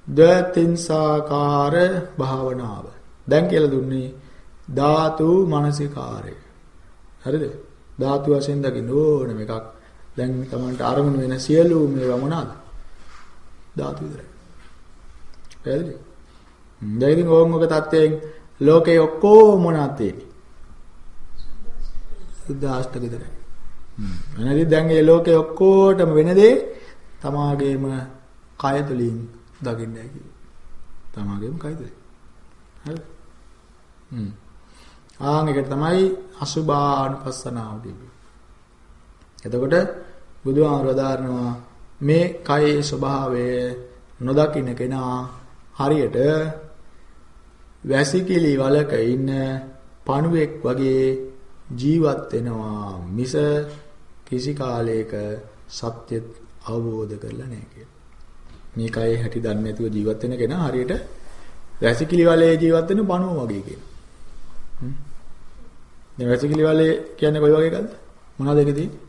ද්වතින්සාකාර භාවනාව. දැන් කියලා දුන්නේ ධාතු මනසිකාරය. හරිද? ධාතු වශයෙන් දකින්න ඕනම එකක්. දැන් තමන්ට අරමුණු වෙන සියලුම ඒවා මොනවාද? ධාතු විතරයි. හරිද? දැන් ඉතින් ඕම් ඔක තත්ත්වයෙන් ලෝකේ ඔක්කොම මොනවද තියෙන්නේ? සුද්ධාෂ්ටක විතරයි. හ්ම්. එනදී දැන් මේ ලෝකේ ඔක්කොටම වෙන දේ තමාගේම කය තුලින් දකින්න හැකි. තමාගේම කය තුලින්. හරිද? හ්ම්. ආන් එකට තමයි අසුභානුපස්සනාව කියන්නේ. එතකොට බුදුහාමුදුරුවෝ දාරනවා මේ කයේ ස්වභාවය නොදකින්න කෙනා හරියට වැසිකිලි වලක ඉන්න පණුවෙක් වගේ ජීවත් වෙනවා මිස කිසි කාලයක සත්‍ය අවබෝධ කරලා නැහැ කියලා. මේ කයේ හැටි දන්නේ නැතුව ජීවත් වෙන කෙනා හරියට වැසිකිලි වලේ ජීවත් වෙන පණුව වගේ කියනවා. මේ වැසිකිලි වලේ කියන්නේ කොයි වගේ එකක්ද? මොනවද ඒකේ තියෙන්නේ?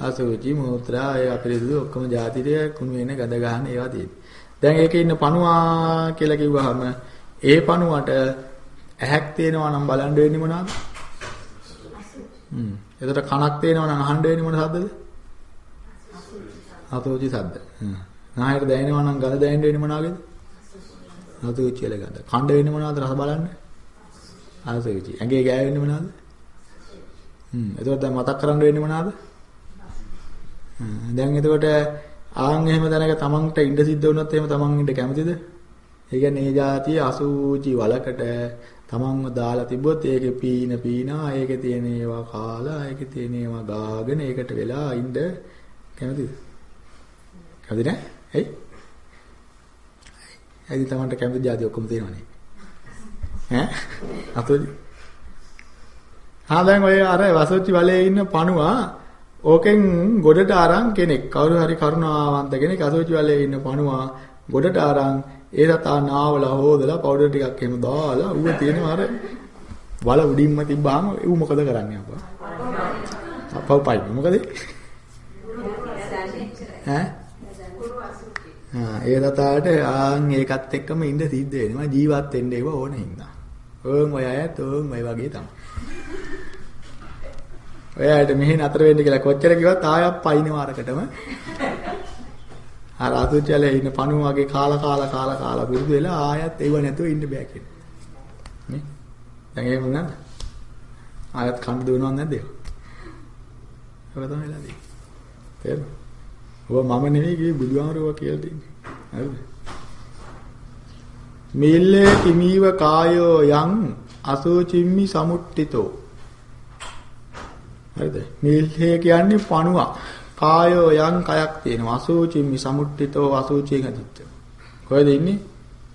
අසුචි මූත්‍රා ඒ අපිරිසුදු ඔක්කොම જાතිය කුණු වෙන ගඳ ගන්න ඒවා තියෙන්නේ. දැන් ඒකේ ඉන්න පණුවා කියලා කිව්වහම ඒ පණුවට ඇහක් තියෙනවා නම් බලන් වෙන්නේ මොනවද? හ්ම්. එතකොට කනක් තියෙනවා නම් අහන්න වෙන්නේ මොන ශබ්දද? අතෝචි ශබ්ද. හ්ම්. නායයට දැනෙනවා නම් ගඳ දැනෙන්න වෙන්නේ මොනවාගේද? අතෝචි කියලා ගඳ. කණ්ඩ වෙන්නේ මොනවද රස බලන්න? ආසවිචි. ඇඟේ ගෑවෙන්නේ මොනවද? හ්ම්. එතකොට දැන් මතක් කරන්න වෙන්නේ මොනවද? දැන් එතකොට ආන් එහෙම දැනක තමන්ට ඉඳ සිද්ධ වුණොත් එහෙම තමන් ඉඳ කැමතිද? ඒ කියන්නේ මේ જાතිය අසූචි වලකට තමන්ව දාලා තිබ්බොත් ඒකේ පීන පීනා ඒකේ තියෙන ඒවා කාලා ඒකේ තියෙන ඒවා ගාගෙන ඒකට වෙලා ඉඳ කැමතිද? කැමති නෑ? ඇයි? ඇයි තමන්ට කැමති જાති ඔක්කොම තියෙනවනේ. ඈ? අතෝදි. ආ දැන් ඔය අර වසොච්චි වලේ ඉන්න පණුවා ඕකෙන් ගොඩට අරන් කෙනෙක් කවුරු හරි කරුණාවන්ත කෙනෙක් අසෝචි වලේ ඉන්න පණුවා ගොඩට අරන් ඒ සතා නාවලා හොදලා පවුඩර් ටිකක් එහෙම දාලා ඌව තියෙනවා අර වල උඩින්ම තිබ්බාම ඌ මොකද කරන්නේ අප්පා? අප්පා පයි මොකද? ඈ? ආ ඒ සතාට ආන් ඒකත් එක්කම ඉඳ සිද්ධ වෙනවා ජීවත් වෙන්න ඒව ඕන හින්දා. ඕන් ඔය අයත් ඕන් ඔය වගේ තමයි. ඔයාලට මෙහි නතර වෙන්න කියලා කොච්චර කිව්වත් ආයෙත් පයින්නවා අරකටම. අර අසුචලේ ඉන්න පණුව වගේ කාලා කාලා කාලා කාලා පුරුදු වෙලා ආයෙත් ඒව නැතුව ඉන්න බෑ කියලා. නේ? දැන් එහෙම නැද්ද? ආයෙත් කන්න දුවනවක් නැද්ද ඒක? ඔක තමයි වෙලා තියෙන්නේ. තේරෙනවද? ඔබ මම නෙවෙයි කිව්වේ බුදුහාමුදුරුවෝ කියලා දෙන්නේ. හරිද? මිල්ලේ කිමීව කායෝ යං අසෝචිම්මි සමුට්ඨිතෝ. හරිද? මිල්ලේ කියන්නේ පණුවක්. කායෝ යං කයක් තියෙනවා. අසෝචිම්මි සමුට්ඨිතෝ අසෝචියෙන් හදිච්ච. කොහෙද ඉන්නේ?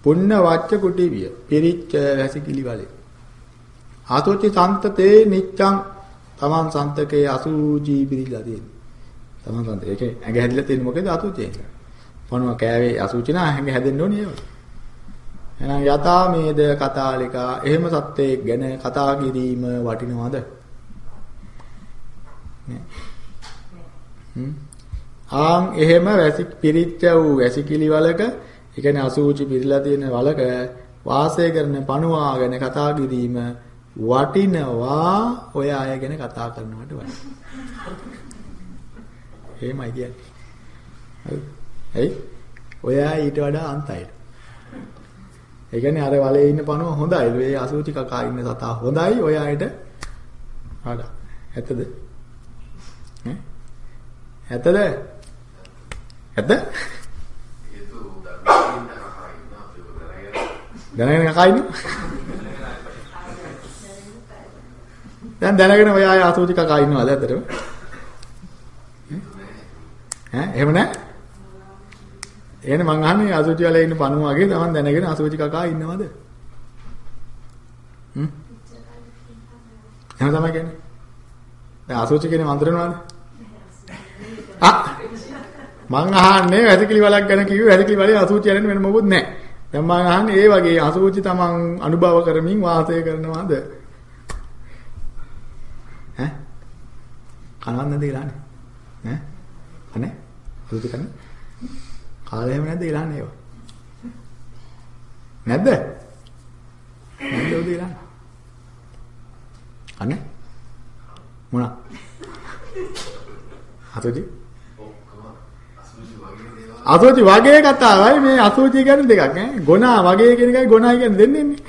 පුන්න වච්ච කුටිවිය. පිරිච්ච වැසිකිලි වලේ. අසෝචි සන්තතේ නිච්ඡං තමන් සන්තකේ අසූචි පිරිලා තියෙනවා. තමන් සන්තකේ ඒකේ ඇඟ හැදිලා තියෙන්නේ මොකේද අසූචියෙන්. පණුව කෑවේ අසූචි නා ඇඟ හැදෙන්න ඕනේ ඒවා. එහෙනම් යථා මේද කතාලිකා එහෙම සත්‍යයක් ගැන කතා කිරීම වටිනවද? ආම් එහෙම වැසි පිරිච්ච වූ වැසිකිලි වලක ඒ කියන්නේ අසූචි පිරලා තියෙන වලක වාසය කරන පණුවා ගැන කතා කිරීම වටිනවා ඔය අය ගැන කතා කරනවට වඩා. එහෙමයි කියන්නේ. හරි. එයි ඔය අය ඊට වඩා අන්තයිද. ඒ කියන්නේ අර වලේ ඉන්න පණුව හොඳයි. ඒ අසූචි කකා ඉන්න සතා හොඳයි ඔය අයට වඩා. ඇත්තද? ඈ? ඇත්තද? ඇත්ත? දැනගෙන කකා ඉන්න? දැන් දැනගෙන ඔය අය අසූචි කකා ඉන්නවද ඇත්තටම? ඈ එහෙම නැහැ? එහෙනම් මං අහන්නේ අසුචි වල ඉන්න පණුව වගේ තමන් දැනගෙන අසුචි කකා ඉන්නවද? හ්ම්? එහෙම තමයි කියන්නේ. දැන් අසුචි කියන්නේ මන්ත්‍රණවද? ආ මං අහන්නේ වැසිකිලි වලක් ගැන කිව්වේ වැසිකිලි වලේ අසුචි යන්නේ වෙන මොකුත් නැහැ. දැන් මං අහන්නේ ඒ වගේ අසුචි තමන් අනුභව කරමින් වාසය කරනවද? ඈ? කනවත් නැද්ද කියලානේ? ඈ? අනේ? අසුචි කන්නේ? කාලේ එහෙම නැද්ද ඉලන්නේ ඒවා? නැද්ද? නැද්ද උදේ ඉලන්නේ? අනේ? මොනවා? අතෝජි? ඔක්කොම අසුචි වගේ දේවල් අසෝචි වගේ කතාවයි මේ අසෝචි කියන්නේ දෙකක් ඈ. ගොනා වගේ කියන එකයි ගොනා කියන්නේ දෙන්නේ නේ.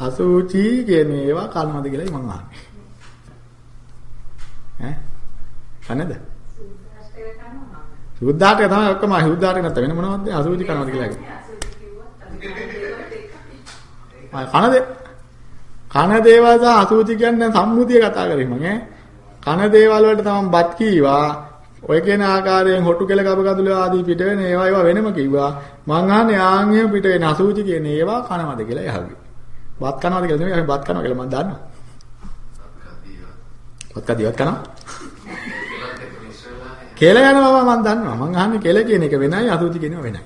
අසෝචි කියන්නේ ඒවා කනවද කියලායි මම අහන්නේ. ඈ? කනද? සුද්ධාට තමයි ඔක්කොම සුද්ධාට නැත්නම් වෙන මොනවද අසෝචි කනවද කියලා කියන්නේ. කන දේ කන දේවල් සහ අසුචි කියන්නේ සම්මුතිය කතා කරේ මම ඈ. කන දේවල් වලට තමයි බත් කීවා. ඔය කියන ආකාරයෙන් හොටු කෙල කබ කඳුල ආදී පිට වෙන ඒවා ඒවා වෙනම කිව්වා. මං අහන්නේ ආන් එහෙම පිට වෙන අසුචි කියන ඒවා කනවද කියලා යහුවේ. බත් කනවද කියලා නෙමෙයි අපි බත් කනවා කියලා මම දන්නවා. බත් කදිවත් කනවා? කෙල යනවා මම දන්නවා. මං අහන්නේ කෙල කියන එක වෙනයි අසුචි කියනවා වෙනයි.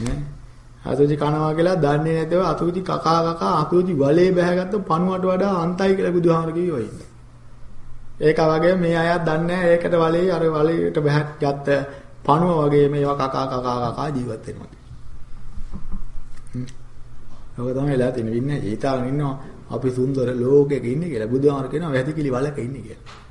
නේ? අසුචි කනවා කියලා දන්නේ නැතව අසුචි කකා කකා අසුචි වලේ බැහැගත්ත පණුවට වඩා අන්තයි කියලා බුදුහාමර කිව්වා ඉන්න. ඒක වගේ මේ අයත් දන්නේ නැහැ ඒකට වලේ අර වලේට බැහැගත්ත පණුව වගේ මේවා කකා කකා කකා ජීවත් වෙනවා. හ්ම්. ඔක තමයි වෙලා තියෙන්නේ වින්නේ ඊතාවන ඉන්නවා අපි සුන්දර ලෝකයක ඉන්නේ කියලා බුදුහාමර කියනවා වැදිකිලි වලක ඉන්නේ කියලා.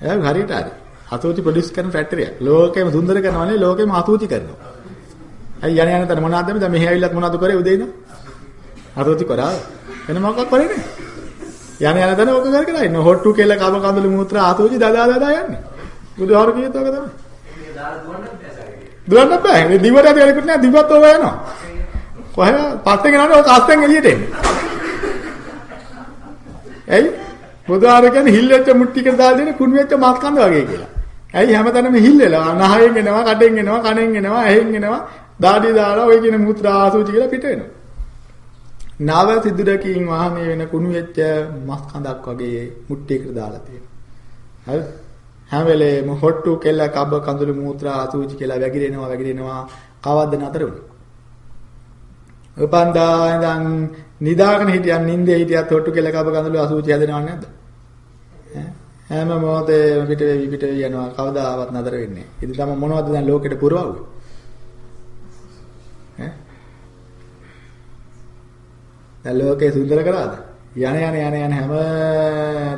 එහෙනම් හරියට හරි. අසූචි ප්‍රොඩියුස් කරන ෆැක්ටරි එක. ලෝකෙම සුන්දර කරනවනේ ලෝකෙම අසූචි කරනවා. අයි යන යන තන මොනවද මේ දැන් මෙහි ඇවිල්ලත් මොනවද කරේ උදේ ඉඳන්? අසූචි කරා. වෙන මොකක් කරේ නේ? යන යන තන ඕක කර කර ඉන්න. හොට්ටු කෙල කබ කඳුළු මූත්‍රා අසූචි දදා දදා යන්නේ. බුදුහාරු කියත් ඕක තමයි. ඒක දාලා දුවන්නත් බැසයි. දුවන්න බෑ. මේ දිවට ඇදෙලකුත් නෑ දිවත් ඕව යනවා. කොහෙ පස්සේ ගෙනාවේ ඔක අස්තෙන් එළියට එන්නේ. ඇයි? බුදුහාර කියන්නේ හිල් වෙච්ච මුට්ටික දාලා දෙන කුණු වෙච්ච මස් කඳ වගේ කියලා. ඇයි හැමතැනම හිල් වෙලා නහයෙන් එනවා, කඩෙන් එනවා, කනෙන් එනවා, ඇහෙන් එනවා, දාඩිය දාලා ඔය කියන මුත්‍රා ආසූචි කියලා පිට වෙනවා. නව සිදුරකින් වාහනේ වෙන කුණු වෙච්ච මස් කඳක් වගේ මුට්ටියකට දාලා තියෙනවා. හරිද? හැම වෙලේම හොට්ටු කෙල්ල කබ්බ කඳුළු මූත්‍රා අසුචි කියලා වැగిරෙනවා වැగిරෙනවා කවද්ද නතර උනේ? උපන්දා ඉඳන් නිදාගෙන හිටියන් නිින්දේ හිටියත් හොට්ටු කෙල්ල කබ්බ කඳුළු අසුචි හැදෙනව නැද්ද? හැම මොහොතේ පිට වෙවි පිට වෙවි යනවා කවදාවත් නතර වෙන්නේ නැහැ. ඉතින් තම මොනවද දැන් ලෝකෙට පුරවන්නේ? ඈ? දැන් ලෝකේ සුන්දර කරාද? යන යන යන යන හැම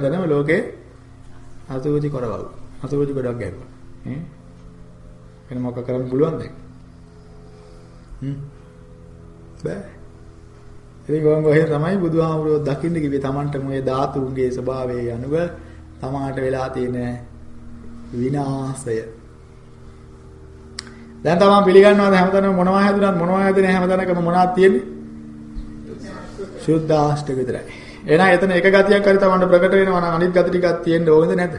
දනම ලෝකේ අසුචි කරවල්. අසුචි ගොඩක් ගැහුවා. ඈ? වෙන මොකක් කරන්න පුළුවන්ද? හ්ම්. බෑ. ඉතින් ගොංග ඔහෙ තමයි බුදුහාමුදුරුවෝ දකින්න කිව්වේ Tamanට මේ ධාතුන්ගේ ස්වභාවය අනුව තමාට වෙලා තියෙන විනාශය. දැන් තමන් පිළිගන්නවද හැමතැනම මොනවා හැදුනත් මොනවා හැදෙන හැමතැනකම මොනවද තියෙන්නේ? සුද්ධාෂ්ටක විතරයි. එහෙනම් එතන එක ගතියක් හරි තමන්ට ප්‍රකට වෙනවා නම් අනිත් ගති ටිකක් තියෙන්න ඕනද නැද්ද?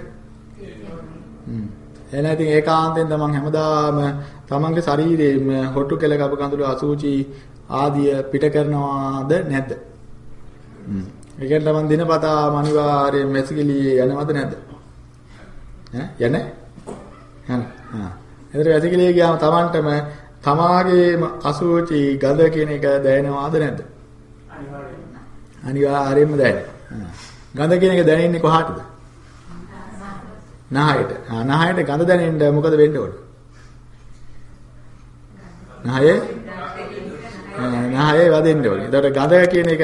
හ්ම්. එහෙනම් ඉතින් ඒකාන්තයෙන් තමන් හැමදාම තමන්ගේ ශරීරයේ හොටු කෙල කබ කඳුළු අසුචි ආදිය පිට කරනවාද නැද්ද? හ්ම්. ඒකෙන් තමන් දිනපතාම අනිවාර්යයෙන් මැසිකිලියේ යනවද නැද්ද? ඈ යන්නේ? යන. හා. එතන මැසිකිලියේ ගියාම තමන්ටම තමාගේම අසුචි ගඳ කියන එක දැනෙනවද නැද්ද? අනිවාර්යයෙන්ම දැනෙනවා. ගඳ කියන එක දැනෙන්නේ කොහාටද? නහයට. ආ නහයට ගඳ දැනෙන්න මොකද වෙන්න ඕන? නහයේ නහයේ වදින්න ඕනේ. එතකොට ගඳ කියන එක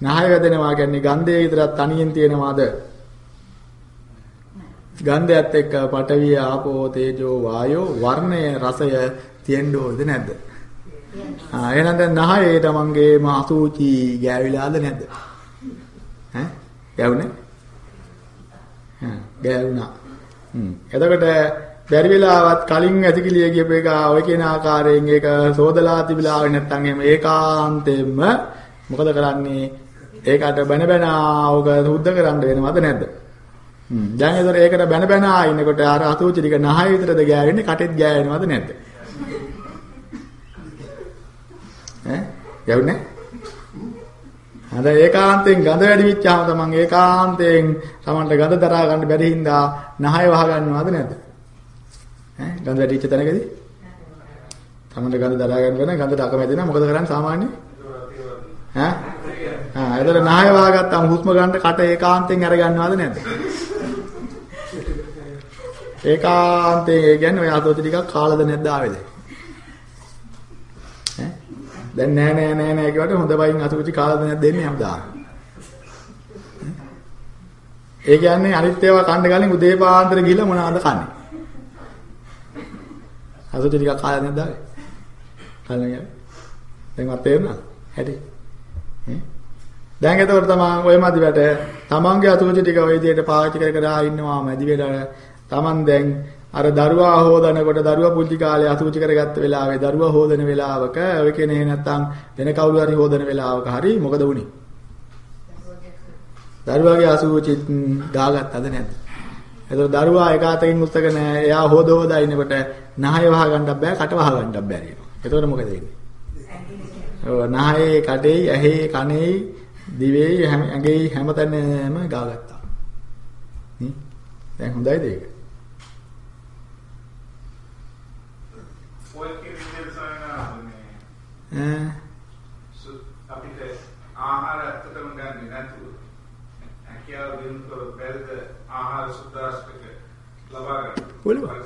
නහය වැදෙනවා කියන්නේ ගන්ධය විතරක් තනියෙන් තියෙනවාද? ගන්ධයත් එක්ක පඨවිය ආපෝ තේජෝ වායෝ වර්ණය රසය තියෙන්න ඕනද නැද්ද? ආ එහෙනම් දැන් නහයේ තමන්ගේම අසුචි ගෑවිලාද නැද්ද? ඈ ගෑවුනේ? හා ගෑවුණා. හ්ම්. එතකොට බැරි වෙලාවත් කලින් ඇතිකිලිය කියප එක ඔය කියන ආකාරයෙන් ඒක සෝදලා තිබිලා නැත්නම් එහෙම ඒකාන්තයෙන්ම මොකද කරන්නේ ඒකට බැන බැන ඕක සුද්ධ කරන්න වෙනවද නැද්ද? හ්ම්. දැන් ඒතර ඒකට බැන බැන ඉන්නකොට අර අසුචි ටික නහය විතරද ගෑවෙන්නේ කටෙත් ගෑවෙනවද නැද්ද? ඈ? යවුනේ? අද ඒකාන්තයෙන් ගඳ වැඩි විච්චාම තමන් ඒකාන්තයෙන් තමන්ට ගඳ දරා ගන්න බැරි හින්දා නහය වහ ගන්නවද නැද්ද? ඈ ගඳ වැඩි විච්ච තැනකදී? තමන්ට ගඳ දරා ගන්න බැහැ ගඳට අකමැති නම් මොකද කරන්නේ සාමාන්‍යයෙන්? ඈ? ආ එතන නහය වහගත්තාම හුස්ම ගන්න කට ඒකාන්තයෙන් අර ගන්නවද නැද්ද? ඒකාන්තයෙන් ඒ කියන්නේ ඔය අතෝති ටිකක් කාලද නැද්ද ආවේද? ඈ? දැන් නෑ නෑ නෑ නෑ කියවට හොඳ වයින් අසුචි කාලද නැද්ද දෙන්නේ හැමදාම. ඒ කියන්නේ අනිත් ඒවා කන්න ගලින් උදේ පාන්දර ගිහලා මොනවද කන්නේ? අසුචි ටිකක් කාලද නැද්ද ආවේ? කන්නේ. දැන් මට තේරුණා. හැටි. ඈ? දැන් එතකොට තමන් ඔය මදි වැට තමන්ගේ අතුරුචි ටික ඔය විදිහට පාවිච්චි කර කර ඉන්නවා මදි වෙල තමන් දැන් අර දරුවා හොදනකොට දරුවා පුංචි කාලේ අතුරුචි කරගත්ත වෙලාවේ දරුවා හොදන වෙලාවක ඔය කියන්නේ නැත්තම් වෙන කවුරු හරි හොදන වෙලාවක හරි මොකද වුනේ? දරුවාගේ අසුචි දාගත්තද නැද්ද? එතකොට දරුවා එක අතකින් උස්සගෙන එයා හොද හොදා ඉන්නකොට නහය වහ ගන්නත් බෑ කට වහ ගන්නත් බෑ නේද? එතකොට මොකද වෙන්නේ? ඔව් නහයේ කඩේ ඇහි කනේ දිවේ ඇඟේ හැමතැනම ගාගත්තා. නේ? දැන් හොඳයිද ඒක? ඔය සායනාන්නේ ඈ අපිට ආහාර ඇත්තටම ගන්න නැතුව හැකියාව දිනුතොර බැරිද ආහාර සුද්ධාස්තක ලබා ගන්න. පුළුවන්.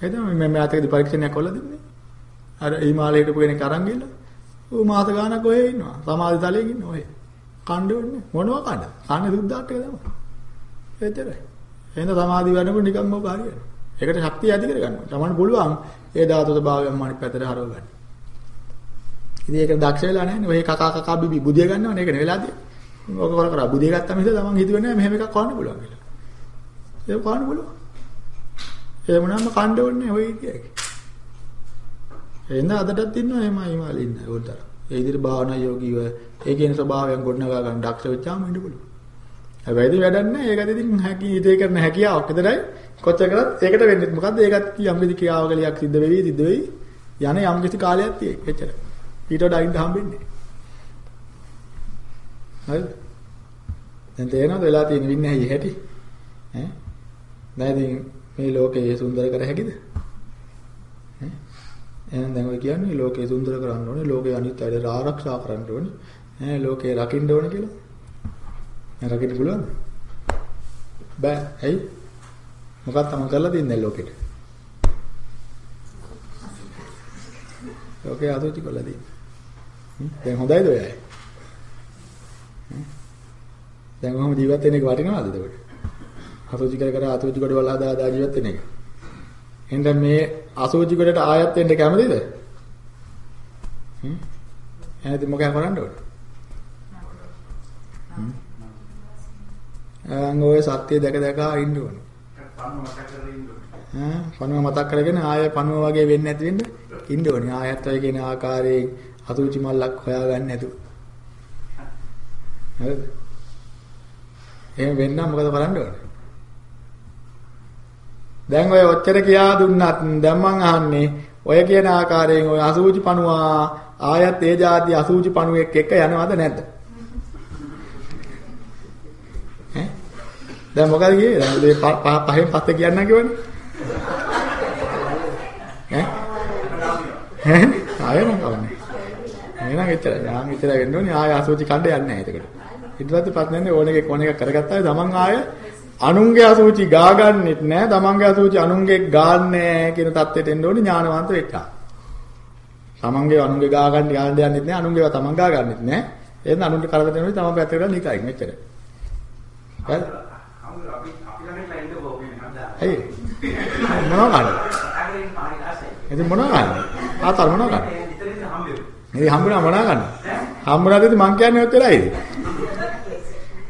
එතන මම මාතකදී පරීක්ෂණයක් කළා දෙන්නේ. අර ඊමාලේ හිටපු කෙනෙක් අරන් ගිහලා ඌ මාස ගානක් ඔය ඉන්නවා. සමාධි තලයෙන් ඉන්න ඔය. කණ්ඩ වෙන්නේ මොනවා කණ්ඩ? කන්නේ සුද්ධාට එක තමයි. එතරයි. එහෙනම් සමාධි වැඩනකොට නිකම්ම ඔබ හරියනවා. ඒකට ශක්තිය ඇති කර ගන්නවා. තමන්න පුළුවන් ඒ ධාතු ස්වභාවයෙන් අනිත් පැත්තට හරව ගන්න. ඉතින් ඒක දක්ෂ වෙලා නැහැ. ඔය කකා කකා බිබි බුදිය ගන්නවනේ ඒකනේ වෙලා තියෙන්නේ. ඔක කර කර බුදිය ගත්තාම ඉතින් තමන් හිතුවේ නැහැ මෙහෙම එකක් කරන්න පුළුවන් කියලා. ඒක කරන්න පුළුවන්. ඒ මොනවාම කණ්ඩ ඕනේ ඔය ඉතියි. එහෙනම් අදටත් ඉන්නවා එහෙමයි මාළි ඉන්න උතර. ඒ විදිහට භාවනා යෝගීව ඒ කියන ස්වභාවයෙන් ගොඩනගා ගන්න දක්ෂ වෙච්චාම ඉන්න පුළුවන්. හැබැයි වැඩක් නැහැ. ඒකත් ඉතින් හැකි ඉතේ කරන හැකියාවක් විතරයි. කොච්චර කරත් ඒකට වෙන්නේ මොකද්ද? ඒකත් යම් කිසි ක්‍රියාවලියක් සිද්ධ වෙවි සිද්ධ වෙවි යන යම් කිසි කාලයක් තියෙයි. එච්චර. ඊට වඩා ඉඳ හම්බෙන්නේ. හරිද? දැන් තේරෙනවද වෙලා තියෙන වින්නේ ඇයි හැටි? ඈ? දැන් ඉතින් මේ ලෝකේ සුන්දර කර හැකිද? ඈ එහෙනම් දැන් ඔය කියන්නේ ලෝකේ සුන්දර කරන්න ඕනේ, ලෝකේ අනිත් අයට ආරක්ෂා කරන්න ඕනේ, ඈ ලෝකේ රකින්න ඕනේ කියලා. දැන් රකින්න පුළුවන්ද? බෑ. ඇයි? මොකක්ද තම කරලා තින්නේ ලෝකෙට? ලෝකේ අසුචි කරලා තින්නේ. හ්ම්? දැන් හොඳයිද ඔය අය? දැන් කොහොම ජීවත් වෙන එක වටිනවද එතකොට? අසුචි කර කර අසුචි කොට වල හදා හදා ජීවත් වෙන එක. එහෙනම් මේ අසුචි කොටට ආයත් වෙන්න කැමතිද? හ්ම්? එහෙනම් මොකක්ද කරන්න ඕනේ? අංග ඔය සත්‍ය දැක දැක ඉන්න ඕනේ. පන්න මතක කරගෙන ඉන්න ඕනේ. ඈ පණුව මතක් කරගෙන ආය පණුව වගේ වෙන්නේ නැති වෙන්න ඉන්න ඕනේ. ආයත් ඔය කියන ආකාරයෙන් අසුචි මල්ලක් හොයාගන්න නැතුව. හරිද? එහෙම වෙන්න මොකද කරන්න ඕනේ? දැන් ඔය ඔච්චර කියා දුන්නත් දැන් මං අහන්නේ ඔය කියන ආකාරයෙන් ඔය අසුචි පණුවා ආයත් ඒ જાති අසුචි පණුවෙක් එක්ක යනවද නැද්ද? ඈ දැන් මොකද කියේ? දැන් මේ පහ පහෙන් පස්සේ කියන්න කිව්වනේ. ඈ ඈ ආයෙ නම් කවන්නේ. එහෙනම් එච්චරයි. යාම එච්චරයි වෙන්න ඕනේ. ආයෙ අසුචි කණ්ඩ යන්නේ නැහැ එතකොට. ඊට පස්සේ ප්‍රශ්නේ නැහැ ඕන එකේ ඕන එකක් කරගත්තා තමන් ආයෙ අනුන්ගේ අසුචි ගා ගන්නෙත් නැහැ. තමන්ගේ අසුචි අනුන්ගේ ගාන්නේ කියන தත්ත්වයට එන්න ඕනේ ඥානවන්ත වෙච්චා. තමන්ගේ අනුන්ගේ ගා ගන්න යන්න යන්නෙත් නැහැ. අනුන්ගේව තමන් ගා ගන්නෙත් නැහැ. එහෙනම් අනුන්ට කරදර දෙනවා තමන් පැත්තට ගන්න නිකයි මෙච්චර. හරි? අපි අපි ළඟට ඉන්න ඕනේ නේද? ඇයි? මොනවා ගන්නද? ඉතින් මොනවා ගන්නද? ආතල් මොනවා ගන්නද? ඉතින් හම්බුනා මොනවා ගන්නද? හම්බුනාද ඉතින් මං කියන්නේ ඔච්චරයිද?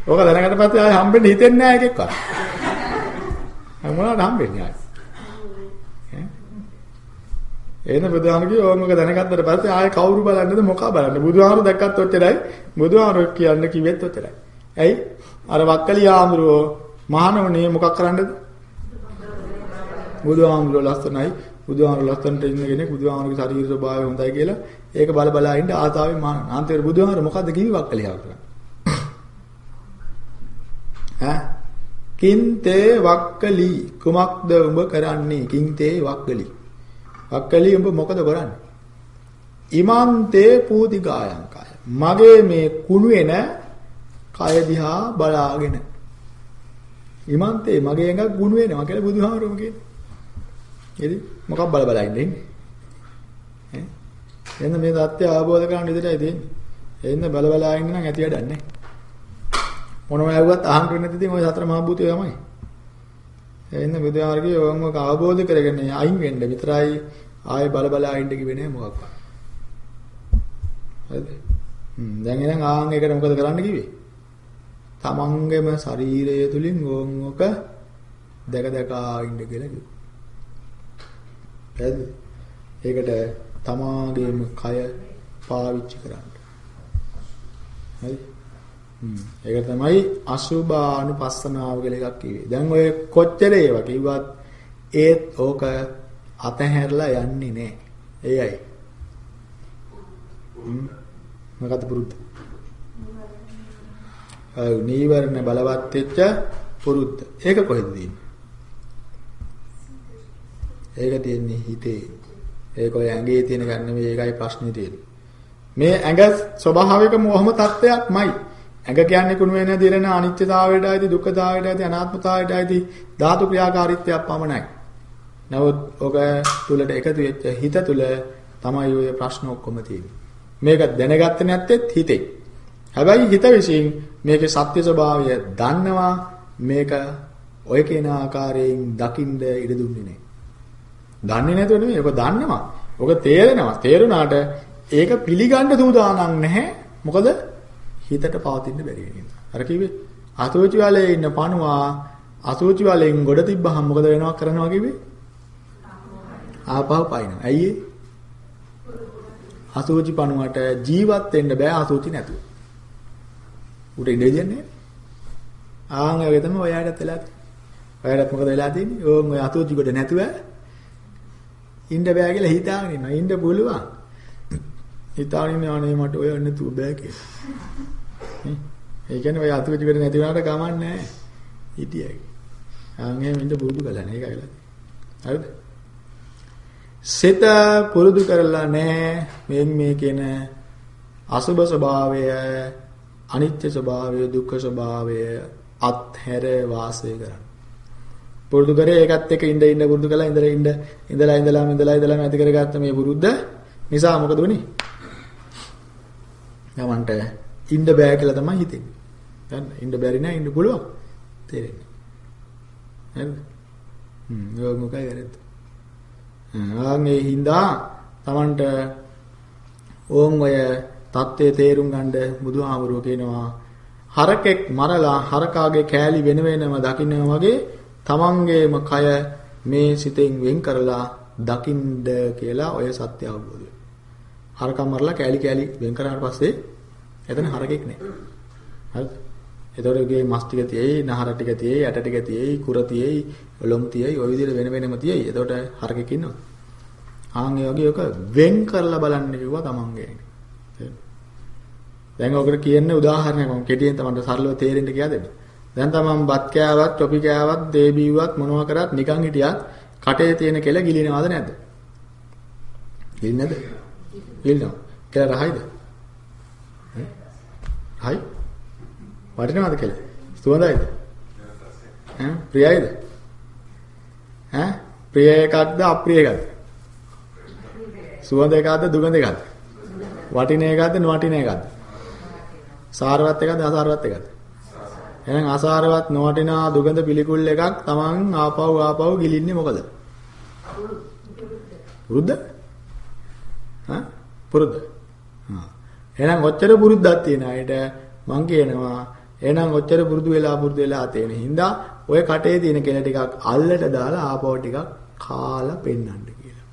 ඕක දැනගන්න පස්සේ ආයෙ හම්බෙන්න හිතෙන්නේ නැහැ එකෙක්වත්. මොනවද හම්බෙන්නේ ආයෙ? එන බුදුහාමුදුරුවෝ ඕමක දැනගත්තට පස්සේ ආයෙ කවුරු බලන්නද මොකා බලන්න? බුදුහාමුදුරුවෝ දැක්කත් ඔච්චරයි. බුදුහාමුදුරුවෝ කියන්න කිව්වෙත් ඔච්චරයි. ඇයි? අර වක්කලි ආමුදුරුවෝ මහණවනේ මොකක් කරන්නද? බුදුහාමුදුරුවෝ ලස්සනයි. බුදුහාමුදුරුවෝ ලස්සනට ඉන්න කෙනෙක් බුදුහාමුදුරුවෝගේ ශරීර ස්වභාවය හොඳයි කියලා. ඒක බල බලා ඉන්න ආතාවෙන් මහණ අන්තිමට බුදුහාමුදුරුවෝ මොකද්ද කිව්වේ වක්කලි ආමුදුරුවෝ ඈ? කින්තේ වක්කලි. කුමක්ද උඹ කරන්නේ? කින්තේ වක්කලි. වක්කලි උඹ මොකද කරන්නේ? ඉමන්තේ පූති ගායන් කය. මගේ මේ කුණු වෙන කය දිහා බලාගෙන. ඉමන්තේ මගේ ඇඟ කුණු වෙනවා කියලා බුදුහාමරම කියන්නේ එදි මොකක් බල බල ඉන්නේ? ඈ? එන්න මේ தත්ත්වය අවබෝධ කරගන්න විදිහටයි තියෙන්නේ? එන්න බල බල ඉන්න නම් ඇති වැඩක් නැහැ. මොනම ඇහුවත් අහන්න වෙන්නේ නැති ඉතින් ওই සතර මහා භූතය තමයි. එන්න බුදුහාමරගේ ඕංගක අවබෝධ කරගෙන අයින් වෙන්න විතරයි ආයෙ බල බල ආයින්න කිව්වේ නෑ මොකක්වත්. හරිද? හ්ම් දැන් එහෙනම් ආන් එකට මොකද කරන්න කිව්වේ? තමන්ගේම ශරීරය තුලින් ඕංගක දැක දැක ඉන්න කියලා කිව්වා. හරිද? ඒකට තමාගේම කය පාවිච්චි කරන්න. හරි? ඒක තමයි අසුභානුපස්සනාව කියලා එකක් කිව්වේ. දැන් ඔය කොච්චර ඒවා කිව්වත් ඒත් ඕක අතහැරලා යන්නේ නැහැ. එයයි. මොකද පුරුද්ද? අය නීවරණ බලවත් වෙච්ච පුරුද්ද. ඒක කොහෙද තියෙන්නේ? ඒක තියෙන්නේ හිතේ. ඒක ඔය ඇඟේ තියෙන ගන්න නෙමෙයි ඒකයි ප්‍රශ්නේ තියෙන්නේ. මේ ඇඟ ස්වභාවිකම ඔහම තත්ත්වයක්මයි. ඇඟ කියන්නේ කුණු වෙන දිරෙන අනිත්‍යතාවයටයි දුක්ඛතාවයටයි අනාත්මතාවයටයි ධාතු ක්‍රියාකාරීත්වයක් පමණයි. නමුත් ඔක තුලට එකතු වෙච්ච හිත තුල තමයි ඔය ප්‍රශ්න ඔක්කොම තියෙන්නේ. මේක දැනගත්තේ නැත්තේ හිතේ. හැබැයි හිත විසින් මේකේ සත්‍ය ස්වභාවය දන්නවා මේක ඔය කියන ආකාරයෙන් දකින්න ඉඩ දුන්නේ නැහැ. දන්නේ නැතුව නෙමෙයි ඔක දන්නවා. ඔක තේරෙනවා. තේරුණාට ඒක පිළිගන්න සූදානම් නැහැ. මොකද හිතට පවතින්න බැරි වෙන අර කිව්වේ අසෝචි වලේ ඉන්න පණුවා අසෝචි වලෙන් ගොඩ තිබ්බහම මොකද වෙනවා කරනවා කිව්වේ? ආපහු පයින්නවා. ඇයි ඒ? අසෝචි පණුවට ජීවත් වෙන්න බෑ අසෝචි නැතුව. උට ඉඳ දෙන්නේ. ආන් ඒ තමයි ඔයාලට වෙලා තියෙන්නේ. ඔයාලට මොකද වෙලා තියෙන්නේ? ඕන් ඔය අසෝචි කොට නැතුව ඉන්න බෑ කියලා හිතාගෙන ඉන්නවා. ඉන්න පුළුවන්. හිතාගෙන අනේ මට ඔය නැතුව බෑ කියලා. ඒ කියන්නේ ඔය අතුරු ජීවිත නැති වුණාට ගමන් නැහැ. හිටියයි. ආන් එහෙම ඉන්න පුරුදු කළා නේ ඒකයි වෙලා. හරිද? සිත පුරුදු කරලා නැහැ මේ මේ කියන අසුබ ස්වභාවය අනිත්‍ය ස්වභාවය දුක්ඛ ස්වභාවය අත්හැර වාසය කරන්න. පුරුදු කරේ ඒකත් එක්ක ඉඳ ඉඳ පුරුදු කළා ඉඳලා ඉඳ ඉඳලා ඉඳලා ඉඳලා ඉඳලා ඇති කරගත්ත මේ පුරුද්ද නිසා මොකද වුනේ? යමන්ට ඉන්න බෑ කියලා තමයි හිතෙන්නේ. ගන්න ඉන්න බැරි නෑ ඉන්න පුළුවන්. තේරෙන්නේ. හරිද? හ්ම් ඒක මොකයි වැරද්ද? ආන්නේ හින්දා Tamanට ඕන් ඔය தත්ත්වයේ තේරුම් ගන්න බුදුහාමුදුරුවෝ කියනවා හරකෙක් මරලා හරකාගේ කෑලි වෙන වෙනම දකින්නවා වගේ තමන්ගේම කය මේ සිතෙන් වෙන් කරලා දකින්ද කියලා ඔය සත්‍ය අවබෝධය. හරකම් මරලා කෑලි කෑලි වෙන් කරාට පස්සේ එතන හරකෙක් නෑ. හරිද? එතකොට ගේ මස් ටික තියෙයි, නහර ටික තියෙයි, ඇට ටික තියෙයි, කුර තියෙයි, ලොම් තියෙයි, ওই විදිහට වෙන වෙනම තියෙයි. එතකොට හරකෙක් ඉන්නවා. ආන් ඒ වගේ ඔක වෙන් කරලා බලන්න කිව්වා තමන්ගේ. දැන් ඔකට කියන්නේ උදාහරණයක් මම කෙටියෙන් තමයි සරලව තේරෙන්න කියලා දෙන්න. දැන් තමන් බත් කෑවත්, ටොපි කෑවත්, දේ බීවත් මොනවා කරත් නිකන් හිටියත් කටේ තියෙන කෙල ගිලිනවද නැද්ද? ගිලින්නේ නැද්ද? ගිලිනවා. කෙල රහයිද? හයි? වටිනවද කෙල? සුවඳයිද? ඈ ප්‍රියයිද? ඈ ප්‍රිය එකක්ද අප්‍රිය එකක්ද? සුවඳ එකක්ද දුගඳ එකක්ද? වටින එකක්ද නොවටින එකක්ද? සාරවත් එකක්ද අසාරවත් එකක්ද? එහෙනම් අසාරවත් නොවටිනා දුගඳ පිළිකුල් එකක් Taman ආපහු ආපහු ගිලින්නේ මොකද? පුරුද්ද? හා? පුරුද්ද. හා. එහෙනම් ඔච්චර පුරුද්දක් තියෙන අයට මං කියනවා එහෙනම් ඔච්චර පුරුදු වෙලා පුරුදු වෙලා තියෙන හින්දා ඔය කටේ තියෙන කෙල ටිකක් අල්ලට දාලා ආපහු ටිකක් කාලා පෙන්නන්න කියලා.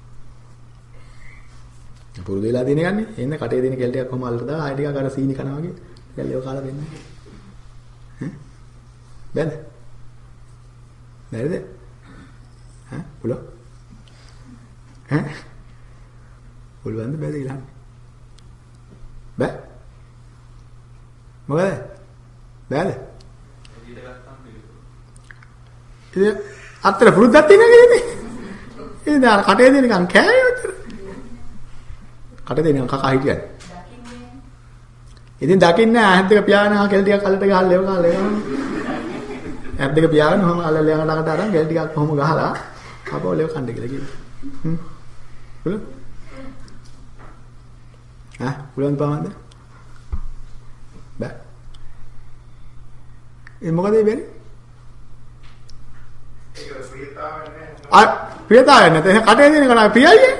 පුරුදු වෙලා තියෙන ගන්නේ එන්න කටේ තියෙන කෙල ටිකක් කොහම අල්ලට දාලා ආයෙ ටිකක් අර සීනි කනවා වගේ කැල්ලේ කාලා පෙන්නන්න. බැද? බැරිද? ඈ පුළුවන්? ඈ? පුළුවන්ද බැද කියලා? බෑ? මොකද? බෑද? ඉතින් අතර පුරුද්දක් තියෙනවා කියන්නේ. ඉතින් අර කටේ දෙන නිකන් කෑවේ උතර. කටේ දෙන නිකන් කකා හිටියද? ඉතින් දකින්නේ ඇහත් දෙක පියාගෙන ආ කෙල් ටිකක් අල්ලට ගහලා ලෙව ගහලා ලෙව. ඇහත් දෙක පියාගෙන ඔහම අල්ල ලෙව ළඟට අරන් කෙල් ටිකක් කොහොම ගහලා අපෝ ලෙව කන්න කියලා කිව්වා. හ්ම්. ආ පුළුවන් පාවන්ද? බෑ. ඒ මොකද ඒ වෙන්නේ? ඒක ප්‍රියතාවය නෑ. ආ ප්‍රියතාවය නැත. එහෙනම් කටේ දෙන කෙනා ප්‍රියයි.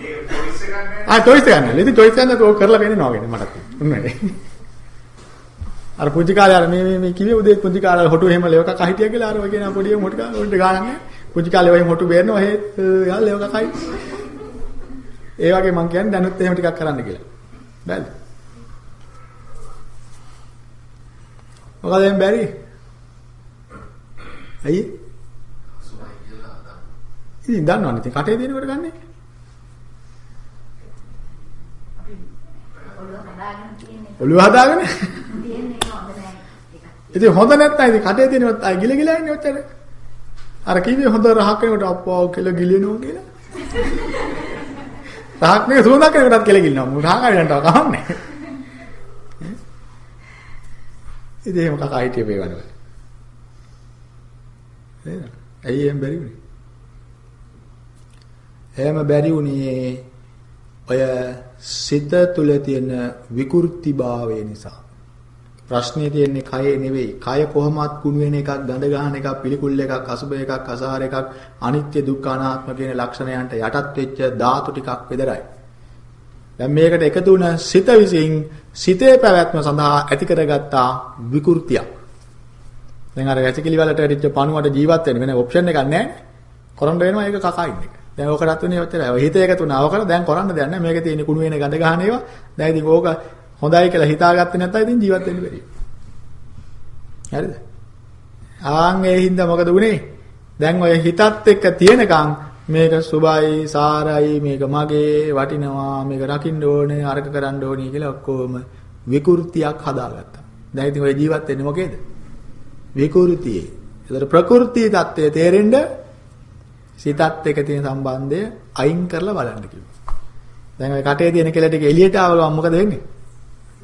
ඒක නෑ. ආ choice ගන්න. ඉතින් choice ගන්න තෝ කරලා වෙන්නේ නෝගෙන මටත්. උන්නේ. අර පුංචි කාලේ අර මේ මේ මේ කිව්වේ උදේ පුංචි කාලේ හොටු එහෙම ලෙවක කා හිටියා කියලා අර ඔය කියන පොඩි මොටි කාලේ උන්ට ගානක් නෑ. පුංචි කාලේ ඔය හොටු බේරනවා හේ යා ලෙවක කයි. ඒ වගේ මං කියන්නේ දැනුත් එහෙම ටිකක් කරන්න කියලා. බැලු. මොකද බැරි? අදන්. ඉතින් දන්නවනේ ඉතින් කටේ දෙනකොට ගන්නෙ. තියෙන්නේ. ඔළුව හදාගෙන. ඉතින් හොඳ නැත්නම් ඉතින් කටේ දෙනවත් අය ගිල ගිලා ඉන්නේ ඔච්චර. අර කිව්වේ හොඳ රහක් කෙනෙකුට අප්පා කියලා ගිලිනවා කියලා. රහක් නේ සුවඳක් කෙනෙකුටත් කියලා ගිලිනවා. මු රහක් අරින්නට කහන්නේ. ඉතින් එහෙම කකා හිටියේ වේවනවා. නේද? ඇයි එහෙම බැරි වුනේ? එහෙම බැරි වුණේ ඔය සිත තුල තියෙන විකෘතිභාවය නිසා. ප්‍රශ්නේ තියෙන්නේ කයේ නෙවෙයි. කය කොහොමත් කුණු වෙන එකක්, ගඳ ගන්න එකක්, පිළිකුල් එකක්, අසුබ එකක්, අසහාර එකක්, අනිත්‍ය දුක්ඛ අනාත්ම කියන ලක්ෂණයන්ට යටත් වෙච්ච ධාතු ටිකක් විතරයි. දැන් මේකට එකතු වුණ සිත විසින් සිතේ පැවැත්ම සඳහා ඇති කරගත්තා විකෘතියක්. දැන් අර වැසිකිලි වලට වැඩිච්ච පණුවට ජීවත් වෙන්න වෙන ඔප්ෂන් එකක් නැහැ. කරන්න වෙනවා ඒක කකා ඉන්න එක. දැන් ඕකටත් උනේ ඔච්චරයි. ඔය හිත එකතු වුණා. ඕකට දැන් කරන්න දෙයක් නැහැ. මේකේ තියෙන කුණු වෙන ගඳ ගන්න ඒවා. දැන් ඉතින් ඕක හොඳයි කියලා හිතාගත්තේ නැත්නම් ඉතින් ජීවත් වෙන්න බැරි. හරිද? ආන් ඒ හින්දා මොකද උනේ? දැන් ඔය හිතත් එක්ක තියෙනකන් මේක සුබයි සාරයි මේක මගේ වටිනවා මේක රකින්න ඕනේ අරක කරන්න ඕනේ කියලා ඔක්කොම විකෘතියක් හදාගත්තා. දැන් ඉතින් ඔය ජීවත් වෙන්නේ මොකේද? විකෘතියේ ඒතර ප්‍රകൃති தත්ත්වය තේරෙන්න සිතත් එක්ක තියෙන සම්බන්ධය අයින් කරලා බලන්න කිව්වා. දැන් ඔය කටේ තියෙන කෙල ටික එළියට ආව ගමන් මොකද වෙන්නේ?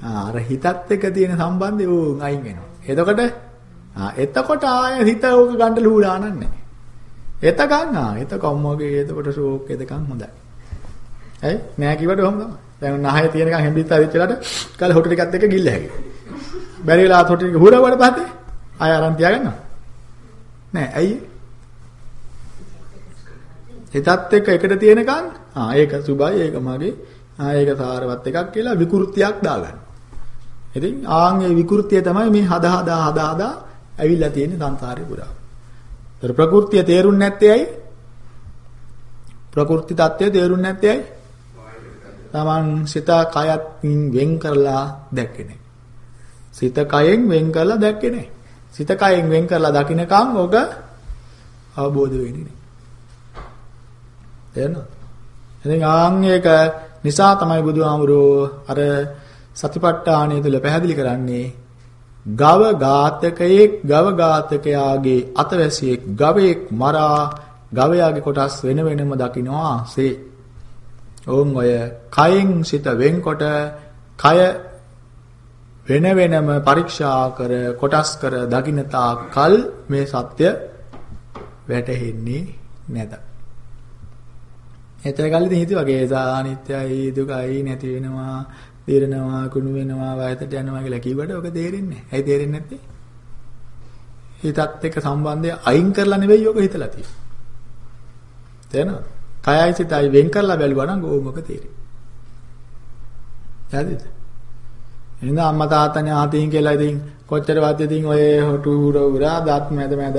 ආ අර හිතත් එක්ක තියෙන සම්බන්ධය ඌ අයින් වෙනවා. එතකොට ආ එතකොට ආය හිත ඕක ගන්න ලූලා නන්නේ. එතකන් ආ එතකම් වගේ එතකොට ෂෝක් එතකන් හොඳයි. ඇයි? නෑ කිව්වට ඔහොම තමයි. දැන් නහය තියෙනකන් හැම්බිත් අදිච්චලට කල හොටු ටිකත් එක්ක ගිල්ල හැකි. බැරි වෙලා හොටු ටික හුරවුවට පස්සේ ආය අරන් තියාගන්නවා. නෑ ඇයි? හිතත් එක්ක එකට තියෙනකන් ආ ඒක සුබයි ඒක මගේ ආ ඒක සාරවත් එකක් කියලා විකෘතියක් දාගන්න. ඉතින් ආන්ගේ විකෘතිය තමයි මේ හදා හදා හදා හදා ඇවිල්ලා තියෙන සංසාරේ පුරා. ඒතර ප්‍රകൃතිය තේරුම් නැත්තේ ඇයි? ප්‍රകൃති தත්ත්වය තේරුම් නැත්තේ ඇයි? තමන් සිත කයත්ින් වෙන් කරලා දැක්කේ නැහැ. සිත කයෙන් වෙන් කරලා දැක්කේ නැහැ. සිත කයෙන් වෙන් කරලා දකින්නකම් ඕක අවබෝධ වෙන්නේ නැහැ. තේරෙනවද? ඉතින් ආන් එක නිසා තමයි බුදුහාමුදුරෝ අර සතිපට්ඨානය තුල පැහැදිලි කරන්නේ ගව ඝාතකයෙක් ගව ඝාතකයාගේ අතවැසියෙක් ගවයෙක් මරා ගවයාගේ කොටස් වෙන වෙනම දකින්වාසේ. ඕන් ඔය කයෙන් සිත වෙන්කොට කය වෙන වෙනම පරීක්ෂා කර කොටස් කර දකින්නතා කල් මේ සත්‍ය වැටහෙන්නේ නැත. එතන කල් ඉතින් හිතුවා ගේ අනිත්‍යයි දුකයි නැති වෙනවා තේරෙනවා කුණු වෙනවා වයසට යනවා කියලා කිව්වට ඔක තේරෙන්නේ නැහැ. ඇයි තේරෙන්නේ නැත්තේ? හිතත් එක්ක සම්බන්ධය අයින් කරලා නෙවෙයි ඔක හිතලා තියෙන්නේ. තේරෙනවද? කයයි සිතයි වෙන් කරලා බැලුවා නම් ඕක තේරෙයි. හරිද? එහෙනම් අම්මා තාත්තා ඥාතීන් කියලා ඉතින් කොච්චරවත් ඉතින් ඔය හොටු උරා දත් මැද මැද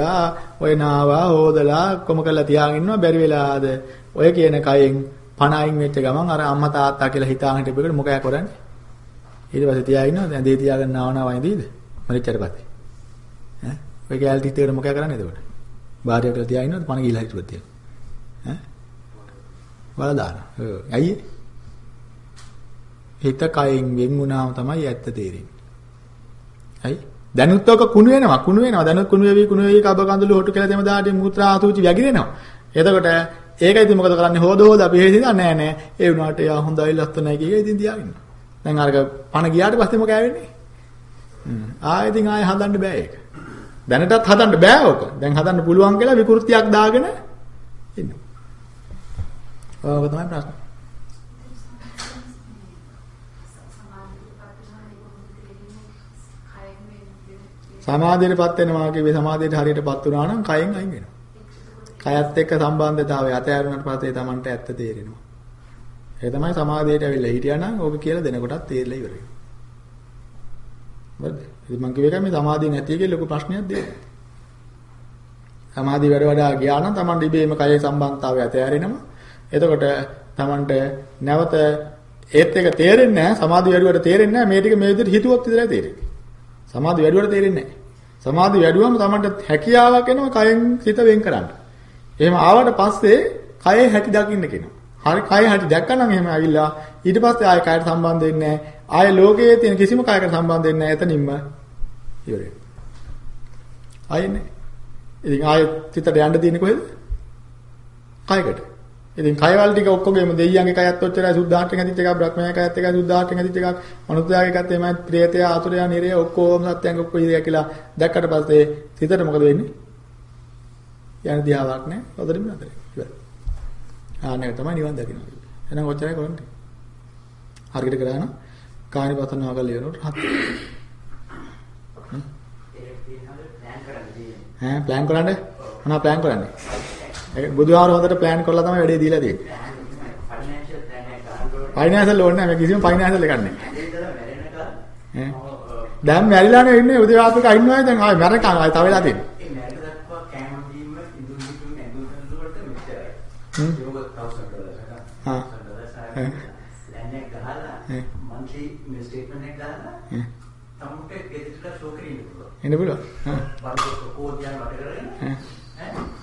ඔය නාවා හොදලා කොම කරලා තියාගෙන ඉන්නවා බැරි වෙලාද ඔය කියන කයෙන් පණයින් වෙච්ච ගමන් අර අම්මා තාත්තා කියලා හිතාගෙන හිටපෙකට මොකෑ කරන්නේ? ඊට පස්සේ තියාගෙන ඉන්නවද දැන් දේ තියාගෙන ආවනා වයින්දීද මරිච්චට පස්සේ ඈ? ඔය කැලේ තිතේකට මොකෑ කරන්නේ එතකොට? භාර්යාව කියලා තියාගෙන ඉන්නවද? පණ ගිහලා හිටපුවත් ඈ? වල දාන ඔව්. ඇයි? හිත කයෙන් වෙන් වුණාම තමයි ඇත්ත තේරෙන්නේ. හරි? දැනුත් ඔක කුණු වෙනවා. කුණු වෙනවා. දැනුත් කුණු වෙවි කුණු වෙවි කබ කඳුළු හොටු කියලා දෙම දාටි මූත්‍රා ආසූචි වැగిරෙනවා. එතකොට ඒකයි ඉතින් මොකද කරන්නේ හොද හොද අපි හේසිද නෑ නෑ ඒ වුණාට යා හොඳයි ලස්සනයි කිය ඉතින් තියාගෙන. දැන් අරක පණ ගියාට පස්සේ මොකෑ වෙන්නේ? ආයෙ ඉතින් ආයෙ හදන්න බෑ ඒක. දැනටත් හදන්න බෑ ඕක. දැන් හදන්න පුළුවන් කියලා විකෘතියක් දාගෙන ඉන්නවා. ඔව් තමයි ප්‍රශ්නේ. සමාධියටපත් වෙනවා කිව්වේ සමාධියට හරියටපත් වුණා නම් කයෙන් අයින් වෙනවා. කයත් එක්ක සම්බන්ධතාවය අතහැරුණාට පස්සේ Tamanට ඇත්ත තේරෙනවා. ඒ තමයි සමාධියට ඇවිල්ලා හිටියා නම් ඕක කියලා දෙනකොටත් තේරෙලා ඉවරයි. හරිද? ඉතින් මම කිව්වේ මේ සමාධිය නැති එකේ ලොකු ප්‍රශ්නයක් දෙන්නේ. සමාධිය වැඩ වඩා ගියා නම් Taman ඉබේම කයේ සම්බන්ධතාවය අතහැරෙනවා. එතකොට Tamanට නැවත ඒත් එක තේරෙන්නේ නැහැ සමාධිය වැඩුවට තේරෙන්නේ නැහැ මේ ටික මේ විදිහට හිතුවොත් විතරයි තේරෙන්නේ. සමාධි වැඩුවට තේරෙන්නේ නැහැ. සමාධි වැඩුවම තමන්ට හැකියාවක් එනවා කයෙන් සිත වෙන් කරන්න. එහෙම ආවට පස්සේ කයේ හැටි දකින්න කියනවා. හරි කය හැටි දැක්කනම් එහෙම ඇවිල්ලා ඊට පස්සේ ආයෙ කයට සම්බන්ධ වෙන්නේ නැහැ. ආයෙ ලෝකයේ තියෙන කිසිම කයකට සම්බන්ධ වෙන්නේ නැහැ. එතනින්ම ඉවරයි. ආයෙන්නේ. ඉතින් ආයෙ සිතට යන්න තියෙන්නේ කොහෙද? කයකට. ඉතින් කයවල ටික ඔක්කොගේම දෙයියන්ගේ කයත් ඔච්චරයි සුද්ධාර්ථයෙන් ඇදිච්ච එකක් බ්‍රහ්මයා කයත් එකයි සුද්ධාර්ථයෙන් ඇදිච්ච එකක් මනුස්සයාගේ කයත් එමය ප්‍රේතය ආතුරයා නිරය ඔක්කොම සත්‍යයන් ඔක්කොම ඉතියා කියලා දැක්කට පස්සේ සිතට මොකද වෙන්නේ? යන දිහාවක් නැහැ. හොදටම නතර. ඉවරයි. ආනෙක තමයි නිවන් දකින්න. එහෙනම් ඔච්චරයි කරන්නේ. හරියට කරා නම් කාණි පතනවා කරලා ඉවරනොත් හත්. ඈ ප්ලෑන් කරන්නේ? මොනවා ප්ලෑන් කරන්නේ? ඒ බුදුහාර හොඳට ප්ලෑන් කරලා තමයි වැඩේ දීලා තියෙන්නේ. ෆයිනෑන්ෂල් ප්ලෑන් එක කරන්න ඕනේ. ෆයිනෑන්ෂල් ඕනේ නැහැ. මේ කිසිම ෆයිනෑන්ෂල් එකක් නැහැ. ඒ දල මැරෙනකල් ඈ. දැන් මැරිලානේ ඉන්නේ උදේවාපක ඉන්නවා දැන් ආයෙ මැරකන් ආයෙ තව වෙලා තියෙන්නේ. ඒ මැරෙන දක්වා කෑම බීම ඉදුම් ඉදුම් ඇඳුම් ඇඳුම් වලට මෙච්චරයි. හ්ම්. ඒක 1000 ඩොලර් එකක්. ආ. 1000 ඩොලර් සාරයි. ඈ. ප්ලෑන් එක ගහලා. මන්ත්ලි ඉන්වෙස්ට්මන්ට් එක ගහලා ඈ. තමුන්ට ගෙදරට ෂෝ කරන්න පුළුවන්. එන්න පුළුවන්. ආ. බංගෝ කෝඩියන් වට කරගෙන ඈ.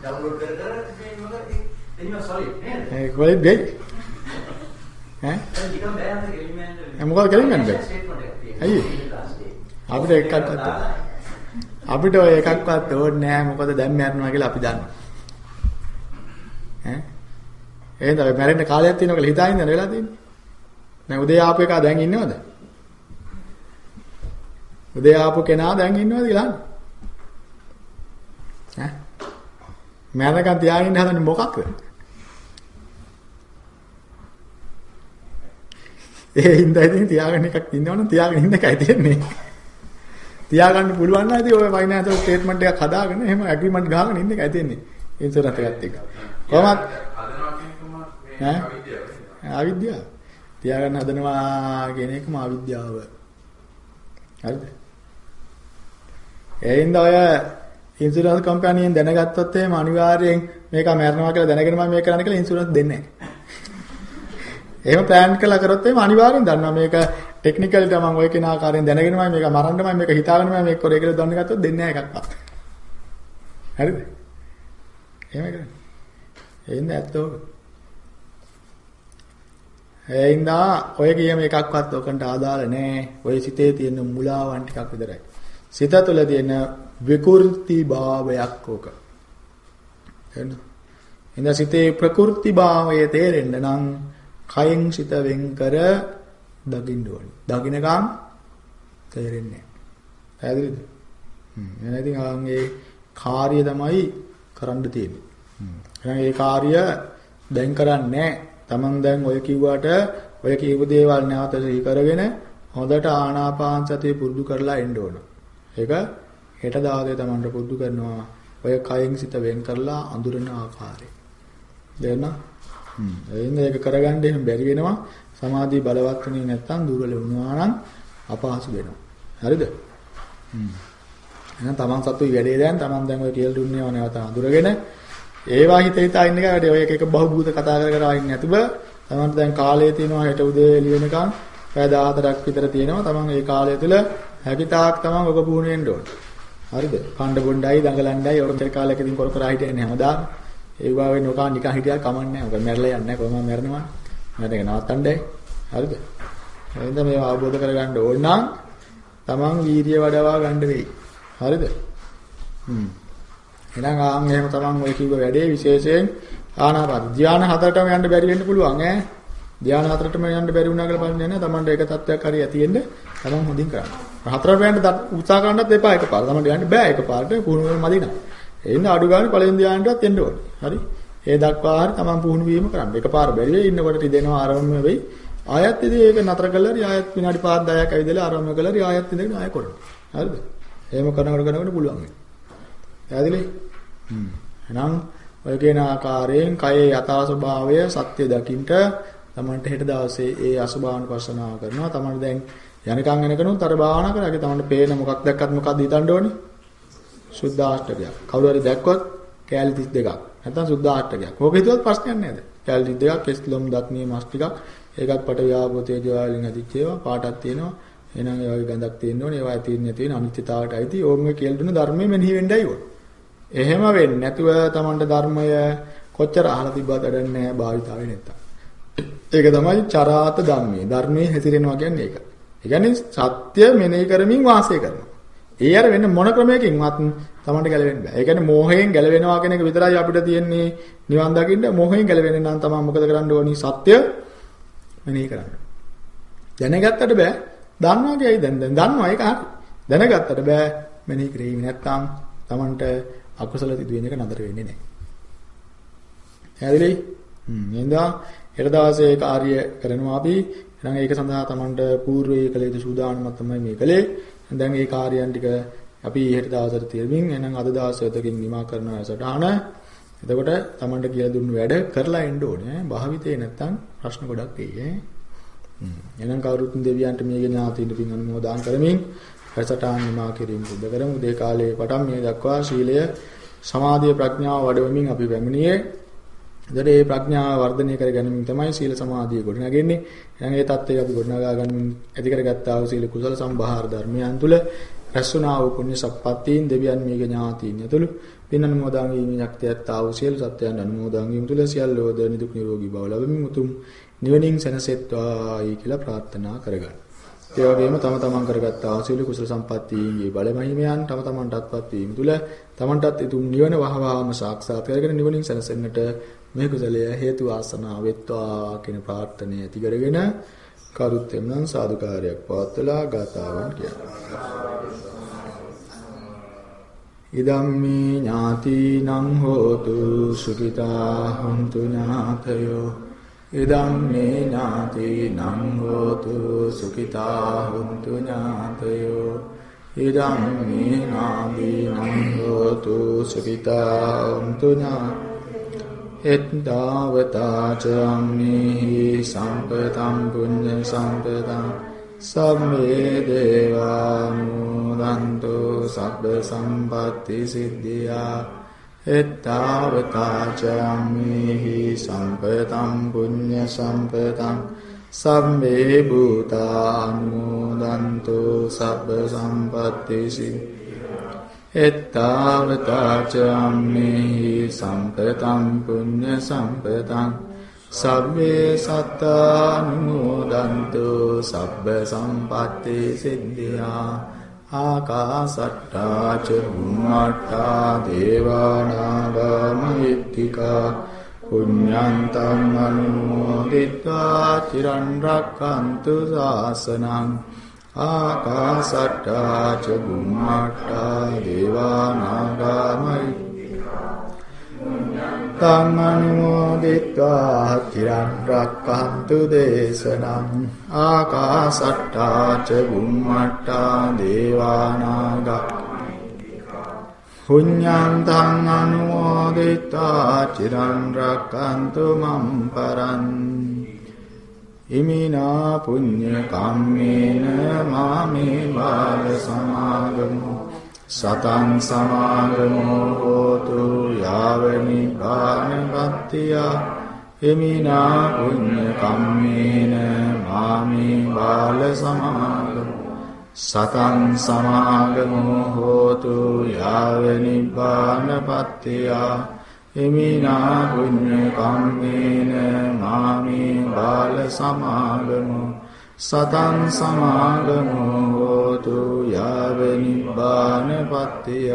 ඩවුන්ලෝඩ් කර කර මේ මොකද are solid නේද? ඒ කොහෙද දෙයි? ඈ දැන් නිකන් බෑන්ද ගෙලිමෙන් ඒ මොකද ගෙලින්න බෑ? ස්ටේට්මන්ට්. ඇයි? අපිට එකක් අත. අපිට ඔය එකක්වත් ඕනේ නැහැ මොකද දැන් මැරෙනවා කියලා අපි දන්නවා. ඈ එහෙනම් අපි මැරෙන්න කාලයක් තියෙනවා කියලා හිතාගෙන ඉඳන් වෙලා තියෙන්නේ. දැන් උදේ ආපු එක දැන් ඉන්නවද? උදේ ආපු කෙනා දැන් ඉන්නවද කියලා අහන්න. ඈ මැරෙනකන් තියාගෙන ඉන්න හදන්නේ මොකක්ද? ඒ හින්දා ඉතින් තියාගෙන එකක් ඉන්නවනම් තියාගෙන ඉන්න එකයි තියෙන්නේ. තියාගන්න පුළුවන් නම් ඉතින් ඔය ෆයිනෑන්ෂල් ස්ටේට්මන්ට් එකක් හදාගෙන එහෙම ඇග්‍රීමන්ට් ගහගෙන ඉන්න එකයි තියෙන්නේ. ඉන්ෂුරන්ස් එකත් එක්ක. කොහොමද? හදනවා කියනකම මේ ඈ? අවිද්‍යාව. අවිද්‍යාව. තියාගන්න හදනවා කියන එකම අවිද්‍යාව. හරිද? එයින්ද ඔය ඉන්ෂුරන්ස් කම්පැනියෙන් දැනගත්තොත් එහෙම අනිවාර්යෙන් මේක මැරෙනවා කියලා දැනගෙන මම මේක කරන්න කියලා ඉන්ෂුරන්ස් දෙන්නේ නැහැ. එහෙම ප්ලෑන් කළා කරොත් එහෙම අනිවාර්යෙන් දන්නවා මේක ටෙක්නිකල් තමන් ඔය කෙන ආකාරයෙන් දැනගෙනමයි මේක මරන්නමයි මේක හිතාගෙනමයි මේක කරේ කියලා දන්න ගත්තොත් දෙන්නේ නැහැ එකක්වත්. හරිද? එහෙම කරන්නේ. එයින්ද ඇත්තෝ. එයින්ද ඔය කියම එකක්වත් ඔකට ආදාළ නැහැ. ඔය සිතේ තියෙන මුලාවන් ටිකක් විතරයි. සිත තුළ තියෙන විකෘති භාවයක් ඕක. එන්න. ඉඳ සිතේ ප්‍රකෘති භාවය තේරෙන්න නම් කයෙන් සිත වෙන් කර දකින්න ඕනේ. දකින්නකම් තේරෙන්නේ නැහැ. පැහැදිලිද? හ්ම්. එහෙනම් ඉතින් ආන්ගේ කාර්යය තමයි කරන්න තියෙන්නේ. හ්ම්. එහෙනම් ඒ කාර්ය දැන් කරන්නේ තමන් දැන් ඔය කිව්වට ඔය කියපු දේවල් නැවත සිහි කරගෙන හොඳට ආනාපාන සතිය පුරුදු කරලා එන්න ඕන. ඒක හෙට දාදේ තමන්ට පුරුදු කරනවා. ඔය කයෙන් සිත වෙන් කරලා අඳුරන ආකාරය. දෙන්න. හ්ම්. එයින් ඒක කරගන්න එහෙම බැරි වෙනවා. සමාධිය බලවත් වෙන්නේ නැත්නම් දුර්වල වුණා නම් අපහසු වෙනවා. හරිද? හ්ම්. එහෙනම් තමන් සතුයි වැඩේ දැන් තමන් දැන් ඔය කියලා දුන්නේ ඒවා නැවත අඳුරගෙන ඒවා හිත හිතා ඉන්න එක වැඩේ ඔය එක එක බහුබූත කතා කර කර ආින්න නැතුව තමන්ට දැන් කාලය තියෙනවා හෙට උදේ එළි වෙනකන් පැය 14ක් විතර තියෙනවා තමන් ඒ කාලය තුල හැකිතාක් තමන් ඔබ පුහුණු වෙන්න ඕන. හරිද? කණ්ඩ බොණ්ඩයි දඟලණ්ඩයි ඔර දෙක කාලයක ඉතින් කර කර හිටියන්නේ හැමදාම. ඒ වගේ නොකා නිකන් හිටියා කමන්නේ නැහැ. මොකද මැරලා යන්නේ නැහැ කොහොමද මැරෙනවා. මම දෙක නවත්තන්නයි. හරිද? එහෙනම් මේවා අවබෝධ කරගන්න ඕන නම් තමන් වීර්ය වඩවා ගන්න වෙයි. හරිද? හ්ම්. එහෙනම් ආන් එහෙම තමන් ඔය කිව්ව වැඩේ විශේෂයෙන් ආනාපාන ධ්‍යාන හතරටම යන්න බැරි වෙන්න පුළුවන් ඈ. ධ්‍යාන හතරටම යන්න බැරි වුණා කියලා බලන්නේ නැහැ. තමන්ට ඒක තත්ත්වයක් හරි ඇතිෙන්න තමන් හොඳින් කරන්න. හතරට යන්න උත්සාහ කරන්නත් එපා එකපාර. තමන්ට යන්න බෑ එකපාරට පුහුණු වෙන මදිනා. එන්න අඩු ගානේ පළවෙනි ධ්‍යානටවත් එන්න ඕනේ. හරි? ඒ දක්වා හරි තමන් පුහුණු වීම කරන්න. එකපාර බැරි වෙයි ඉන්නකොට රිදෙනවා ආරම්භ වෙයි. ආයත් ඉතින් ඒක නතර කළා හරි ආයත් විනාඩි 5 10ක් ඇවිදලා ආරම්භ කළා හරි ආයත් ඉඳගෙන ආය කරනවා. හරිද? එහෙම කරනකොට කරනකොට පුළුවන් වෙනවා. පැහැදිලි? හ්ම්. එහෙනම් ඔය කියන ආකාරයෙන් කයේ යථා ස්වභාවය සත්‍ය දකින්ට තමන්ට හෙට දවසේ ඒ අසුභානුපස්සනාව කරනවා. තමන්ට දැන් යනකම් එනකනුත් අර භාවනා කරාගේ තමන්ට පේන මොකක් දැක්කත් මොකක්ද හිතන්න ඕනේ? සුද්ධාෂ්ටකයක්. කවුරු හරි දැක්කොත් කෑලි 32ක්. නැත්නම් සුද්ධාෂ්ටකයක්. ඕක හිතුවත් ප්‍රශ්නයක් නෑ. කෑලි 32ක් කෙස්ලොම් දත්නිය මාස් ටිකක්. ඒකත් පට ව්‍යාපෝ තේජෝ වලින් හදිච්ච ඒවා පාටක් තියෙනවා. එහෙනම් ඒ වගේ ගඳක් තියෙන්න ඕනේ. ඒවා තියෙන නැති වෙන අනිත්‍යතාවට අයිති. ඕම කියලා දුන්න ධර්මයේ මෙනෙහි වෙන්නයි ඕන. එහෙම වෙන්නේ නැතුව තමන්ට ධර්මය කොච්චර අහලා තිබ්බත් වැඩක් නැහැ භාවිතාවේ නැත්තම්. ඒක තමයි චරාත ධම්මේ. ධර්මයේ හැසිරෙනවා කියන්නේ ඒක. ඒ කියන්නේ සත්‍ය මෙනෙහි කරමින් වාසය කරනවා. ඒ අර වෙන මොන ක්‍රමයකින්වත් තමන්ට ගැලවෙන්න බෑ. ඒ කියන්නේ මෝහයෙන් ගැලවෙනවා කියන එක විතරයි අපිට තියෙන්නේ නිවන් දකින්න. මෝහයෙන් ගැලවෙන්න නම් තමයි මොකද කරන්න ඕනි? සත්‍ය මෙනෙහි කරන්න. දැනගත්තට බෑ. දන්නවා කියයි දැන් දැන් දන්නවා ඒක හරි. දැනගත්තට බෑ මෙනෙහි කිරීම නැත්තම් තමන්ට අකුසල සිදු වෙන එක නතර වෙන්නේ නැහැ. හැදිලි? හ්ම්. නේදා හෙට දවසේ කාර්ය කරනවා අපි. එහෙනම් ඒක සඳහා තමන්ට పూర్වයේ කළ යුතු සූදානමක් තමයි මේ කළේ. දැන් මේ කාර්යයන් ටික අපි හෙට දවසට තියමින් එහෙනම් අද දවසේතකින් නිමා කරනවා සටහන. එතකොට තමන්ට කියලා දුන්නු වැඩ කරලා එන්න ඕනේ. භාවිතේ නැත්තම් ප්‍රශ්න ගොඩක් එයි ඈ. හ්ම්. එහෙනම් කවුරුත් දෙවියන්ට මේ ඥාතියින් පින් අනුමෝදන් කරමින් වැඩසටහන් නිමා කිරීම සිදු කරමු. උදේ කාලයේ පටන් මේ දක්වා ශීලය සමාධිය ප්‍රඥාව වඩවමින් අපි පැමිණියේ. එතකොට මේ ප්‍රඥාව වර්ධනය කර ගැනීම තමයි සීල සමාධිය ගොඩනගන්නේ. එහෙනම් ඒ தත්ත්වය අපි ගොඩනගා ගනිමින් ඇති කරගත්තා වූ සීල කුසල සම්භාර ධර්මයන් තුල රැස්ුණා වූ පුණ්‍ය සප්පත්තීන් දෙවියන් මේක ඥාතීන් යතුළු පින් අනුමෝදන් වීමෙන් ශක්තියත් ආ වූ සියලු සත්‍යයන් අනුමෝදන් වීම තුල සියල්ලෝද නිදුක් නිරෝගී බව ලැබෙමින් උතුම් නිවනින් සැනසෙත්වායි කියලා ප්‍රාර්ථනා කරගන්න. ඒ වගේම තම තමන් කරගත් ආසීල කුසල සම්පත්තියේ බල මහිමයන් තම තමන්ටත්පත් වීම තුල තමන්ටත් ඊතුම් නිවන වහවහාම සාක්ෂාත් කරගෙන නිවනින් සැනසෙන්නට මේ කුසලය හේතු ආසනාව වෙත්වා කියන ප්‍රාර්ථනාව ඇති කරගෙන කරුත් එම්නම් සාදුකාරයක් පවත්වලා ගාතාවන් කියනවා. ඉදම්මේ ඥාතිනං හෝතු සුඛිතා හොන්තු ඥාතයෝ ඉදම්මේ ඥාතිනං හෝතු සුඛිතා හොන්තු ඥාතයෝ ඉදම්මේ ඥාතිනං හෝතු සුඛිතා හොන්තු ඥාතයෝ එත්තාවතා ච අම්මේහි සම්පතම් පුඤ්ඤ සම්පතං සම්මේ දේවා මුදන්තු සබ්බ සම්පatti සිද්ධියා එත්තාවතා ච අම්මේහි සම්පතම් පුඤ්ඤ සම්පතං සම්මේ භූතා අනුමෝදන්තු සබ්බ සම්පatti සිද්ධියා එත්තාවතාච අම්මේහි සම්පතම් පුඤ්ඤ සම්පතං සබ්බේ සත්තානුමෝදන්තු සබ්බ සම්පatti සිද්ධියා ආකාසට්ටා ච බුම්මට්ටා දේවානාග මහිත්‍තිකා පුඤ්ඤන්තං අනුමෝදිत्वा චිරන් රක්칸තු සාසනං ආකාසට්ටා ච බුම්මට්ටා දේවානාග මහිත්‍තිකා තං අනුමෝදිත්වා චිරන් රක්ඛන්තු දේශනම් ආකාසට්ටා ච බුම්මට්ටා දේවානාග පුඤ්ඤන්තං අනුමෝදිත්වා චිරන් රක්ඛන්තු මම් පරන් ඉමිනා පුඤ්ඤ කම්මේන මාමේ බාල සමාගමෝ සතං සමාගමෝ හෝතු යාව නිපානපත්තිය ඉමිනා පුඤ්ඤ කම්මේන මාමේ බාල සමාගමු. සතං සමාගමෝ හෝතු යාව නිපානපත්තිය එමිනා පුඤ්ඤ කම්මේන මාමේ බාල සමාගමු. සතං සමාගමෝ හෝතු යාව නිබ්බාන පත්තිය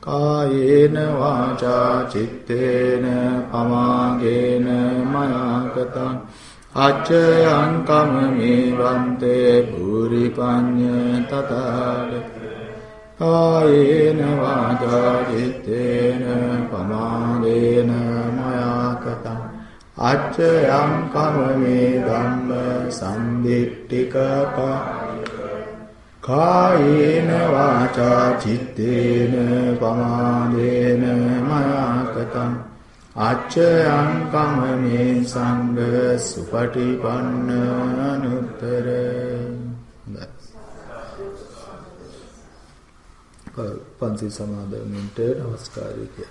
කායේන වාචා චිත්තේන පමාගේන මයාකතං අච්චයං කම මේ වන්තේ භූරි පඤ්ඤ තථාගත කායේන වාචා චිත්තේන පමාදේන මයාකතං අච්චයං කමමේ ධම්ම සම්දිට්ඨික කායේන වාචා චිත්තේන පමාදේන මයාකතං අච්චයං කමමේ සංඝ සුපටිපන්න අනුත්තර පන්සිල් සමාදන්වන්ට නමස්කාරය කිය.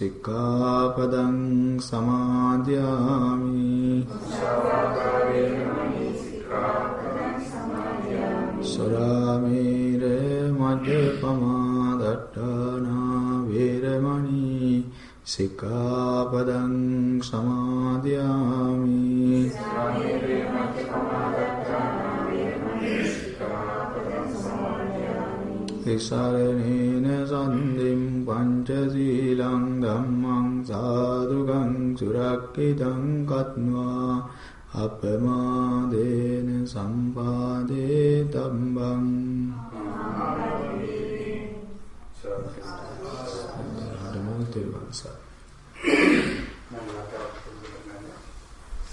සික්ඛාපදං සමාදියාමි මුසාවාදා වේරමණී සික්ඛාපදං සමාදියාමි සරාමේර මජ්ජපමා දට්ඨානා වේරමණී සික්ඛාපදං සමාදියාමි තිසරණේන සම්දිම් පංචශීලං ධම්මං සාදුගං සුරක්ඛිතං කତ୍වා අපමාදේන සම්පාදේ තම්බං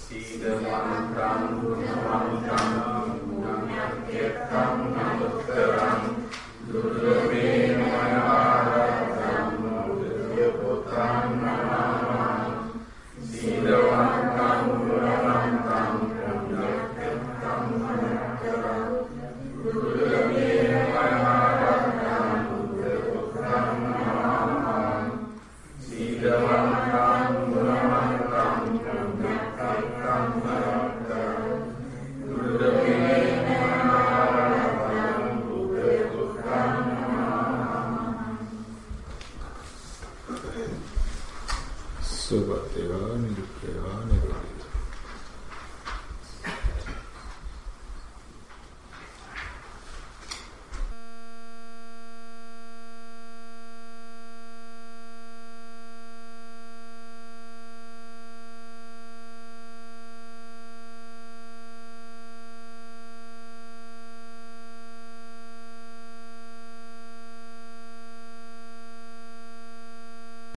සීදමන්තං ගුණවන්තං ගුණඥක්ඛේතං නමුත්තරං දුර්ලභේන මනාරතං